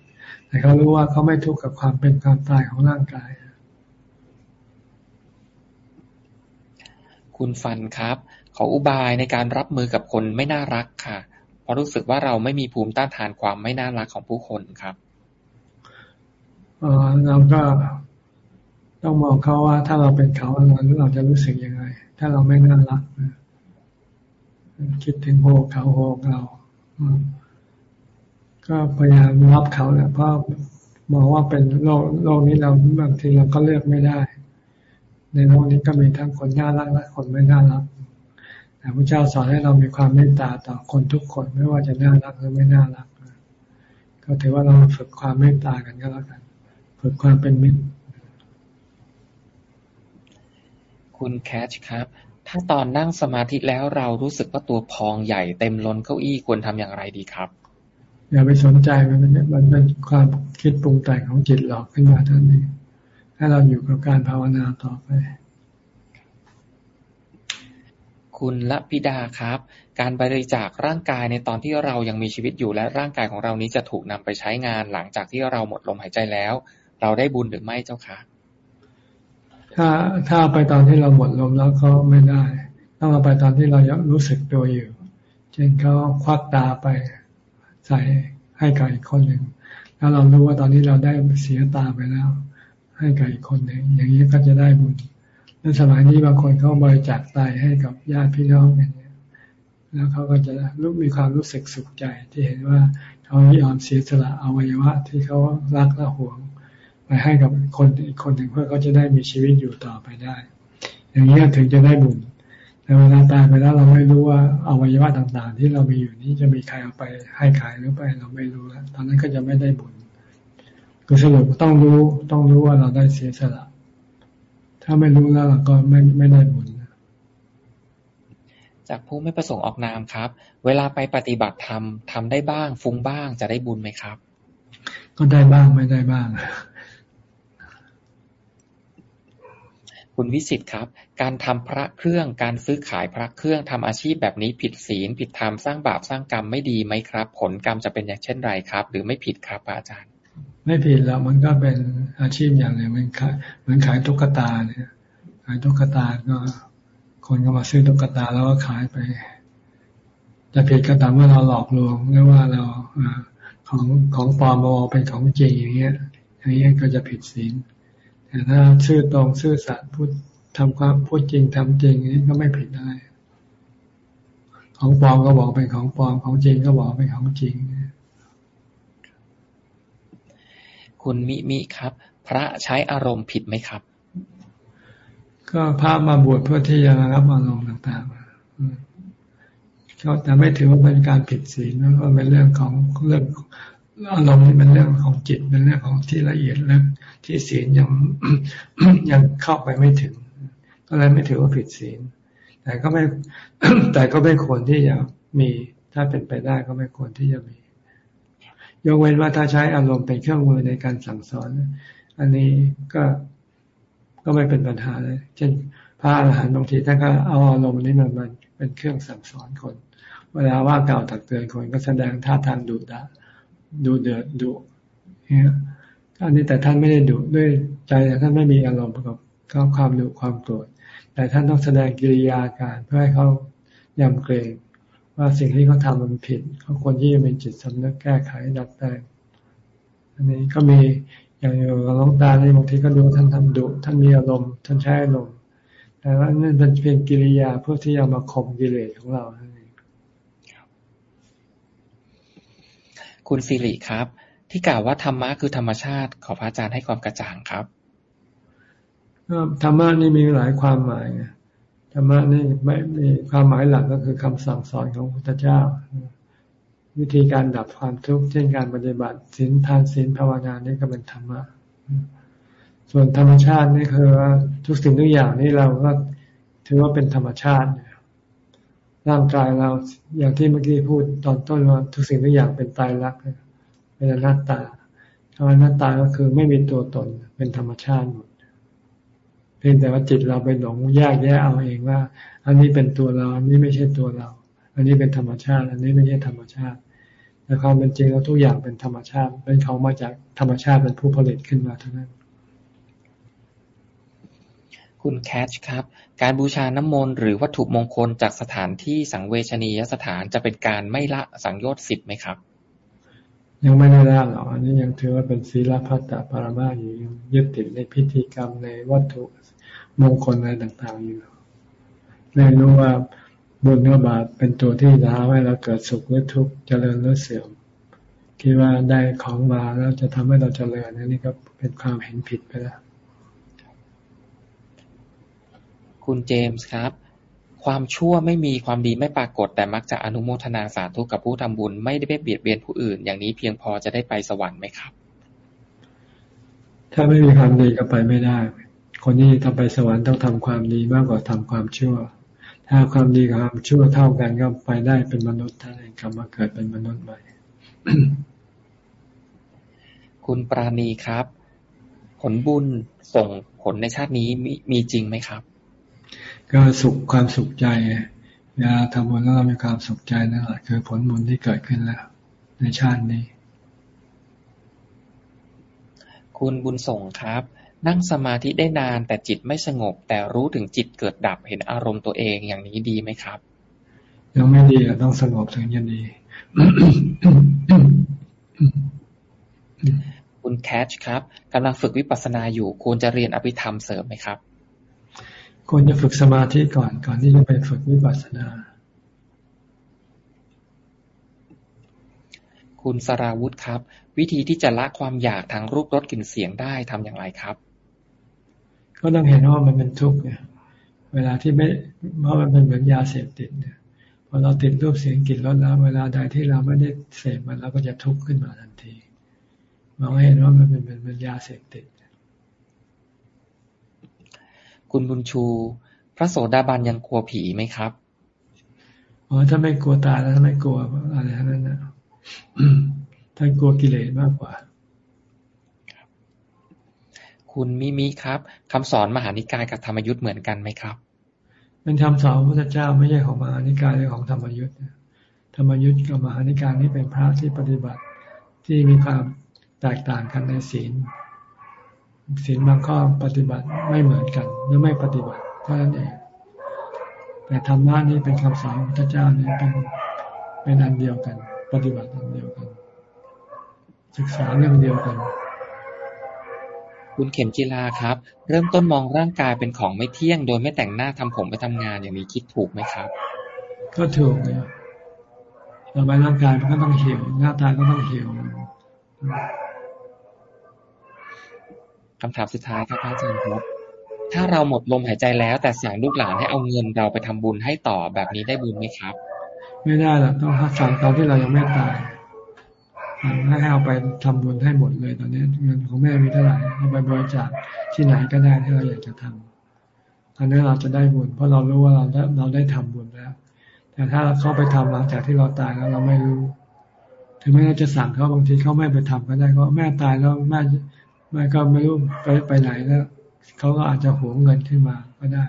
แต่เขารู้ว่าเขาไม่ทุกข์กับความเป็นความตายของร่างกาย คุณฟันครับ ขออุบายในการรับมือกับคนไม่น่ารักค่ะ เพราะรู้สึกว่าเราไม่มีภูมิต้านทานความไม่น่ารักของผู้คนครับเออเราก็ต้องมองเขาว่า ถ้าเราเป็นเขาเราจะรู้สึกยังไง ถ้าเราไม่น่ารักคิดถึงโหเขาโหเรา ก็พยายามรับเขาแหละเพราะมองว่าเป็นโลกโลกนี้เราบางทีเราก็เลือกไม่ได้ ในโลกนี้ก็มีทั้งคนน่ารักและคนไม่น่ารักแต่พระเจ้าสอนให้เรามีความเมตตาต่อคนทุกคนไม่ว่าจะน่ารักหรือไม่น่ารักก็ถือว่าเราฝึกความเมตตากันก็แล้วกัน ฝึกความเป็นมิตร คุณแคชครับ ถ้าตอนนั่งสมาธิแล้วเรารู้สึกว่าตัวพองใหญ่เต็มล้นเก้าอี้ควรทำอย่างไรดีครับ อย่าไปสนใจมันมันเป็นความคิดปรุงแต่งของจิตหลอกขึ้นมาท่านนี้ให้เราอยู่กับการภาวนาต่อไป คุณละพิดาครับ การบริจาคร่างกายในตอนที่เรายังมีชีวิตอยู่และร่างกายของเรานี้จะถูกนำไปใช้งานหลังจากที่เราหมดลมหายใจแล้ว เราได้บุญหรือไม่เจ้าคะถ้าถ้าไปตอนที่เราหมดลมแล้วก็ไม่ได้ ต้องเอาไปตอนที่เรายังรู้สึกตัวอยู่ เช่นเขาควักตาไป ใส่ให้กับอีกคนหนึ่ง แล้วเรารู้ว่าตอนนี้เราได้เสียตาไปแล้ว ให้กับอีกคนหนึ่ง อย่างนี้ก็จะได้บุญในสมัยนี้บางคนเขาบริจาคตายให้กับญาติพี่น้องอย่างนี้แล้วเขาก็จะรู้มีความรู้สึกสุขใจ ที่เห็นว่าเขายอมเสียสละอวัยวะ ที่เขารักและหวง ไปให้กับคนอีกคนหนึ่งเพื่อเขาจะได้มีชีวิตอยู่ต่อไปได้ อย่างนี้ถึงจะได้บุญ แต่เวลาตายไปแล้วเราไม่รู้ว่าอวัยวะต่างๆ ที่เรามีอยู่นี้จะมีใครเอาไปให้ขายหรือไป เราไม่รู้แล้วตอนนั้นก็จะไม่ได้บุญคือสรุปต้องรู้ต้องรู้ว่าเราได้เสียสละ ถ้าไม่รู้แล้วเราก็ไม่ไม่ได้บุญจากผู้ไม่ประสงค์ออกนามครับ เวลาไปปฏิบัติธรรมทำได้บ้าง ฟุ้งบ้างจะได้บุญไหมครับ ก็ได้บ้างไม่ได้บ้าง คุณวิสิตครับ การทำพระเครื่อง การซื้อขายพระเครื่องทำอาชีพแบบนี้ผิดศีล ผิดธรรม สร้างบาปสร้างกรรมไม่ดีไหมครับ ผลกรรมจะเป็นอย่างเช่นไรครับ หรือไม่ผิดครับอาจารย์ ไม่ผิดแล้วมันก็เป็นอาชีพอย่างหนึ่งมันขายเหมือนขายตุ๊กตาเนี่ย ขายตุ๊กตาก็ คนก็มาซื้อตุ๊กตาแล้วก็ขายไป จะผิดก็ตามว่าเราหลอกลวงหรือว่าเราของของปลอมมาเป็นของจริงอย่างเงี้ยอย่างเงี้ยก็จะผิดศีล แต่ถ้าชื่อตรงชื่อสัตย์พูดทำความพูดจริงทำจริงนี่ก็ไม่ผิดอะไรของปลอมก็บอกเป็นของปลอมของจริงก็บอกเป็นของจริง คุณมิมิครับ พระใช้อารมณ์ผิดไหมครับ ก็พระมาบวชเพื่อที่จะรับอารมณ์ต่างๆก็แต่ไม่ถือว่าเป็นการผิดศีลเพราะเป็นเรื่องของเรื่องอารมณ์นี่เป็นเรื่องของจิตเป็นเรื่องของที่ละเอียดลึก ที่ศีลยังยังเข้าไปไม่ถึง ก็เลยไม่ถือว่าผิดศีล แต่ก็ไม่แต่ก็ไม่ควรที่จะมี ถ้าเป็นไปได้ก็ไม่ควรที่จะมี ยกเว้นว่าถ้าใช้อารมณ์เป็นเครื่องมือในการสั่งสอน อันนี้ก็ก็ไม่เป็นปัญหาเลย เช่นพระอรหันต์บางทีท่านก็เอาอารมณ์นี้มันมันเป็นเครื่องสั่งสอนคน เวลาว่าเก่าตักเตือนคนก็แสดงท่าทางดุดาดูเดือดดุเนี่ย อันนี้แต่ท่านไม่ได้ดุด้วยใจท่านไม่มีอารมณ์กอบกับความดุความโกรธแต่ท่านต้องแสดงกิริยาการเพื่อให้เขายำเกรงว่าสิ่งที่เขาทามันผิดเขาควรที่จะมีจิตสำนึกแก้ไขดัดแปลงอันนี้ก็มีอย่างอยู่กับลงตาในบางทีก็ดูท่านทำดุท่านมีอารมณ์ท่านใช้อารมณ์แต่ว่านั่นเป็นเพียงกิริยาเพื่อที่จะมาข่มกิเลสของเราคุณสิริครับ ที่กล่าวว่าธรรมะคือธรรมชาติ ขอพระอาจารย์ให้ความกระจ่างครับธรรมะนี่มีหลายความหมายธรรมะนี่ไม่มีความหมายหลักก็คือคำสั่งสอนของพระพุทธเจ้า วิธีการดับความทุกข์เช่นการปฏิบัติศีลทานศีลภาวนานี่ก็เป็นธรรมะส่วนธรรมชาตินี่คือว่าทุกสิ่งทุกอย่างนี่เราก็ถือว่าเป็นธรรมชาติร่างกายเราอย่างที่เมื่อกี้พูดตอนต้นว่าทุกสิ่งทุกอย่างเป็นตายรัก เป็นอนัตตาคำว่าอนัตตาก็คือไม่มีตัวตนเป็นธรรมชาติหมดเพียงแต่ว่าจิตเราไปหลงแยกแยะเอาเองว่า อันนี้เป็นตัวเรา อันนี้ไม่ใช่ตัวเรา อันนี้เป็นธรรมชาติ อันนี้ไม่ใช่ธรรมชาติแต่ความเป็นจริงแล้วทุกอย่างเป็นธรรมชาติ เป็นเขามาจากธรรมชาติเป็นผู้ผลิตขึ้นมาเท่านั้น คุณแคชครับ การบูชาน้ำมนต์หรือวัตถุมงคลจากสถานที่สังเวชนียสถานจะเป็นการไม่ละสังโยชน์สิบไหมครับ ยังไม่ได้ละหรอกอันนี้ยังถือว่าเป็นศีลพัตตปรมาอยู่ยังยึดติดในพิธีกรรมในวัตถุมงคลอะไรต่าง ๆ อยู่ไม่รู้ว่าบุญหรือบาปเป็นตัวที่ทำให้เราเกิดสุขหรือทุกข์เจริญหรือเสื่อมคิดว่าได้ของมาแล้วจะทำให้เราเจริญนี่ก็เป็นความเห็นผิดไปแล้ว คุณเจมส์ครับ ความชั่วไม่มีความดีไม่ปรากฏ แต่มักจะอนุโมทนาสาธุกับผู้ทำบุญ ไม่ได้ไปเบียดเบียนผู้อื่น อย่างนี้เพียงพอจะได้ไปสวรรค์ไหมครับ ถ้าไม่มีความดีก็ไปไม่ได้ คนที่ทำไปสวรรค์ต้องทำความดีมากกว่าทำความชั่ว ถ้าความดีกับความชั่วเท่ากันก็ไปได้เป็นมนุษย์ท่านเองกลับมาเกิดเป็นมนุษย์ใหม่ คุณปราณีครับ ผลบุญส่งผลในชาตินี้มีมีจริงไหมครับ ก็สุขความสุขใจเวลาทำบุญแล้วเรามีความสุขใจนั่นแหละคือผลบุญที่เกิดขึ้นแล้ว ในชาตินี้ คุณบุญส่งครับ นั่งสมาธิได้นานแต่จิตไม่สงบ แต่รู้ถึงจิตเกิดดับเห็นอารมณ์ตัวเองอย่างนี้ดีไหมครับ ยังไม่ดีต้องสงบถึงจะดีคุณแคชครับกำลังฝึกวิปัสสนาอยู่ควรจะเรียนอภิธรรมเสริมไหมครับ ควรจะฝึกสมาธิก่อนก่อนที่จะไปฝึกวิปัสสนา คุณสราวุธครับ วิธีที่จะละความอยากทางรูปรสกลิ่นเสียงได้ทำอย่างไรครับ ก็ต้องเห็นว่ามันเป็นทุกข์เนี่ย เวลาที่ไม่เพราะมันเป็นเหมือนยาเสพติดเนี่ยพอเราติดรูปเสียงกลิ่นรสแล้ว เวลาใดที่เราไม่ได้เสพมันเราก็จะทุกข์ขึ้นมาทันทีมองเห็นว่ามันเป็นเหมือนยาเสพติด คุณบุญชู พระโสดาบันยังกลัวผีไหมครับอ๋อถ้าไม่กลัวตายแล้วถ้าไม่กลัวอะไรทั้งนั้นนะท่านกลัวกิเลสมากกว่าคุณมิมิครับคำสอนมหานิกายกับธรรมยุทธ์เหมือนกันไหมครับเป็นคำสอนพระพุทธเจ้าไม่ใช่ของมหานิกายหรือของธรรมยุทธ์ธรรมยุทธ์กับมหานิกายนี่เป็นพระที่ปฏิบัติที่มีความแตกต่างกันในศีล ศีลบางข้อปฏิบัติไม่เหมือนกัน หรือไม่ปฏิบัติเท่านั้นเอง แต่ธรรมะนี้เป็นคำสอนของพระเจ้านี่เป็นเป็นอันเดียวกัน ปฏิบัติอันเดียวกัน ศึกษาเรื่องเดียวกัน คุณเข็มจีลาครับ เริ่มต้นมองร่างกายเป็นของไม่เที่ยง โดยไม่แต่งหน้าทำผมไปทำงานอย่างนี้คิดถูกไหมครับ ก็ถูกเนี่ยต่อไปร่างกายมันก็ต้องเหี่ยวหน้าตาก็ต้องเหี่ยว คำถามสุดท้ายครับอาจารย์ครับ ถ้าเราหมดลมหายใจแล้ว แต่สั่งลูกหลานให้เอาเงินเราไปทำบุญให้ต่อแบบนี้ได้บุญไหมครับ ไม่ได้หรอกต้องสั่งตอนที่เรายังไม่ตายสั่งให้เอาไปทำบุญให้หมดเลยตอนนี้เงินของแม่มีเท่าไหร่เอาไปบริจาคที่ไหนก็ได้ที่เราอยากจะทำอันนี้เราจะได้บุญเพราะเรารู้ว่าเราได้เราได้ทำบุญแล้ว แต่ถ้าเขาไปทำหลังจากที่เราตายแล้วเราไม่รู้ ถึงแม้เราจะสั่งเขาบางทีเขาไม่ไปทำก็ได้เพราะแม่ตายแล้วแม่ แม่ก็ไม่รู้ไปไปไหนแล้วเขาก็อาจจะหวงเงินขึ้นมาก็ได้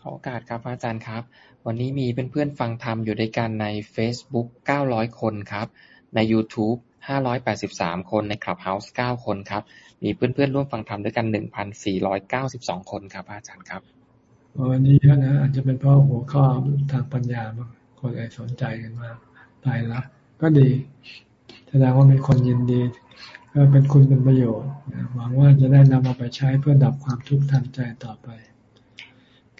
ขอโอกาสครับอาจารย์ครับ วันนี้มีเพื่อนๆฟังธรรมอยู่ด้วยกันใน Facebook 900 คนครับ ใน YouTube 583 คนใน Clubhouse 9 คนครับ มีเพื่อนๆร่วมฟังธรรมด้วยกัน 1,492 คนครับอาจารย์ครับวันนี้เยอะนะอาจจะเป็นเพราะหัวข้อทางปัญญาบางคนเลยสนใจกันมากตายละก็ดี แสดงว่ามีคนยินดีก็เป็นคุณเป็นประโยชน์หวังว่าจะได้นำเอาไปใช้เพื่อดับความทุกข์ทางใจต่อไป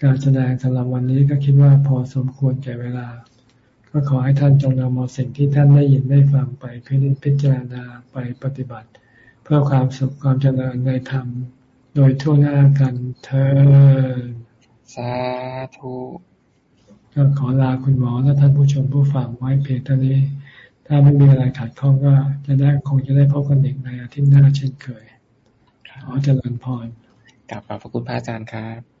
การแสดงสำหรับวันนี้ก็คิดว่าพอสมควรแก่เวลา ก็ขอให้ท่านจงนำเอาสิ่งที่ท่านได้ยินได้ฟังไปพิจารณาไปปฏิบัติ เพื่อความสุขความเจริญในธรรมโดยทั่วหน้ากันเธอสาธุก็ขอลาคุณหมอและท่านผู้ชมผู้ฟังไว้เพียงเท่านี้ ถ้าไม่มีอะไรขาดข้องก็จะได้คงจะได้พบกันอีกในอาทิตย์หน้าเช่นเคยขอเจริญพรกลับขอบพระคุณพระอาจารย์ครับ